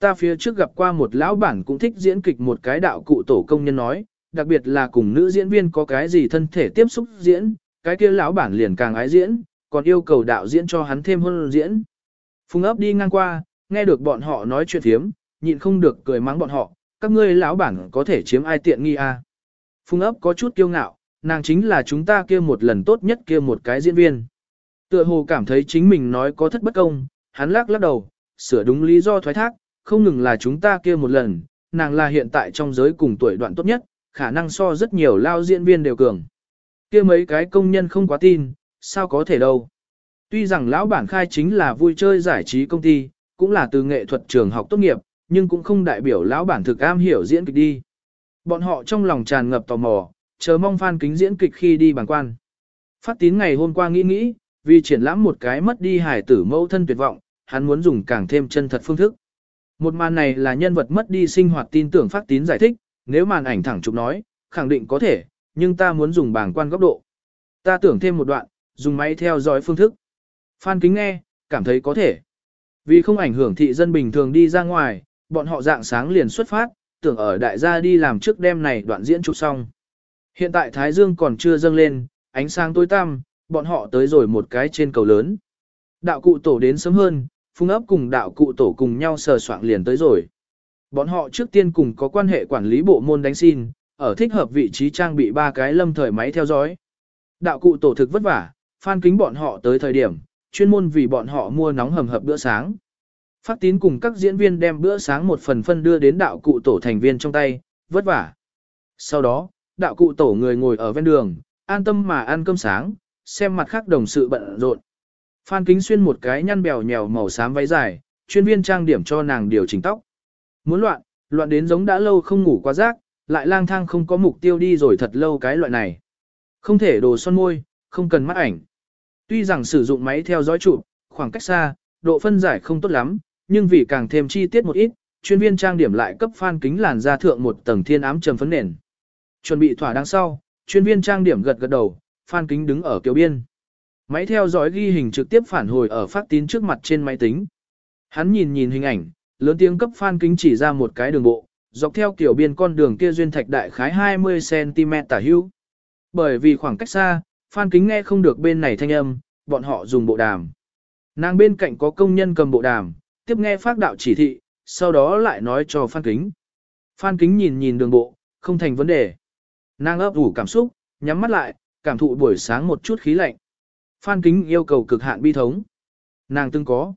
Ta phía trước gặp qua một lão bản cũng thích diễn kịch một cái đạo cụ tổ công nhân nói, đặc biệt là cùng nữ diễn viên có cái gì thân thể tiếp xúc diễn, cái kia lão bản liền càng ái diễn, còn yêu cầu đạo diễn cho hắn thêm hơn diễn. Phùng ấp đi ngang qua, nghe được bọn họ nói chuyện thiếm, nhịn không được cười mắng bọn họ, các ngươi lão bản có thể chiếm ai tiện nghi à. Phùng ấp có chút kiêu ngạo, nàng chính là chúng ta kia một lần tốt nhất kia một cái diễn viên. Tựa hồ cảm thấy chính mình nói có thất bất công, hắn lắc lắc đầu, sửa đúng lý do thoái thác, không ngừng là chúng ta kia một lần, nàng là hiện tại trong giới cùng tuổi đoạn tốt nhất, khả năng so rất nhiều lao diễn viên đều cường. kia mấy cái công nhân không quá tin, sao có thể đâu. Tuy rằng lão bản khai chính là vui chơi giải trí công ty, cũng là từ nghệ thuật trường học tốt nghiệp, nhưng cũng không đại biểu lão bản thực am hiểu diễn kịch đi. Bọn họ trong lòng tràn ngập tò mò, chờ mong fan Kính diễn kịch khi đi bàn quan. Phát tín ngày hôm qua nghĩ nghĩ, vì triển lãm một cái mất đi hải tử mẫu thân tuyệt vọng, hắn muốn dùng càng thêm chân thật phương thức. Một màn này là nhân vật mất đi sinh hoạt tin tưởng phát tín giải thích, nếu màn ảnh thẳng chụp nói, khẳng định có thể, nhưng ta muốn dùng bảng quan góc độ. Ta tưởng thêm một đoạn, dùng máy theo dõi phương thức. Phan Kính nghe, cảm thấy có thể. Vì không ảnh hưởng thị dân bình thường đi ra ngoài, bọn họ dạng sáng liền xuất phát, tưởng ở đại gia đi làm trước đêm này đoạn diễn chụp xong. Hiện tại Thái Dương còn chưa dâng lên, ánh sáng tối tăm, bọn họ tới rồi một cái trên cầu lớn. Đạo cụ tổ đến sớm hơn, phung ấp cùng đạo cụ tổ cùng nhau sờ soạn liền tới rồi. Bọn họ trước tiên cùng có quan hệ quản lý bộ môn đánh xin, ở thích hợp vị trí trang bị ba cái lâm thời máy theo dõi. Đạo cụ tổ thực vất vả, phan kính bọn họ tới thời điểm, chuyên môn vì bọn họ mua nóng hầm hập bữa sáng. Phát tín cùng các diễn viên đem bữa sáng một phần phân đưa đến đạo cụ tổ thành viên trong tay, vất vả. Sau đó, đạo cụ tổ người ngồi ở ven đường, an tâm mà ăn cơm sáng, xem mặt khác đồng sự bận rộn. Phan Kính xuyên một cái nhăn bèo nhèo màu xám váy dài, chuyên viên trang điểm cho nàng điều chỉnh tóc. Muốn loạn, loạn đến giống đã lâu không ngủ qua giấc, lại lang thang không có mục tiêu đi rồi thật lâu cái loại này. Không thể đồ son môi, không cần mắt ảnh. Tuy rằng sử dụng máy theo dõi chụp, khoảng cách xa, độ phân giải không tốt lắm, nhưng vì càng thêm chi tiết một ít, chuyên viên trang điểm lại cấp Phan Kính làn da thượng một tầng thiên ám trầm phấn nền. Chuẩn bị thỏa đáng sau, chuyên viên trang điểm gật gật đầu, Phan Kính đứng ở kiều biên. Máy theo dõi ghi hình trực tiếp phản hồi ở phát tín trước mặt trên máy tính. Hắn nhìn nhìn hình ảnh, lớn tiếng cấp Phan Kính chỉ ra một cái đường bộ, dọc theo kiểu biên con đường kia duyên thạch đại khái 20cm tả hữu. Bởi vì khoảng cách xa, Phan Kính nghe không được bên này thanh âm, bọn họ dùng bộ đàm. Nàng bên cạnh có công nhân cầm bộ đàm, tiếp nghe phát đạo chỉ thị, sau đó lại nói cho Phan Kính. Phan Kính nhìn nhìn đường bộ, không thành vấn đề. Nàng ấp ủ cảm xúc, nhắm mắt lại, cảm thụ buổi sáng một chút khí lạnh. Phan Kính yêu cầu cực hạn bi thống. Nàng từng có.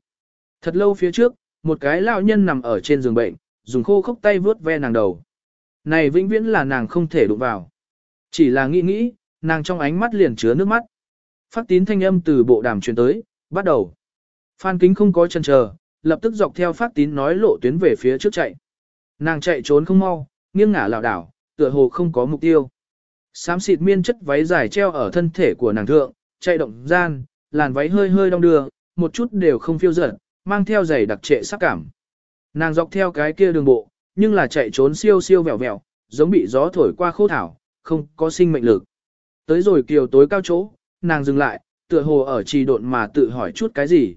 Thật lâu phía trước, một cái lão nhân nằm ở trên giường bệnh, dùng khô khốc tay vướt ve nàng đầu. Này vĩnh viễn là nàng không thể đụng vào. Chỉ là nghĩ nghĩ, nàng trong ánh mắt liền chứa nước mắt. Phát tín thanh âm từ bộ đàm truyền tới, bắt đầu. Phan Kính không có chân chờ, lập tức dọc theo phát tín nói lộ tuyến về phía trước chạy. Nàng chạy trốn không mau, nghiêng ngả lảo đảo, tựa hồ không có mục tiêu. Xám xịt miên chất váy dài treo ở thân thể của nàng thượng, chạy động gian, làn váy hơi hơi đong đưa, một chút đều không phiêu dở, mang theo giày đặc trệ sắc cảm. Nàng dọc theo cái kia đường bộ, nhưng là chạy trốn siêu siêu vẹo vẹo, giống bị gió thổi qua khô thảo, không có sinh mệnh lực. Tới rồi kiều tối cao chỗ, nàng dừng lại, tựa hồ ở trì độn mà tự hỏi chút cái gì.